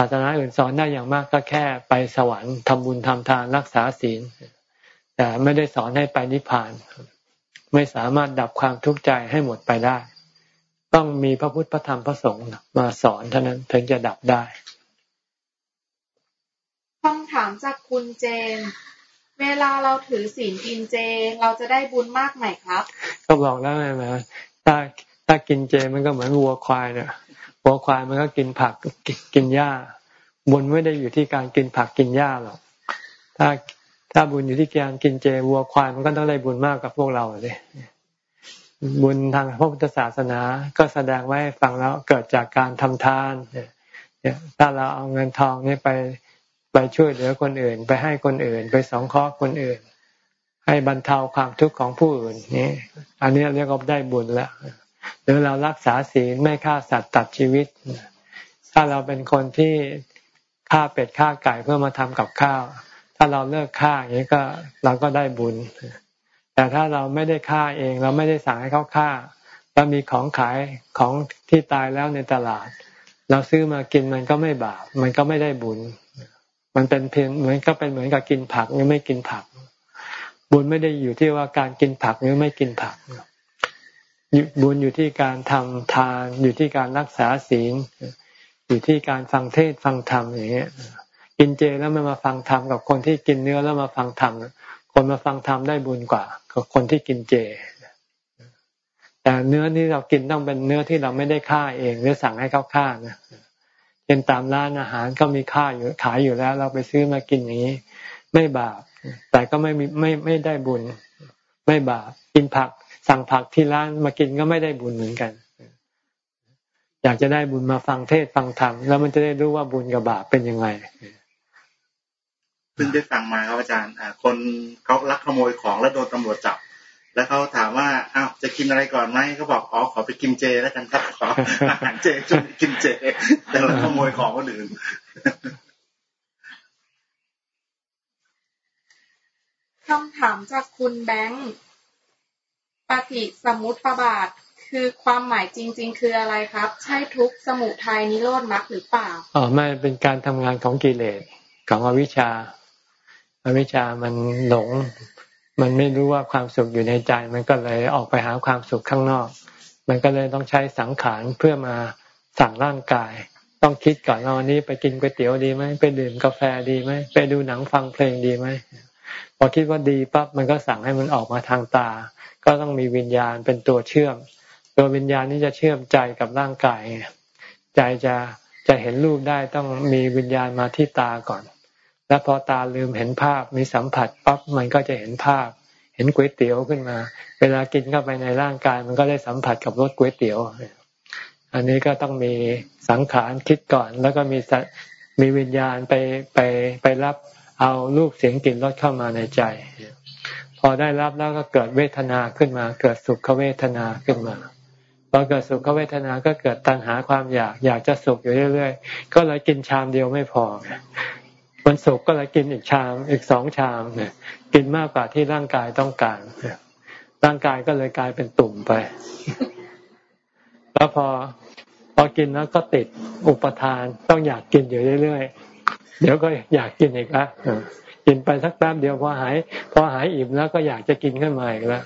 ศาสนาอื่นสอนได้อย่างมากก็แค่ไปสวรรค์ทำบุญทำทานรักษาศีล แต่ไม่ได้สอนให้ไปนิพพาน ไม่สามารถดับความทุกข์ใจให้หมดไปได้ ต้องมีพระพุทธพระธรรมพระสงฆ์มาสอนเท่านั้นถึงจะดับได้คำถามจากคุณเจน เวลาเราถือศีลกินเจ เราจะได้บุญมากไหมครับ ก็บอกแล้วไงนะถ้าถ้ากินเจมันก็เหมือนวัวควายเนี่ย วัวควายมันก็กินผักกินหญ้า บุญไม่ได้อยู่ที่การกินผักกินหญ้าหรอกถ้าถ้าบุญอยู่ที่การกินเจวัวควายมันก็ต้องได้บุญมากกับพวกเราเลยบุญทางพระพุทธศาสนาก็แสดงไว้ฟังแล้วเกิดจากการทำทานเนี่ยถ้าเราเอาเงินทองนี่ไปไปช่วยเหลือคนอื่น ไปให้คนอื่น ไปสองข้อคนอื่น ให้บรรเทาความทุกข์ของผู้อื่นนี่อันนี้เรียกว่าได้บุญแล้ว หรือเรารักษาศีลไม่ฆ่าสัตว์ตัดชีวิต ถ้าเราเป็นคนที่ฆ่าเป็ดฆ่าไก่เพื่อมาทำกับข้าว ถ้าเราเลิกฆ่าอย่างนี้ก็เราก็ได้บุญ แต่ถ้าเราไม่ได้ฆ่าเองเราไม่ได้สั่งให้เขาฆ่าแแล้วมีของขายของที่ตายแล้วในตลาด เราซื้อมากินมันก็ไม่บาปมันก็ไม่ได้บุญ มันเป็นเพียงเหมือนก็เป็นเหมือนกับกินผักหรือไม่กินผัก บุญไม่ได้อยู่ที่ว่าการกินผักหรือไม่กินผัก บุญอยู่ที่การทำทาน อยู่ที่การรักษาศีล อยู่ที่การฟังเทศฟังธรรมอย่างเงี้ยกินเจแล้วไม่มาฟังธรรมกับคนที่กินเนื้อแล้วมาฟังธรรมคนมาฟังธรรมได้บุญกว่ากับคนที่กินเจ แต่เนื้อที่เรากินต้องเป็นเนื้อที่เราไม่ได้ฆ่าเอง หรือสั่งให้เขาฆ่านะเป็นตามร้านอาหารก็มีค่าอยู่ขายอยู่แล้ว เราไปซื้อมากินอย่างนี้ ไม่บาปแต่ก็ไม่มีไม่ไม่ได้บุญ ไม่บาปกินผัก สั่งผักที่ร้านมากินก็ไม่ได้บุญเหมือนกัน อยากจะได้บุญมาฟังเทศฟังธรรมแล้วมันจะได้รู้ว่าบุญกับบาปเป็นยังไงเพิ่งได้ฟังมาครับอาจารย์คนเขาลักขโมยของแล้วโดนตำรวจจับ แล้วเขาถามว่าอ้าวจะกินอะไรก่อนไหมเขาบอกอ๋อขอไปกินเจแล้วกันครับขออาหารเจจนกินเจแต่ลักขโมยของคนอื่นคำถามจากคุณแบงค์ ปฏิสมุติปรบาท คือความหมายจริง ๆ คืออะไรครับ ใช่ทุกสมุทัยนิโรธมรรคหรือเปล่าอ๋อไม่เป็นการทำงานของกิเลสของอวิชชาอวิชชามันหลง มันไม่รู้ว่าความสุขอยู่ในใจ มันก็เลยออกไปหาความสุขข้างนอก มันก็เลยต้องใช้สังขารเพื่อมาสั่งร่างกาย ต้องคิดก่อนว่าวันนี้ไปกินก๋วยเตี๋ยวดีไหมไปดื่มกาแฟดีไหมไปดูหนังฟังเพลงดีไหม พอคิดว่าดีปั๊บมันก็สั่งให้มันออกมาทางตา ก็ต้องมีวิญญาณเป็นตัวเชื่อม ตัววิญญาณนี้จะเชื่อมใจกับร่างกายใจจะจะเห็นรูปได้ต้องมีวิญญาณมาที่ตาก่อน แล้วพอตาลืมเห็นภาพมีสัมผัสปั๊บมันก็จะเห็นภาพ เห็นก๋วยเตี๋ยวขึ้นมา เวลากินเข้าไปในร่างกายมันก็ได้สัมผัสกับรสก๋วยเตี๋ยวอันนี้ก็ต้องมีสังขารคิดก่อน แล้วก็มีมีวิญญาณไปไปไปรับ เอารูปเสียงกลิ่นรสเข้ามาในใจ พอได้รับแล้วก็เกิดเวทนาขึ้นมา เกิดสุขเวทนาขึ้นมาพอเกิดสุขเวทนาก็เกิดตัณหาความอยากอยากจะสุขอยู่เรื่อยๆ ก็เลยกินชามเดียวไม่พอมันสุขก็เลยกินอีกชามอีกสองชามเนี่ยกินมากกว่าที่ร่างกายต้องการร่างกายก็เลยกลายเป็นตุ่มไป แล้วพอพอกินแล้วก็ติดอุปทานต้องอยากกินอยู่เรื่อยๆ เดี๋ยวก็อยากกินอีกล้วกินไปสักแป๊บเดียวพอหาย พอหายอิ่มแล้วก็อยากจะกินขึ้นมาอีกแล้ว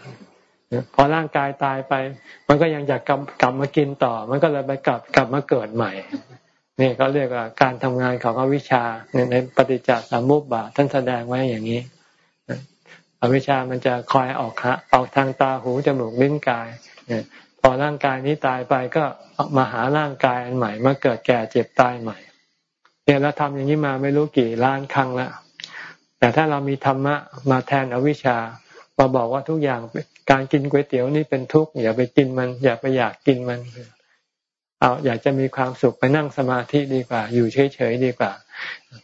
พอร่างกายตายไป มันก็ยังอยากกลับกลับมากินต่อ มันก็เลยไปกลับกลับมาเกิดใหม่นี่เขาเรียกว่าการทำงานของอวิชชาในปฏิจจสมุปบาทท่านแสดงไว้อย่างนี้อวิชชามันจะคอยออกฮะออกทางตาหูจมูกลิ้นกายพอร่างกายนี้ตายไปก็มาหาร่างกายอันใหม่มาเกิดแก่เจ็บตายใหม่ เนี่ยเราทำอย่างนี้มาไม่รู้กี่ล้านครั้งล้วแต่ถ้าเรามีธรรมะมาแทนอวิชชามาบอกว่าทุกอย่างการกินก๋วยเตี๋ยวนี่เป็นทุกข์อย่าไปกินมัน อย่าไปอยากกินมันเอาอยากจะมีความสุขไปนั่งสมาธิดีกว่า อยู่เฉยๆดีกว่า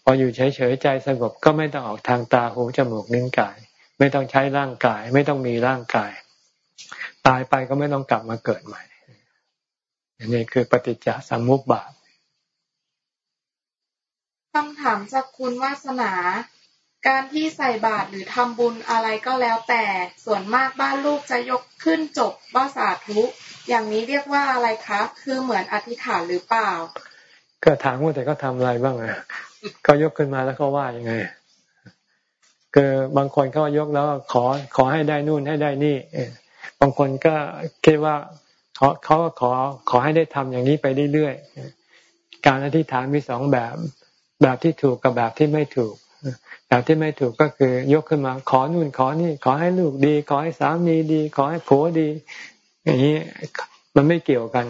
พออยู่เฉยๆใจสงบก็ไม่ต้องออกทางตาหูจมูกนิ้วกาย ไม่ต้องใช้ร่างกาย ไม่ต้องมีร่างกาย ตายไปก็ไม่ต้องกลับมาเกิดใหม่นนี้คือปฏิจจสมุปบาท คำถามจากคุณวาสนา การที่ใส่บาตรหรือทำบุญอะไรก็แล้วแต่ ส่วนมากบ้านลูกจะยกขึ้นจบว่าสาธุ อย่างนี้เรียกว่าอะไรคะ คือเหมือนอธิษฐานหรือเปล่า ก็ถามว่าแต่ก็ทำอะไรบ้างอะก็ยกขึ้นมาแล้วก็ว่ายังไงคือบางคนเขายกแล้วขอขอให้ได้นู่นให้ได้นี่บางคนก็คิดว่าเขาเขาก็ขอขอให้ได้ทำอย่างนี้ไปเรื่อยๆการอธิษฐานมีสองแบบ แบบที่ถูกกับแบบที่ไม่ถูกแบบที่ไม่ถูกก็คือยกขึ้นมา ขอนู่นขอนี่ ขอให้ลูกดี ขอให้สามีดี ขอให้ผัวดี อย่างนี้มันไม่เกี่ยวกัน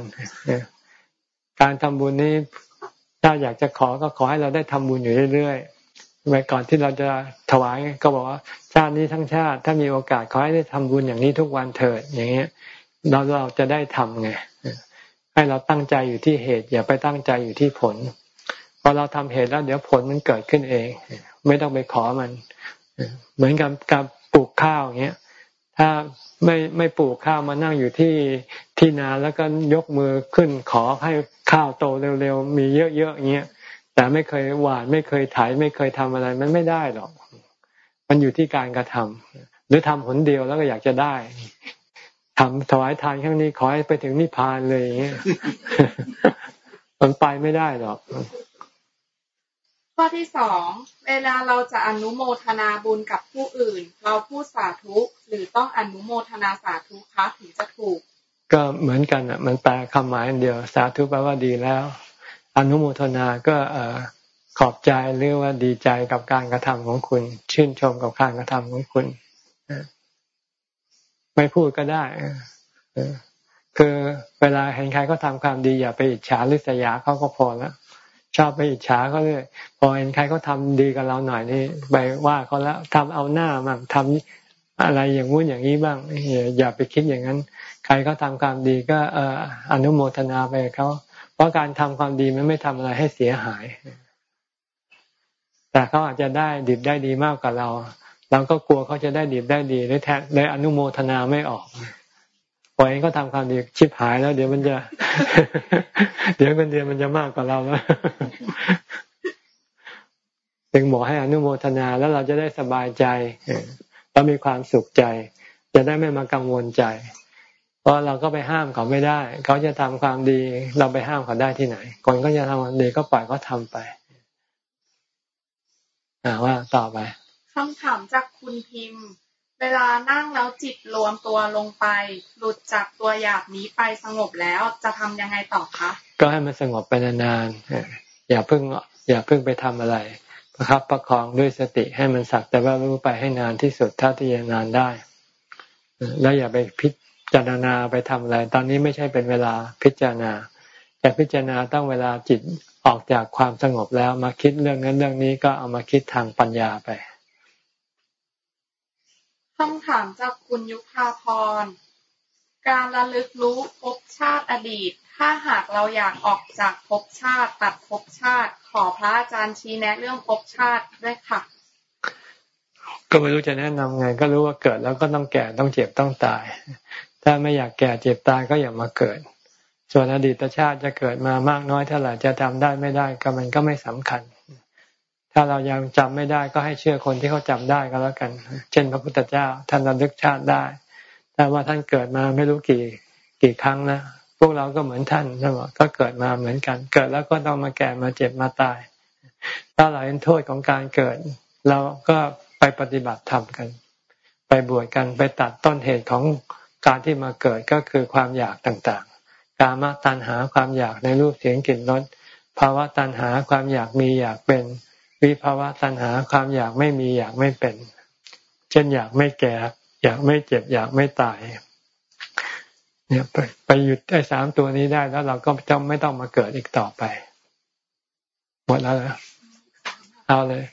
การทำบุญนี้ถ้าอยากจะขอก็ขอให้เราได้ทำบุญอยู่เรื่อยๆไว้ก่อนที่เราจะถวาย ก็บอกว่าชาตินี้ทั้งชาติ ถ้ามีโอกาสขอให้ได้ทำบุญอย่างนี้ทุกวันเถิดอย่างเงี้ยเราเราจะได้ทำไงให้เราตั้งใจอยู่ที่เหตุ อย่าไปตั้งใจอยู่ที่ผล พอเราทำเหตุแล้วเดี๋ยวผลมันเกิดขึ้นเอง ไม่ต้องไปขอมัน เหมือนกับการปลูกข้าวอย่างเงี้ย ถ้าไม่ไม่ปลูกข้าวมานั่งอยู่ที่ที่นาแล้วก็ยกมือขึ้นขอให้ข้าวโตเร็วๆมีเยอะๆอย่างเงี้ยแต่ไม่เคยหวานไม่เคยไถไม่เคยทำอะไร มันไม่ได้หรอก มันอยู่ที่การกระทำหรือทำผลเดียวแล้วก็อยากจะได้ททำถวายทานครั้งนี้ขอให้ไปถึงนิพพานเลยอย่างเงี้ยมันไปไม่ได้หรอก ข้อที่สอง เวลาเราจะอนุโมทนาบุญกับผู้อื่น เราพูดสาธุหรือต้องอนุโมทนาสาธุคะถึงจะถูก ก็เหมือนกันอะ มันแปลคำหมายเดียวสาธุแปลว่าดีแล้ว อนุโมทนาก็เอขอบใจหรือว่าดีใจกับการกระทำของคุณ ชื่นชมกับการกระทำของคุณไม่พูดก็ได้คือเวลาเห็นใครก็ทำความดีอย่าไปอิจฉาริษยาเขาก็พอแล้ว ชอบไปอิจฉาเขาเลยพอเห็นใครเขาทาดีกับเราหน่อยนี่ไปว่าเขาแล้วทำเอาหน้ามั่งทำอะไรอย่างงู้นอย่างนี้บ้าง อย่าไปคิดอย่างนั้น ใครเขาทาความดีก็เอออนุโมทนาไปเขาเพราะการทำความดีมันไม่ทำอะไรให้เสียหาย แต่เขาอาจจะได้ดิบได้ดีมากกว่าเรา เราก็กลัวเขาจะได้ดีได้ดีได้แท้ได้อนุโมทนาไม่ออก ปล่อยเขาทำความดีชิบหายแล้ว เดี๋ยวมันจะ เดี๋ยวกันเดียวมันจะมากกว่าเราแล้วจึงบอกให้อนุโมทนาแล้วเราจะได้สบายใจเรามีความสุขใจ จะได้ไม่มากังวลใจ เพราะเราก็ไปห้ามเขาไม่ได้ เขาจะทำความดี เราไปห้ามเขาได้ที่ไหนคนก็จะทำความดีก็ปล่อยเขาทาไป อ่าว่าต่อไปคำถามจากคุณพิมพ์ เวลานั่งแล้วจิตรวมตัวลงไป หลุดจากตัวอยากนี้ไปสงบแล้วจะทำยังไงต่อคะก็ให้มันสงบไปนานๆอย่าเพิ่งอย่าเพิ่งไปทำอะไรประครับประคองด้วยสติให้มันสักแต่ว่ารู้ไปให้นานที่สุดเท่าที่จะนานได้แล้วอย่าไปพิจารณาไปทำอะไร ตอนนี้ไม่ใช่เป็นเวลาพิจารณาแต่พิจารณาต้องเวลาจิตออกจากความสงบแล้วมาคิดเรื่องนั้นเรื่องนี้ก็เอามาคิดทางปัญญาไป คำถามจากคุณยุพาพร การระลึกรู้ภพชาติอดีต ถ้าหากเราอยากออกจากภพชาติตัดภพชาติ ขอพระอาจารย์ชี้แนะเรื่องภพชาติด้วยค่ะ ก็ไม่รู้จะแนะนำไง ก็รู้ว่าเกิดแล้วก็ต้องแก่ต้องเจ็บต้องตาย ถ้าไม่อยากแก่เจ็บตายก็อย่ามาเกิด ส่วนอดีตชาติจะเกิดมามากน้อยเท่าไหร่จะทำได้ไม่ได้ก็มันก็ไม่สำคัญ ถ้าเรายังจำไม่ได้ก็ให้เชื่อคนที่เขาจำได้ก็แล้วกัน เช่น พระพุทธเจ้าท่านระลึกชาติได้ แต่ว่าท่านเกิดมาไม่รู้กี่กี่ครั้งนะพวกเราก็เหมือนท่านนะก็เกิดมาเหมือนกัน เกิดแล้วก็ต้องมาแก่มาเจ็บมาตาย ถ้าเราเห็นโทษของการเกิด เราก็ไปปฏิบัติธรรมกัน ไปบวชกันไปตัดต้นเหตุของการที่มาเกิดก็คือความอยากต่างๆ การมาตัณหาความอยากในรูปเสียงกลิ่นรสภาวะตัณหาความอยากมีอยากเป็น วิภาวะตัณหาความอยากไม่มีอยากไม่เป็น เช่นอยากไม่แก่ อยากไม่เจ็บ อยากไม่ตาย เนี่ยไปไปหยุดไอ้สามตัวนี้ได้แล้วเราก็จะไม่ต้องมาเกิดอีกต่อไป หมดแล้วนะเอาเลย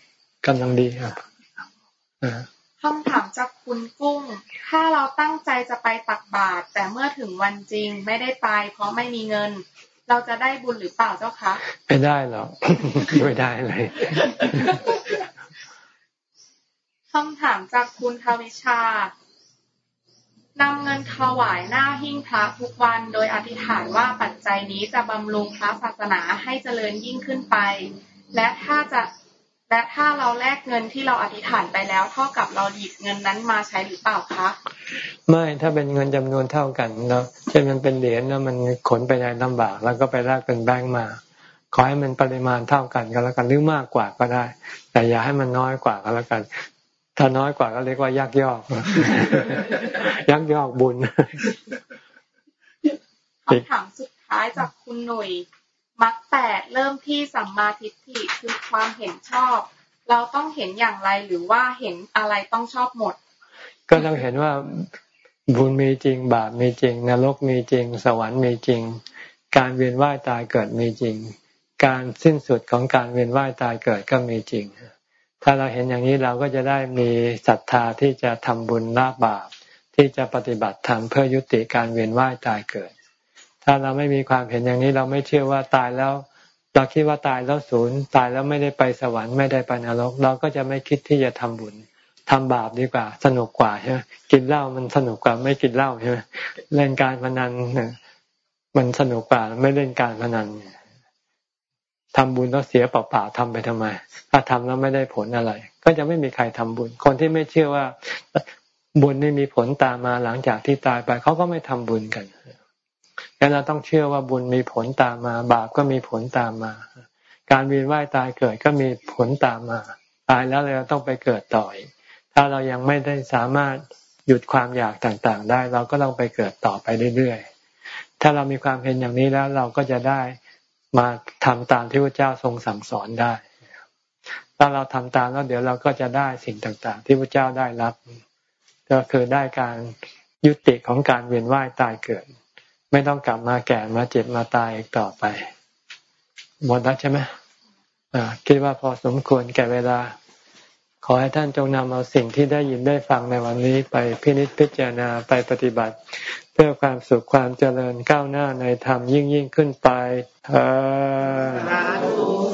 กำลังดีครับคำถามจากคุณกุ้ง ถ้าเราตั้งใจจะไปตักบาตรแต่เมื่อถึงวันจริงไม่ได้ไป เพราะไม่มีเงิน เราจะได้บุญหรือเปล่าเจ้าคะไม่ได้หรอกไม่ได้เลยคำถามจากคุณทวิชานำเงินถวายหน้าหิ้งพระทุกวันโดยอธิษฐานว่าปัจจัยนี้จะบำรุงพระศาสนาให้เจริญยิ่งขึ้นไป และถ้าจะ และถ้าเราแลกเงินที่เราอธิษฐานไปแล้ว เท่ากับเราหยิบเงินนั้นมาใช้หรือเปล่าคะไม่ถ้าเป็นเงินจำนวนเท่ากันเนาะเช่นมันเป็นเหรียญแล้วมันขนไปในลำบาก แล้วก็ไปแลกเป็นแบงก์มา ขอให้มันปริมาณเท่ากันก็แล้วกันหรือมากกว่าก็ได้ แต่อย่าให้มันน้อยกว่าก็แล้วกัน ถ้าน้อยกว่าก็เรียกว่ายักยอก ยักยอกบุญคำถามสุดท้ายจากคุณหนุ่ย มรรคแปดเริ่มที่สัมมาทิฏฐิคือความเห็นชอบ เราต้องเห็นอย่างไรหรือว่าเห็นอะไรต้องชอบหมด ก็ต้องเห็นว่าบุญมีจริง บาปมีจริง นรกมีจริง สวรรค์มีจริง การเวียนว่ายตายเกิดมีจริง การสิ้นสุดของการเวียนว่ายตายเกิดก็มีจริง ถ้าเราเห็นอย่างนี้เราก็จะได้มีศรัทธาที่จะทำบุญละบาปที่จะปฏิบัติธรรมเพื่อยุติการเวียนว่ายตายเกิด ถ้าเราไม่มีความเห็นอย่างนี้เราไม่เชื่อว่าตายแล้ว เราคิดว่าตายแล้วศูนย์ตายแล้วไม่ได้ไปสวรรค์ไม่ได้ไปนรก เราก็จะไม่คิดที่จะทำบุญทำบาปดีกว่า สนุกกว่าใช่ไหมกินเหล้ามันสนุกกว่าไม่กินเหล้าใช่ไหมเล่นการพนันมันสนุกกว่าไม่เล่นการพนันทำบุญแล้วเสียเปล่าๆทำไปทำไม ถ้าทำแล้วไม่ได้ผลอะไร ก็จะไม่มีใครทำบุญ คนที่ไม่เชื่อว่าบุญนี่มีผลตามมาหลังจากที่ตายไปเขาก็ไม่ทำบุญกัน งั้นเราต้องเชื่อว่าบุญมีผลตามมา บาปก็มีผลตามมา การเวียนว่ายตายเกิดก็มีผลตามมา ตายแล้วเราต้องไปเกิดต่ออีกถ้าเรายังไม่ได้สามารถหยุดความอยากต่างๆ ได้ เราก็ต้องไปเกิดต่อไปเรื่อยๆ ถ้าเรามีความเห็นอย่างนี้แล้วเราก็จะได้มาทำตามที่พระเจ้าทรงสั่งสอนได้ ถ้าเราทำตามแล้วเดี๋ยวเราก็จะได้สิ่งต่างๆ ที่พระเจ้าได้รับ ก็คือได้การยุติของการเวียนว่ายตายเกิด ไม่ต้องกลับมาแก่มาเจ็บมาตายอีกต่อไป หมดแล้วใช่ไหมคิดว่าพอสมควรแก่เวลา ขอให้ท่านจงนำเอาสิ่งที่ได้ยินได้ฟังในวันนี้ไปพินิจพิจารณาไปปฏิบัติ เพื่อความสุขความเจริญก้าวหน้าในธรรมยิ่งยิ่งขึ้นไปเธอ